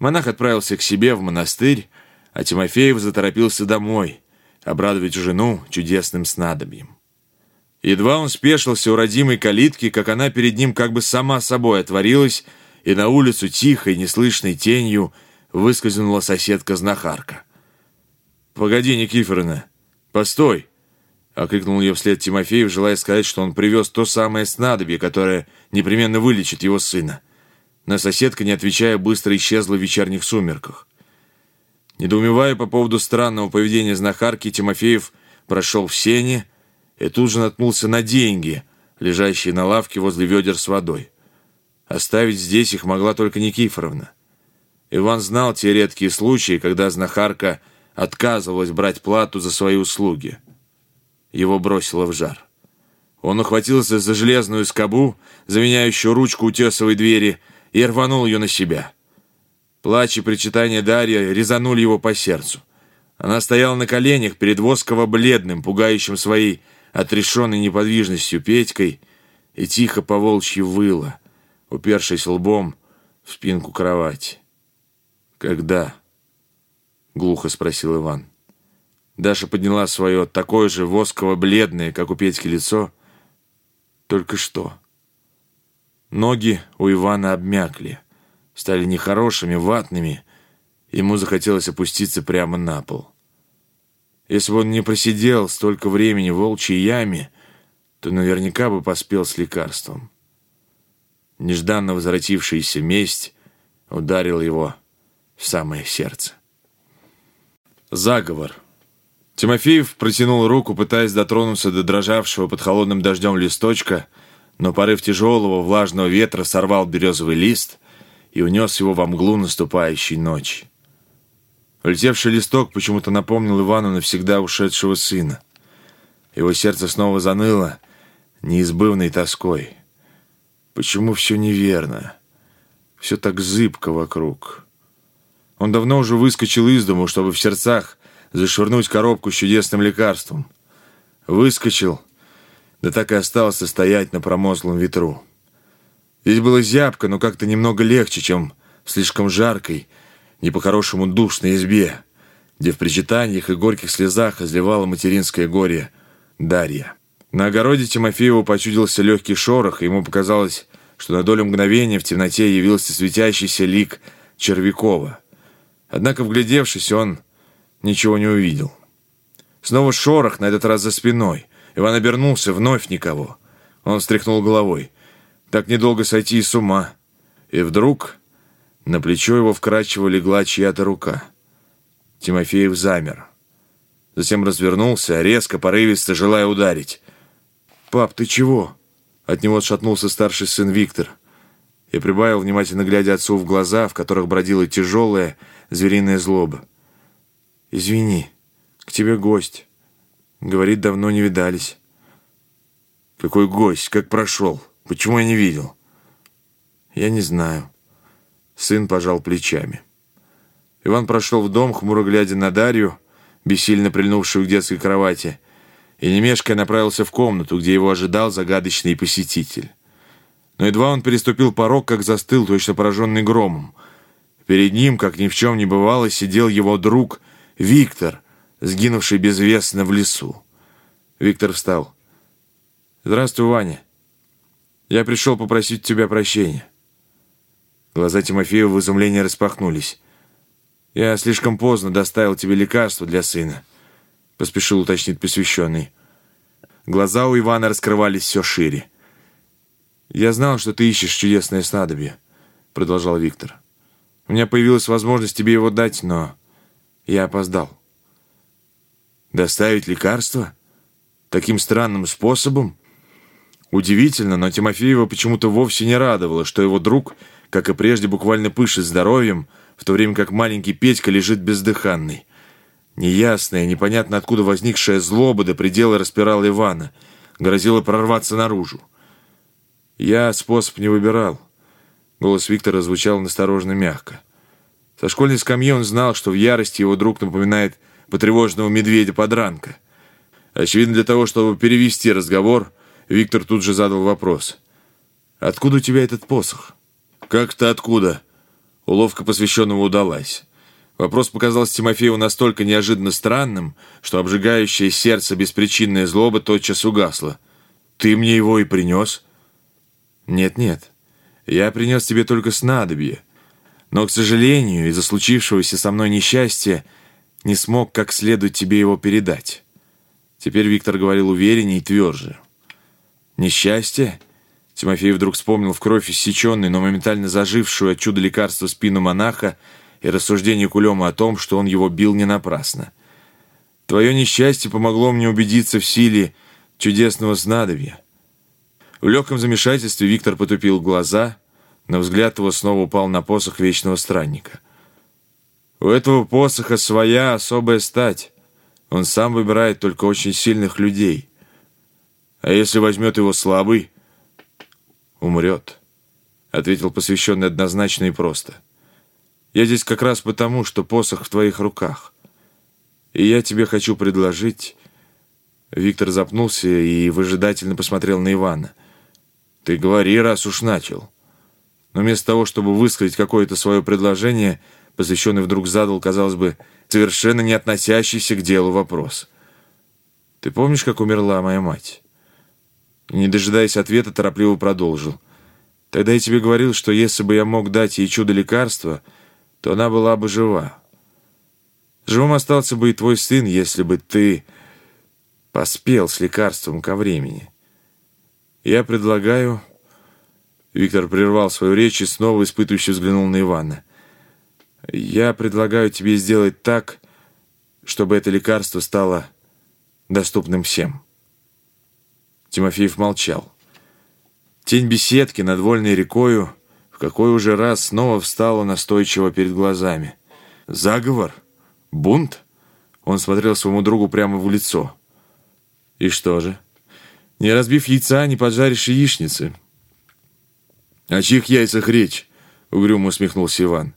Монах отправился к себе в монастырь, а Тимофеев заторопился домой, обрадовать жену чудесным снадобьем. Едва он спешился у родимой калитки, как она перед ним как бы сама собой отворилась, и на улицу тихой, неслышной тенью выскользнула соседка-знахарка. «Погоди, Никифоровна, постой!» — окликнул ее вслед Тимофеев, желая сказать, что он привез то самое снадобье, которое непременно вылечит его сына. Но соседка, не отвечая, быстро исчезла в вечерних сумерках. Недоумевая по поводу странного поведения знахарки, Тимофеев прошел в сене и тут же наткнулся на деньги, лежащие на лавке возле ведер с водой. Оставить здесь их могла только Никифоровна. Иван знал те редкие случаи, когда знахарка отказывалась брать плату за свои услуги. Его бросило в жар. Он ухватился за железную скобу, заменяющую ручку утесовой двери, и рванул ее на себя. Плач и причитания Дарья резанули его по сердцу. Она стояла на коленях перед восково-бледным, пугающим своей отрешенной неподвижностью Петькой, и тихо по волчьи выла, упершись лбом в спинку кровати. «Когда?» — глухо спросил Иван. Даша подняла свое такое же восково-бледное, как у Петьки, лицо. Только что. Ноги у Ивана обмякли, стали нехорошими, ватными. Ему захотелось опуститься прямо на пол. Если бы он не просидел столько времени в волчьей яме, то наверняка бы поспел с лекарством. Нежданно возвратившаяся месть ударила его в самое сердце. Заговор. Тимофеев протянул руку, пытаясь дотронуться до дрожавшего под холодным дождем листочка, но порыв тяжелого влажного ветра сорвал березовый лист и унес его во мглу наступающей ночи. Улетевший листок почему-то напомнил Ивану навсегда ушедшего сына. Его сердце снова заныло неизбывной тоской. Почему все неверно? Все так зыбко вокруг. Он давно уже выскочил из дому, чтобы в сердцах зашвырнуть коробку с чудесным лекарством. Выскочил, да так и остался стоять на промозглом ветру. Здесь было зябко, но как-то немного легче, чем в слишком жаркой, не по-хорошему душной избе, где в причитаниях и горьких слезах изливала материнское горе Дарья. На огороде Тимофееву почудился легкий шорох, и ему показалось, что на долю мгновения в темноте явился светящийся лик Червякова — Однако, вглядевшись, он ничего не увидел. Снова шорох, на этот раз за спиной. Иван обернулся, вновь никого. Он встряхнул головой. Так недолго сойти с ума. И вдруг на плечо его вкрадчиво легла чья-то рука. Тимофеев замер. Затем развернулся, резко, порывисто, желая ударить. «Пап, ты чего?» От него отшатнулся старший сын Виктор. И прибавил, внимательно глядя отцу в глаза, в которых бродила тяжелая, звериная злоба. «Извини, к тебе гость. Говорит, давно не видались». «Какой гость? Как прошел? Почему я не видел?» «Я не знаю». Сын пожал плечами. Иван прошел в дом, хмуро глядя на Дарью, бессильно прильнувшую к детской кровати, и немешкая направился в комнату, где его ожидал загадочный посетитель. Но едва он переступил порог, как застыл, точно пораженный громом — Перед ним, как ни в чем не бывало, сидел его друг Виктор, сгинувший безвестно в лесу. Виктор встал. «Здравствуй, Ваня. Я пришел попросить тебя прощения». Глаза Тимофея в изумлении распахнулись. «Я слишком поздно доставил тебе лекарство для сына», — поспешил уточнить посвященный. Глаза у Ивана раскрывались все шире. «Я знал, что ты ищешь чудесное снадобье», — продолжал Виктор. У меня появилась возможность тебе его дать, но я опоздал. Доставить лекарство? Таким странным способом? Удивительно, но Тимофеева почему-то вовсе не радовало, что его друг, как и прежде, буквально пышет здоровьем, в то время как маленький Петька лежит бездыханный. Неясная, непонятно откуда возникшая злоба до предела распирала Ивана, грозила прорваться наружу. Я способ не выбирал. Голос Виктора звучал настороженно мягко. Со школьной скамьи он знал, что в ярости его друг напоминает потревоженного медведя-подранка. Очевидно, для того, чтобы перевести разговор, Виктор тут же задал вопрос. «Откуда у тебя этот посох?» «Как-то откуда?» Уловка посвященного удалась. Вопрос показался Тимофееву настолько неожиданно странным, что обжигающее сердце беспричинная злоба тотчас угасла. «Ты мне его и принес?» «Нет-нет, я принес тебе только снадобье, но, к сожалению, из-за случившегося со мной несчастья не смог как следует тебе его передать. Теперь Виктор говорил увереннее и тверже. «Несчастье?» Тимофей вдруг вспомнил в кровь иссеченный, но моментально зажившую от чуда лекарства спину монаха и рассуждение Кулема о том, что он его бил не напрасно. «Твое несчастье помогло мне убедиться в силе чудесного снадобья». В легком замешательстве Виктор потупил глаза, но взгляд его снова упал на посох Вечного Странника. «У этого посоха своя особая стать». Он сам выбирает только очень сильных людей. А если возьмет его слабый, умрет, — ответил посвященный однозначно и просто. Я здесь как раз потому, что посох в твоих руках. И я тебе хочу предложить... Виктор запнулся и выжидательно посмотрел на Ивана. «Ты говори, раз уж начал». Но вместо того, чтобы высказать какое-то свое предложение, посвященный вдруг задал, казалось бы, совершенно не относящийся к делу вопрос. «Ты помнишь, как умерла моя мать?» Не дожидаясь ответа, торопливо продолжил. «Тогда я тебе говорил, что если бы я мог дать ей чудо лекарства, то она была бы жива. Живым остался бы и твой сын, если бы ты поспел с лекарством ко времени. Я предлагаю...» Виктор прервал свою речь и снова испытывающе взглянул на Ивана. Я предлагаю тебе сделать так, чтобы это лекарство стало доступным всем. Тимофеев молчал. Тень беседки над вольной рекою в какой уже раз снова встала настойчиво перед глазами. Заговор? Бунт? Он смотрел своему другу прямо в лицо. И что же? Не разбив яйца, не поджаришь яичницы. «О чьих яйцах речь?» — угрюмо усмехнулся Иван.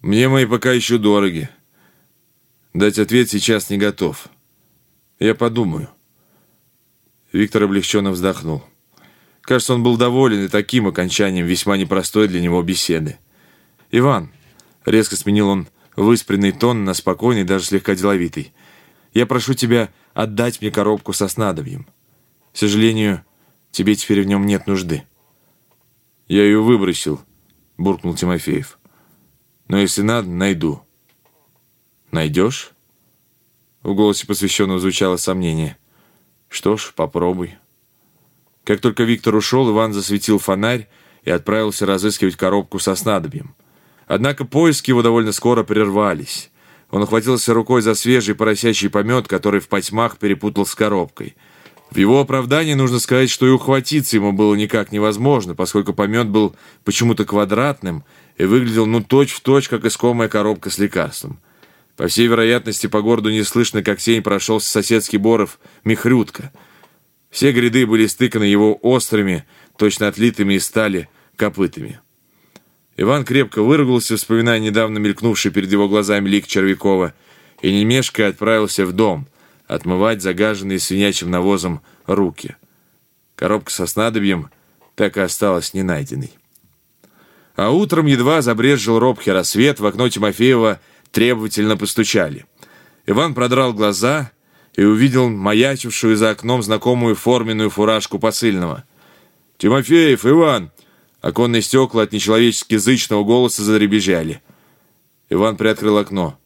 Мне мои пока еще дороги. Дать ответ сейчас не готов. Я подумаю. Виктор облегченно вздохнул. Кажется, он был доволен и таким окончанием весьма непростой для него беседы. «Иван», — резко сменил он выспренный тон на спокойный, даже слегка деловитый, «я прошу тебя отдать мне коробку со снадобьем. К сожалению, тебе теперь в нем нет нужды». «Я ее выбросил», — буркнул Тимофеев. Но если надо, найду. Найдешь? В голосе посвященного звучало сомнение. Что ж, попробуй. Как только Виктор ушел, Иван засветил фонарь и отправился разыскивать коробку со снадобьем. Однако поиски его довольно скоро прервались. Он охватился рукой за свежий поросячий помет, который в потьмах перепутал с коробкой. В его оправдании нужно сказать, что и ухватиться ему было никак невозможно, поскольку помет был почему-то квадратным и выглядел ну точь-в-точь, точь, как искомая коробка с лекарством. По всей вероятности, по городу не слышно, как тень прошелся соседский Боров Михрютка. Все гряды были стыканы его острыми, точно отлитыми из стали, копытами. Иван крепко выругался, вспоминая недавно мелькнувший перед его глазами лик Червякова, и не мешкая отправился в дом, отмывать загаженные свинячьим навозом руки. Коробка со снадобьем так и осталась ненайденной. А утром едва забрезжил робкий рассвет, в окно Тимофеева требовательно постучали. Иван продрал глаза и увидел маячившую за окном знакомую форменную фуражку посыльного. «Тимофеев, Иван!» Оконные стекла от нечеловечески зычного голоса заребежали. Иван приоткрыл окно.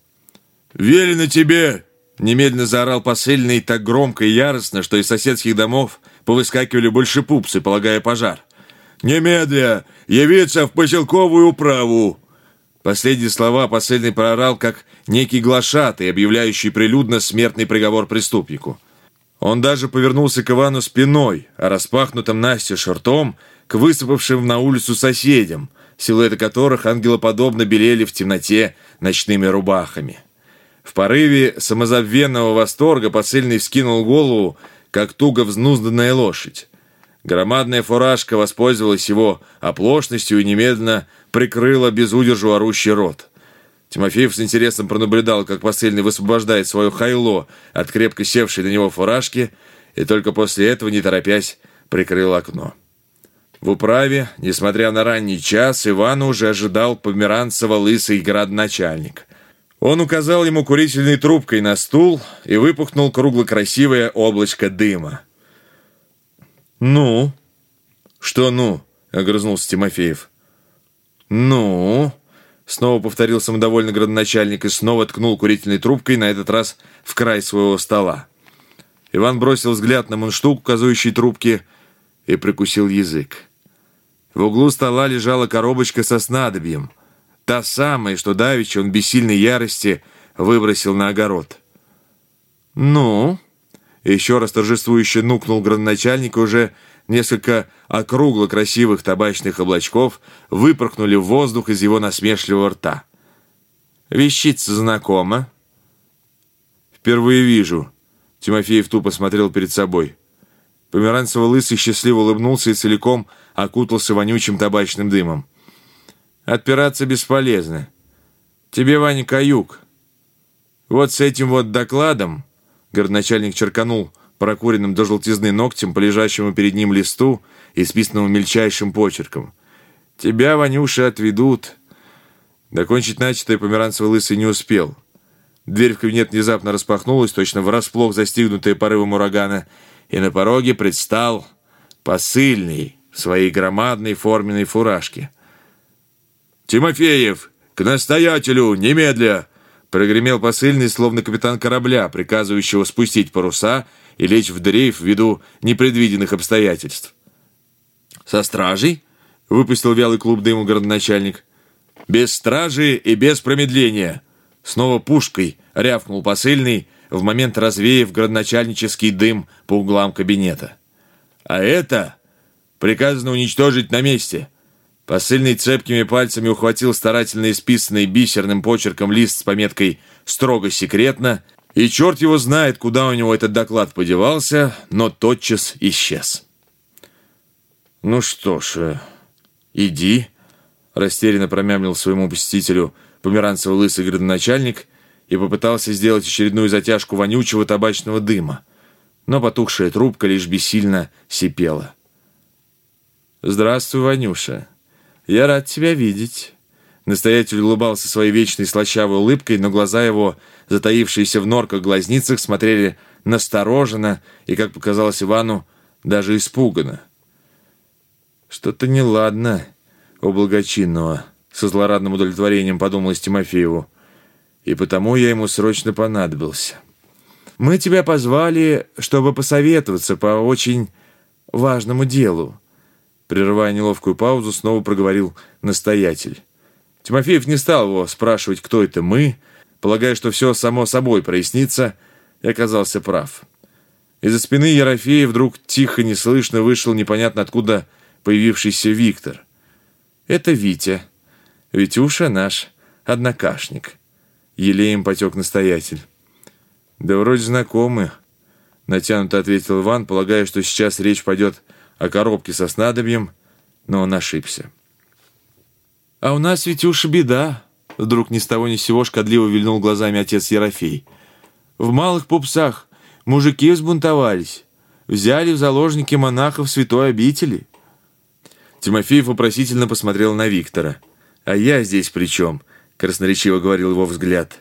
«Велено тебе!» Немедленно заорал посыльный так громко и яростно, что из соседских домов повыскакивали больше пупсы, полагая пожар. «Немедля! Явиться в поселковую управу!» Последние слова посыльный проорал, как некий глашатый, объявляющий прилюдно смертный приговор преступнику. Он даже повернулся к Ивану спиной, а распахнутым Насте шартом к высыпавшим на улицу соседям, силуэты которых ангелоподобно белели в темноте ночными рубахами. В порыве самозабвенного восторга посыльный вскинул голову, как туго взнузданная лошадь. Громадная фуражка воспользовалась его оплошностью и немедленно прикрыла без удержу орущий рот. Тимофеев с интересом пронаблюдал, как посыльный высвобождает свое хайло от крепко севшей на него фуражки, и только после этого, не торопясь, прикрыл окно. В управе, несмотря на ранний час, Ивана уже ожидал померанцево лысый градоначальник. Он указал ему курительной трубкой на стул и выпухнул кругло-красивое облачко дыма. «Ну?» «Что «ну?» — огрызнулся Тимофеев. «Ну?» — снова повторил самодовольный градоначальник и снова ткнул курительной трубкой, на этот раз в край своего стола. Иван бросил взгляд на мундштук, указывающий трубки, и прикусил язык. В углу стола лежала коробочка со снадобьем. Та самая, что давеча он бессильной ярости выбросил на огород. «Ну?» Еще раз торжествующе нукнул градоначальник, уже несколько округло красивых табачных облачков выпорхнули в воздух из его насмешливого рта. «Вещица знакома?» «Впервые вижу», — Тимофеев тупо смотрел перед собой. Померанцево-лысый счастливо улыбнулся и целиком окутался вонючим табачным дымом. «Отпираться бесполезно. Тебе, Ваня, каюк. Вот с этим вот докладом...» Городначальник черканул прокуренным до желтизны ногтем по лежащему перед ним листу, исписанному мельчайшим почерком. «Тебя, Ванюша, отведут». Докончить начатое Померанцево лысый не успел. Дверь в кабинет внезапно распахнулась, точно врасплох застигнутая порывом урагана, и на пороге предстал посыльный в своей громадной форменной фуражке. «Тимофеев, к настоятелю, немедля!» Прогремел посыльный, словно капитан корабля, приказывающего спустить паруса и лечь в дрейф ввиду непредвиденных обстоятельств. «Со стражей?» — выпустил вялый клуб дыму городоначальник. «Без стражи и без промедления!» Снова пушкой рявкнул посыльный, в момент развеяв городначальнический дым по углам кабинета. «А это приказано уничтожить на месте!» Посыльный цепкими пальцами ухватил старательно исписанный бисерным почерком лист с пометкой «Строго секретно», и черт его знает, куда у него этот доклад подевался, но тотчас исчез. «Ну что ж, э, иди», — растерянно промямлил своему посетителю померанцево-лысый градоначальник и попытался сделать очередную затяжку вонючего табачного дыма, но потухшая трубка лишь бессильно сипела. «Здравствуй, Ванюша», «Я рад тебя видеть». Настоятель улыбался своей вечной слащавой улыбкой, но глаза его, затаившиеся в норках глазницах, смотрели настороженно и, как показалось Ивану, даже испуганно. «Что-то неладно у благочинного», — со злорадным удовлетворением подумалось Тимофееву. «И потому я ему срочно понадобился. Мы тебя позвали, чтобы посоветоваться по очень важному делу. Прерывая неловкую паузу, снова проговорил настоятель. Тимофеев не стал его спрашивать, кто это мы, полагая, что все само собой прояснится, и оказался прав. Из-за спины Ерофея вдруг тихо, неслышно вышел непонятно откуда появившийся Виктор. «Это Витя. Витюша наш однокашник», — елеем потек настоятель. «Да вроде знакомы», — натянуто ответил Иван, полагая, что сейчас речь пойдет о коробке со снадобьем, но он ошибся. «А у нас ведь уж беда!» Вдруг ни с того ни с сего шкодливо вильнул глазами отец Ерофей. «В малых пупсах мужики взбунтовались, взяли в заложники монахов святой обители». Тимофеев вопросительно посмотрел на Виктора. «А я здесь при чем?» — красноречиво говорил его взгляд.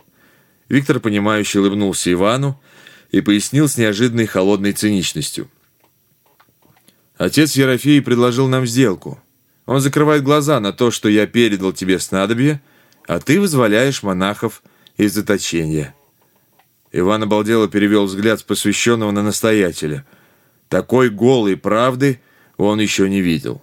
Виктор, понимающе улыбнулся Ивану и пояснил с неожиданной холодной циничностью. Отец Ерофей предложил нам сделку. Он закрывает глаза на то, что я передал тебе снадобье, а ты вызволяешь монахов из заточения». Иван обалдело перевел взгляд с посвященного на настоятеля. Такой голой правды он еще не видел.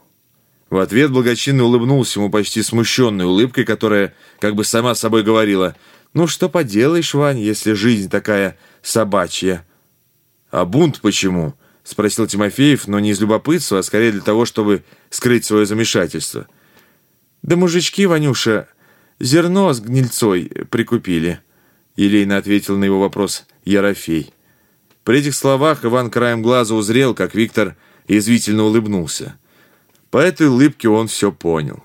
В ответ благочинно улыбнулся ему почти смущенной улыбкой, которая как бы сама собой говорила, «Ну что поделаешь, Вань, если жизнь такая собачья?» «А бунт почему?» — спросил Тимофеев, но не из любопытства, а скорее для того, чтобы скрыть свое замешательство. «Да мужички, Ванюша, зерно с гнильцой прикупили», — елейно ответил на его вопрос Ерофей. При этих словах Иван краем глаза узрел, как Виктор язвительно улыбнулся. По этой улыбке он все понял.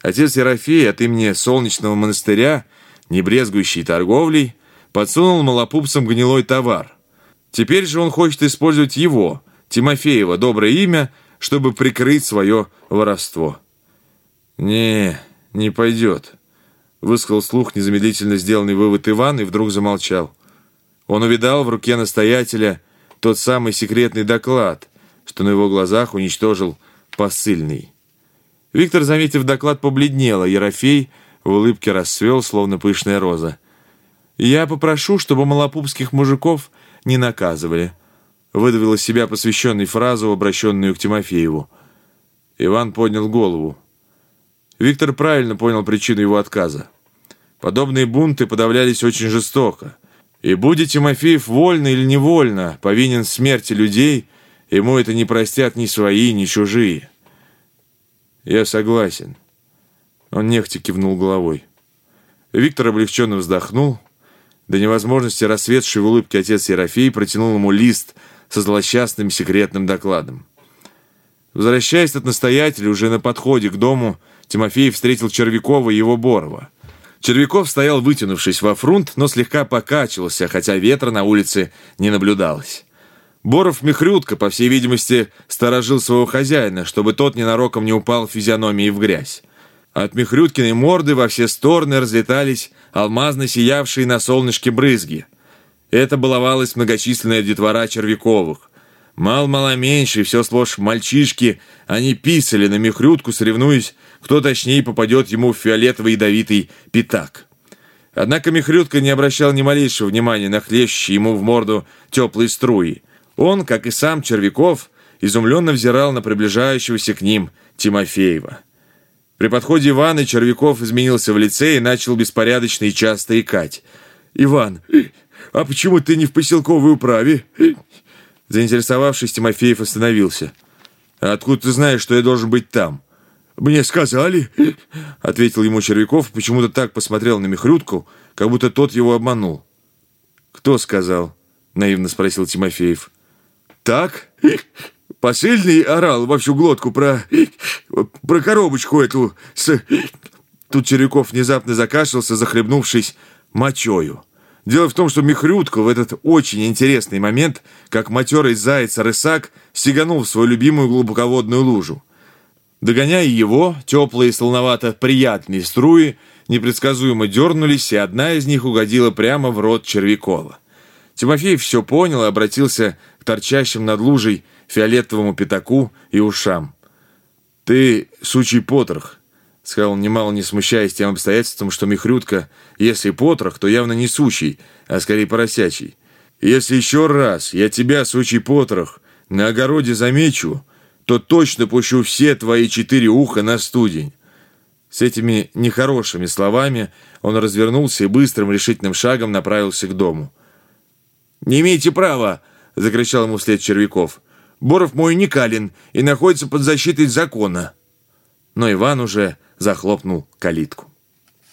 Отец Ерофей от имени Солнечного монастыря, не брезгующий торговлей, подсунул малопупцам гнилой товар — Теперь же он хочет использовать его, Тимофеева, доброе имя, чтобы прикрыть свое воровство. «Не, не пойдет», — высказал слух незамедлительно сделанный вывод Иван и вдруг замолчал. Он увидал в руке настоятеля тот самый секретный доклад, что на его глазах уничтожил посыльный. Виктор, заметив доклад, побледнел, а Ерофей в улыбке расцвел, словно пышная роза. «Я попрошу, чтобы малопупских мужиков не наказывали. выдавил из себя посвященный фразу, обращенную к Тимофееву. Иван поднял голову. Виктор правильно понял причину его отказа. Подобные бунты подавлялись очень жестоко. И будет Тимофеев вольно или невольно повинен смерти людей, ему это не простят ни свои, ни чужие. Я согласен. Он нехотя кивнул головой. Виктор облегченно вздохнул. До невозможности расцветший в улыбке отец Ерофей протянул ему лист со злосчастным секретным докладом. Возвращаясь от настоятеля, уже на подходе к дому, Тимофей встретил Червякова и его Борова. Червяков стоял, вытянувшись во фрунт, но слегка покачивался, хотя ветра на улице не наблюдалось. Боров Михрютка, по всей видимости, сторожил своего хозяина, чтобы тот ненароком не упал физиономией в грязь. От Михрюткиной морды во все стороны разлетались алмазно сиявшие на солнышке брызги. Это баловалась многочисленная детвора Червяковых. Мал-мало меньше, все сплошь мальчишки, они писали на Михрютку, соревнуясь, кто точнее попадет ему в фиолетовый ядовитый пятак. Однако Михрютка не обращал ни малейшего внимания на хлещущие ему в морду теплые струи. Он, как и сам Червяков, изумленно взирал на приближающегося к ним Тимофеева. При подходе Ивана Червяков изменился в лице и начал беспорядочно и часто икать. «Иван, а почему ты не в поселковой управе?» Заинтересовавшись, Тимофеев остановился. «А откуда ты знаешь, что я должен быть там?» «Мне сказали», — ответил ему Червяков, почему-то так посмотрел на Михрютку, как будто тот его обманул. «Кто сказал?» — наивно спросил Тимофеев. «Так?» Посыльный орал во всю глотку про... про коробочку эту с... Тут Червяков внезапно закашлялся, захлебнувшись мочою. Дело в том, что Михрютка в этот очень интересный момент, как матерый заяц-рысак, стеганул в свою любимую глубоководную лужу. Догоняя его, теплые, солоновато-приятные струи непредсказуемо дернулись, и одна из них угодила прямо в рот Червякова. Тимофеев все понял и обратился к торчащим над лужей фиолетовому пятаку и ушам. «Ты сучий потрох», — сказал немало не смущаясь тем обстоятельством, что Михрютка, если потрох, то явно не сучий, а скорее поросячий. «Если еще раз я тебя, сучий потрох, на огороде замечу, то точно пущу все твои четыре уха на студень». С этими нехорошими словами он развернулся и быстрым решительным шагом направился к дому. «Не имеете права!» — закричал ему вслед Червяков. Боров мой уникален и находится под защитой закона». Но Иван уже захлопнул калитку.